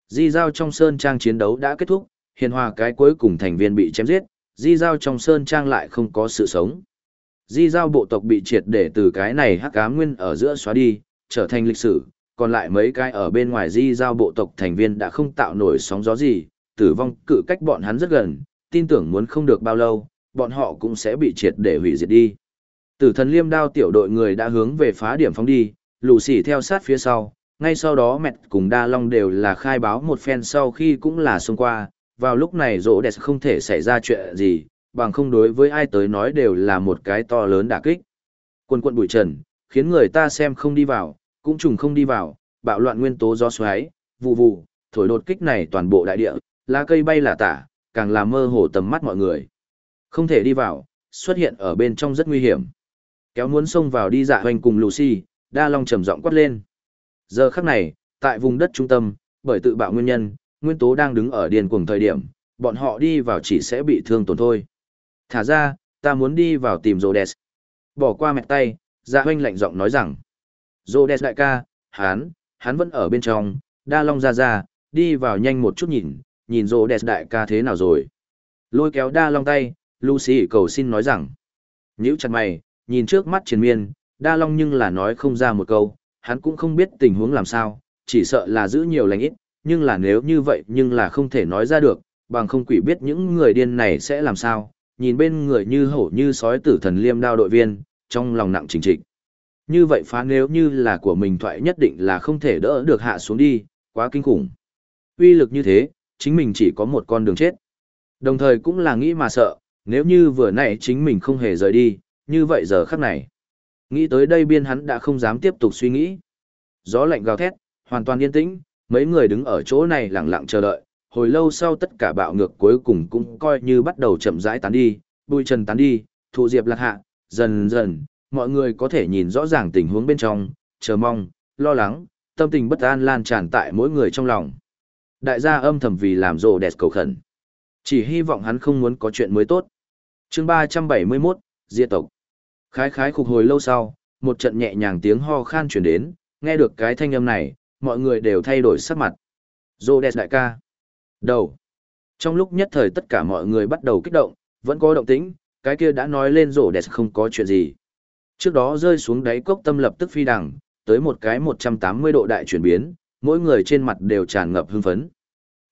Di giao trong sơn trang chiến đấu đã kết thúc, hiền hòa cái cuối cùng thành viên bị chém giết, di giao trong sơn trang lại không có sự sống. Di giao bộ tộc bị triệt để từ cái này hắc ám nguyên ở giữa xóa đi, trở thành lịch sử, còn lại mấy cái ở bên ngoài di giao bộ tộc thành viên đã không tạo nổi sóng gió gì, tử vong cự cách bọn hắn rất gần, tin tưởng muốn không được bao lâu, bọn họ cũng sẽ bị triệt để hủy diệt đi. Tử thần liêm đao tiểu đội người đã hướng về phá điểm phóng đi, lù xỉ theo sát phía sau, ngay sau đó mẹt cùng đa long đều là khai báo một phen sau khi cũng là xông qua, vào lúc này rỗ đẹp không thể xảy ra chuyện gì, bằng không đối với ai tới nói đều là một cái to lớn đả kích. Quân quận bụi trần, khiến người ta xem không đi vào, cũng trùng không đi vào, bạo loạn nguyên tố gió xoáy, vụ vụ, thổi đột kích này toàn bộ đại địa, lá cây bay là tả, càng làm mơ hồ tầm mắt mọi người. Không thể đi vào, xuất hiện ở bên trong rất nguy hiểm. Kéo muốn xông vào đi dạ hoành cùng Lucy, đa long trầm giọng quát lên. Giờ khắc này, tại vùng đất trung tâm, bởi tự bạo nguyên nhân, nguyên tố đang đứng ở điền cuồng thời điểm, bọn họ đi vào chỉ sẽ bị thương tổn thôi. Thả ra, ta muốn đi vào tìm Rhodes. Bỏ qua mẹ tay, dạ hoành lạnh giọng nói rằng. Rhodes đại ca, hắn, hắn vẫn ở bên trong, đa long ra ra, đi vào nhanh một chút nhìn, nhìn Rhodes đại ca thế nào rồi. Lôi kéo đa long tay, Lucy cầu xin nói rằng. Nhữ chặt mày, nhìn trước mắt triền miên, đa long nhưng là nói không ra một câu, hắn cũng không biết tình huống làm sao, chỉ sợ là giữ nhiều lành ít, nhưng là nếu như vậy nhưng là không thể nói ra được, bằng không quỷ biết những người điên này sẽ làm sao, nhìn bên người như hổ như sói tử thần liêm đao đội viên, trong lòng nặng trình trịch. Như vậy phá nếu như là của mình thoại nhất định là không thể đỡ được hạ xuống đi, quá kinh khủng. Uy lực như thế, chính mình chỉ có một con đường chết. Đồng thời cũng là nghĩ mà sợ, nếu như vừa nãy chính mình không hề rời đi, như vậy giờ khắc này. Nghĩ tới đây biên hắn đã không dám tiếp tục suy nghĩ. Gió lạnh gào thét, hoàn toàn yên tĩnh, mấy người đứng ở chỗ này lặng lặng chờ đợi, hồi lâu sau tất cả bạo ngược cuối cùng cũng coi như bắt đầu chậm rãi tán đi, bụi trần tán đi, thụ diệp lạc hạ, dần dần, mọi người có thể nhìn rõ ràng tình huống bên trong, chờ mong, lo lắng, tâm tình bất an lan tràn tại mỗi người trong lòng. Đại gia âm thầm vì làm rồ đẹp cầu khẩn. Chỉ hy vọng hắn không muốn có chuyện mới tốt. chương 371, Diệt tộc. Khái khái khục hồi lâu sau, một trận nhẹ nhàng tiếng ho khan chuyển đến, nghe được cái thanh âm này, mọi người đều thay đổi sắc mặt. Rồ đẹp đại ca. Đầu. Trong lúc nhất thời tất cả mọi người bắt đầu kích động, vẫn có động tĩnh, cái kia đã nói lên rổ đẹp không có chuyện gì. Trước đó rơi xuống đáy cốc tâm lập tức phi đằng, tới một cái 180 độ đại chuyển biến, mỗi người trên mặt đều tràn ngập hưng phấn.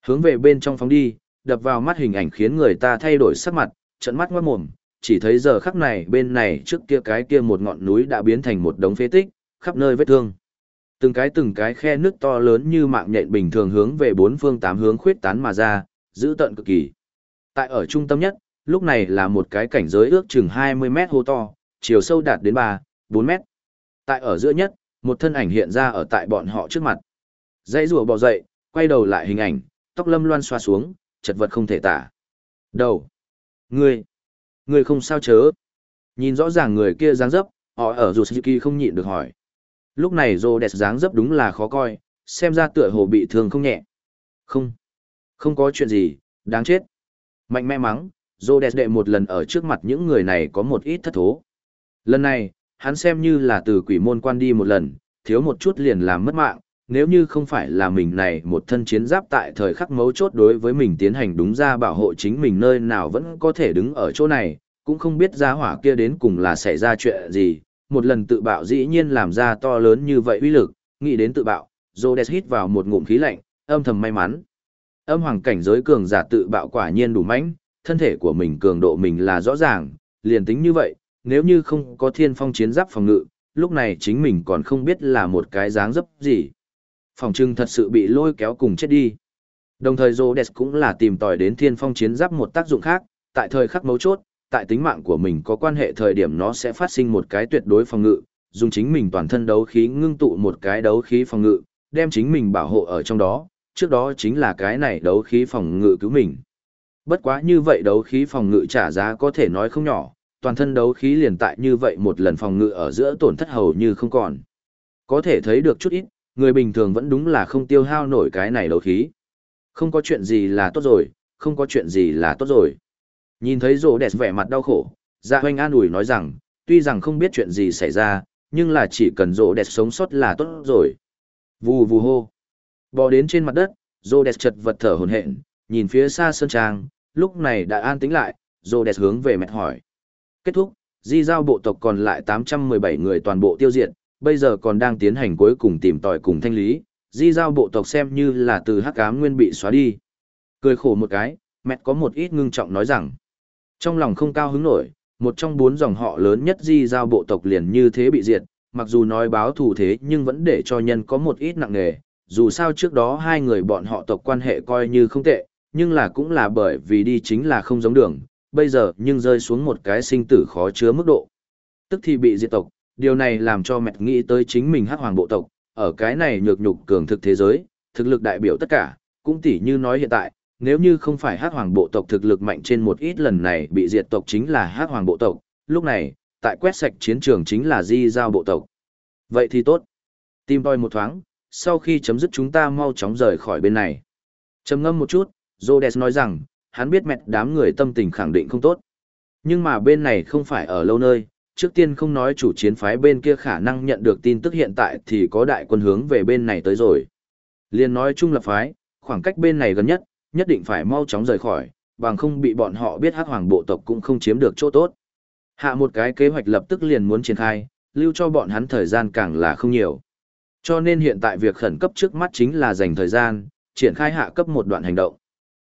Hướng về bên trong phóng đi, đập vào mắt hình ảnh khiến người ta thay đổi sắc mặt, trận mắt ngoát mồm, chỉ thấy giờ khắc này bên này trước kia cái kia một ngọn núi đã biến thành một đống phế tích, khắp nơi vết thương. Từng cái từng cái khe nước to lớn như mạng nhện bình thường hướng về bốn phương tám hướng khuyết tán mà ra, giữ tận cực kỳ. Tại ở trung tâm nhất, lúc này là một cái cảnh giới ước chừng 20 mét hô to, chiều sâu đạt đến 3, 4 mét. Tại ở giữa nhất, một thân ảnh hiện ra ở tại bọn họ trước mặt. Dãy rùa bò dậy, quay đầu lại hình ảnh, tóc lâm loan xoa xuống, chật vật không thể tả. Đầu. Ngươi. Ngươi không sao chớ. Nhìn rõ ràng người kia dáng dấp, họ ở dù Suzuki không nhịn được hỏi. Lúc này rô đẹp dáng dấp đúng là khó coi, xem ra tựa hồ bị thương không nhẹ. Không. Không có chuyện gì, đáng chết. Mạnh mẽ mắng, rô đẹp đệ một lần ở trước mặt những người này có một ít thất thố. Lần này, hắn xem như là từ quỷ môn quan đi một lần, thiếu một chút liền làm mất mạng, nếu như không phải là mình này một thân chiến giáp tại thời khắc mấu chốt đối với mình tiến hành đúng ra bảo hộ chính mình nơi nào vẫn có thể đứng ở chỗ này, cũng không biết ra hỏa kia đến cùng là xảy ra chuyện gì, một lần tự bạo dĩ nhiên làm ra to lớn như vậy uy lực, nghĩ đến tự bạo, Rhodes hít vào một ngụm khí lạnh, âm thầm may mắn. Âm hoàng cảnh giới cường giả tự bạo quả nhiên đủ mãnh, thân thể của mình cường độ mình là rõ ràng, liền tính như vậy, nếu như không có thiên phong chiến giáp phòng ngự, lúc này chính mình còn không biết là một cái dáng dấp gì. Phòng trưng thật sự bị lôi kéo cùng chết đi. Đồng thời Rhodes cũng là tìm tòi đến thiên phong chiến giáp một tác dụng khác, tại thời khắc mấu chốt, tại tính mạng của mình có quan hệ thời điểm nó sẽ phát sinh một cái tuyệt đối phòng ngự, dùng chính mình toàn thân đấu khí ngưng tụ một cái đấu khí phòng ngự, đem chính mình bảo hộ ở trong đó, trước đó chính là cái này đấu khí phòng ngự cứu mình. Bất quá như vậy đấu khí phòng ngự trả giá có thể nói không nhỏ, toàn thân đấu khí liền tại như vậy một lần phòng ngự ở giữa tổn thất hầu như không còn. Có thể thấy được chút ít, người bình thường vẫn đúng là không tiêu hao nổi cái này đấu khí. Không có chuyện gì là tốt rồi, không có chuyện gì là tốt rồi. Nhìn thấy rồ đẹp vẻ mặt đau khổ, dạ hoanh an ủi nói rằng, tuy rằng không biết chuyện gì xảy ra, nhưng là chỉ cần rồ đẹp sống sót là tốt rồi. Vù vù hô. Bò đến trên mặt đất, rồ đẹp chật vật thở hồn hện, nhìn phía xa sơn trang, lúc này đã an tĩnh lại, rồ đẹp hướng về mẹ hỏi. Kết thúc, di giao bộ tộc còn lại 817 người toàn bộ tiêu diệt, bây giờ còn đang tiến hành cuối cùng tìm tòi cùng thanh lý, di giao bộ tộc xem như là từ hắc ám nguyên bị xóa đi. Cười khổ một cái, mẹ có một ít ngưng trọng nói rằng, trong lòng không cao hứng nổi, một trong bốn dòng họ lớn nhất di giao bộ tộc liền như thế bị diệt, mặc dù nói báo thù thế nhưng vẫn để cho nhân có một ít nặng nề, dù sao trước đó hai người bọn họ tộc quan hệ coi như không tệ, nhưng là cũng là bởi vì đi chính là không giống đường, bây giờ nhưng rơi xuống một cái sinh tử khó chứa mức độ. Tức thì bị diệt tộc, điều này làm cho mẹ nghĩ tới chính mình hắc hoàng bộ tộc, ở cái này nhược nhục cường thực thế giới, thực lực đại biểu tất cả, cũng tỉ như nói hiện tại, nếu như không phải hắc hoàng bộ tộc thực lực mạnh trên một ít lần này bị diệt tộc chính là hắc hoàng bộ tộc, lúc này, tại quét sạch chiến trường chính là di giao bộ tộc. Vậy thì tốt. Tìm toi một thoáng, sau khi chấm dứt chúng ta mau chóng rời khỏi bên này. Chấm ngâm một chút, Rhodes nói rằng, hắn biết mẹt đám người tâm tình khẳng định không tốt. Nhưng mà bên này không phải ở lâu nơi, trước tiên không nói chủ chiến phái bên kia khả năng nhận được tin tức hiện tại thì có đại quân hướng về bên này tới rồi. Liên nói chung lập phái, khoảng cách bên này gần nhất, nhất định phải mau chóng rời khỏi, bằng không bị bọn họ biết hắc hoàng bộ tộc cũng không chiếm được chỗ tốt. Hạ một cái kế hoạch lập tức liền muốn triển khai, lưu cho bọn hắn thời gian càng là không nhiều. Cho nên hiện tại việc khẩn cấp trước mắt chính là dành thời gian, triển khai hạ cấp một đoạn hành động.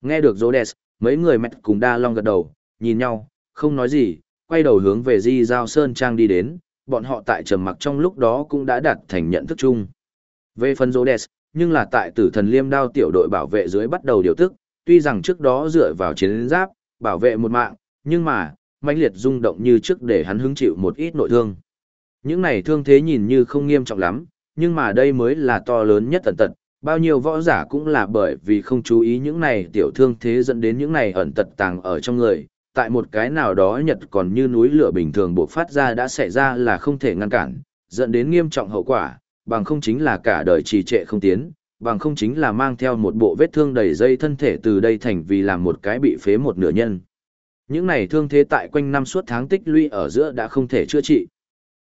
Nghe được Rhodes, mấy người mẹ cùng đa long gật đầu, nhìn nhau, không nói gì, quay đầu hướng về Di Giao Sơn Trang đi đến, bọn họ tại trầm mặc trong lúc đó cũng đã đạt thành nhận thức chung. Về phần Rhodes, nhưng là tại tử thần liêm đao tiểu đội bảo vệ dưới bắt đầu điều tức, tuy rằng trước đó dựa vào chiến giáp, bảo vệ một mạng, nhưng mà, mãnh liệt rung động như trước để hắn hứng chịu một ít nội thương. Những này thương thế nhìn như không nghiêm trọng lắm, nhưng mà đây mới là to lớn nhất tận tật, bao nhiêu võ giả cũng là bởi vì không chú ý những này tiểu thương thế dẫn đến những này ẩn tật tàng ở trong người, tại một cái nào đó nhật còn như núi lửa bình thường buộc phát ra đã xảy ra là không thể ngăn cản, dẫn đến nghiêm trọng hậu quả, bằng không chính là cả đời trì trệ không tiến, bằng không chính là mang theo một bộ vết thương đầy dây thân thể từ đây thành vì làm một cái bị phế một nửa nhân. Những này thương thế tại quanh năm suốt tháng tích lũy ở giữa đã không thể chữa trị.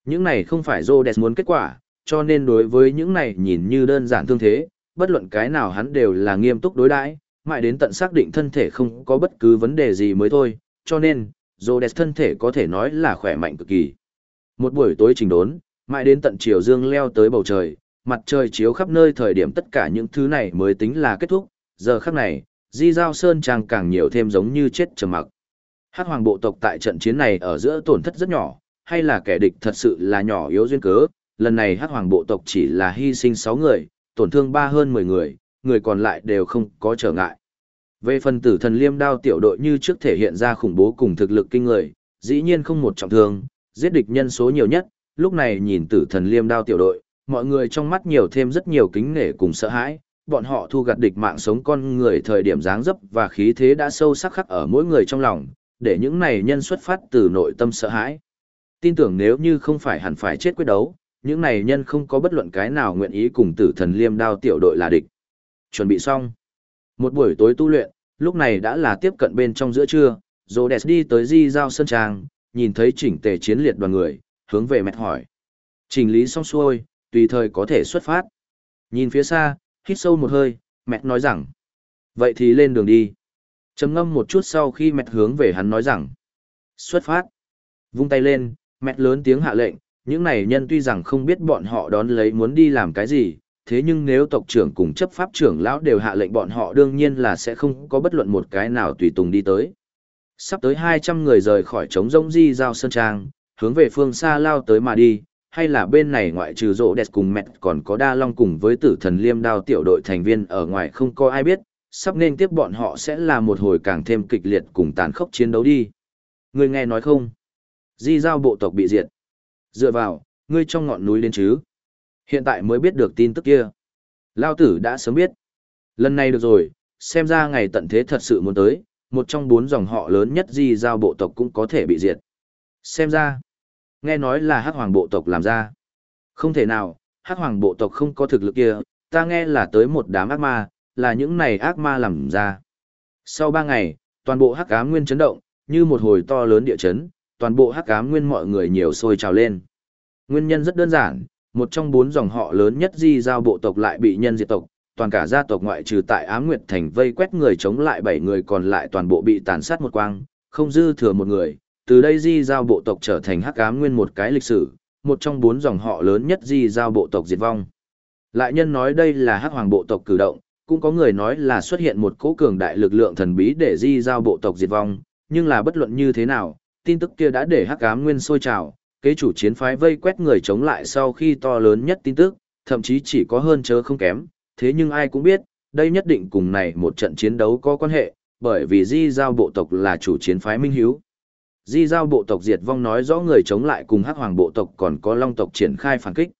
Những này không phải Rhodes muốn kết quả, cho nên đối với những này nhìn như đơn giản thương thế, bất luận cái nào hắn đều là nghiêm túc đối đãi, mãi đến tận xác định thân thể không có bất cứ vấn đề gì mới thôi, cho nên, Rhodes thân thể có thể nói là khỏe mạnh cực kỳ. Một buổi tối trình đốn, mãi đến tận chiều dương leo tới bầu trời, mặt trời chiếu khắp nơi thời điểm tất cả những thứ này mới tính là kết thúc, giờ khắc này, Di Giao Sơn Trang càng nhiều thêm giống như chết trầm mặc. Hát hoàng bộ tộc tại trận chiến này ở giữa tổn thất rất nhỏ, hay là kẻ địch thật sự là nhỏ yếu duyên cớ, lần này hát hoàng bộ tộc chỉ là hy sinh 6 người, tổn thương ba hơn 10 người, người còn lại đều không có trở ngại. Về phần tử thần liêm đao tiểu đội như trước thể hiện ra khủng bố cùng thực lực kinh người, dĩ nhiên không một trọng thương, giết địch nhân số nhiều nhất, lúc này nhìn tử thần liêm đao tiểu đội, mọi người trong mắt nhiều thêm rất nhiều kính nể cùng sợ hãi, bọn họ thu gặt địch mạng sống con người thời điểm dáng dấp và khí thế đã sâu sắc khắc ở mỗi người trong lòng, để những này nhân xuất phát từ nội tâm sợ hãi. Tin tưởng nếu như không phải hẳn phải chết quyết đấu, những này nhân không có bất luận cái nào nguyện ý cùng tử thần liêm đao tiểu đội là địch. Chuẩn bị xong. Một buổi tối tu luyện, lúc này đã là tiếp cận bên trong giữa trưa, Rhodes đi tới Di Giao sân Trang, nhìn thấy chỉnh tề chiến liệt đoàn người, hướng về mẹt hỏi. Chỉnh lý xong xuôi, tùy thời có thể xuất phát. Nhìn phía xa, hít sâu một hơi, mẹ nói rằng. Vậy thì lên đường đi. Trầm ngâm một chút sau khi mẹ hướng về hắn nói rằng. Xuất phát. Vung tay lên, mẹ lớn tiếng hạ lệnh, những này nhân tuy rằng không biết bọn họ đón lấy muốn đi làm cái gì, thế nhưng nếu tộc trưởng cùng chấp pháp trưởng lão đều hạ lệnh bọn họ đương nhiên là sẽ không có bất luận một cái nào tùy tùng đi tới. Sắp tới 200 người rời khỏi trống rông di giao sơn trang, hướng về phương xa lao tới mà đi, hay là bên này ngoại trừ rỗ đẹp cùng mẹ còn có đa long cùng với tử thần liêm đao tiểu đội thành viên ở ngoài không có ai biết, sắp nên tiếp bọn họ sẽ là một hồi càng thêm kịch liệt cùng tàn khốc chiến đấu đi. Người nghe nói không? Di giao bộ tộc bị diệt. Dựa vào, ngươi trong ngọn núi lên chứ? Hiện tại mới biết được tin tức kia. Lao tử đã sớm biết. Lần này được rồi, xem ra ngày tận thế thật sự muốn tới, một trong bốn dòng họ lớn nhất di giao bộ tộc cũng có thể bị diệt. Xem ra, nghe nói là hắc hoàng bộ tộc làm ra. Không thể nào, hắc hoàng bộ tộc không có thực lực kia, ta nghe là tới một đám ác ma, là những này ác ma làm ra. Sau ba ngày, toàn bộ hắc ám nguyên chấn động, như một hồi to lớn địa chấn, toàn bộ hắc ám nguyên mọi người nhiều sôi trào lên. Nguyên nhân rất đơn giản, một trong bốn dòng họ lớn nhất di giao bộ tộc lại bị nhân diệt tộc, toàn cả gia tộc ngoại trừ tại Ám Nguyệt Thành vây quét người chống lại bảy người còn lại toàn bộ bị tàn sát một quang, không dư thừa một người. Từ đây di giao bộ tộc trở thành hắc ám nguyên một cái lịch sử, một trong bốn dòng họ lớn nhất di giao bộ tộc diệt vong. Lại nhân nói đây là hắc hoàng bộ tộc cử động, cũng có người nói là xuất hiện một cỗ cường đại lực lượng thần bí để di giao bộ tộc diệt vong, nhưng là bất luận như thế nào, tin tức kia đã để hắc ám nguyên sôi trào, kế chủ chiến phái vây quét người chống lại sau khi to lớn nhất tin tức, thậm chí chỉ có hơn chớ không kém, thế nhưng ai cũng biết, đây nhất định cùng này một trận chiến đấu có quan hệ, bởi vì di giao bộ tộc là chủ chiến phái minh hiếu. Di giao bộ tộc diệt vong nói rõ người chống lại cùng hắc hoàng bộ tộc còn có long tộc triển khai phản kích.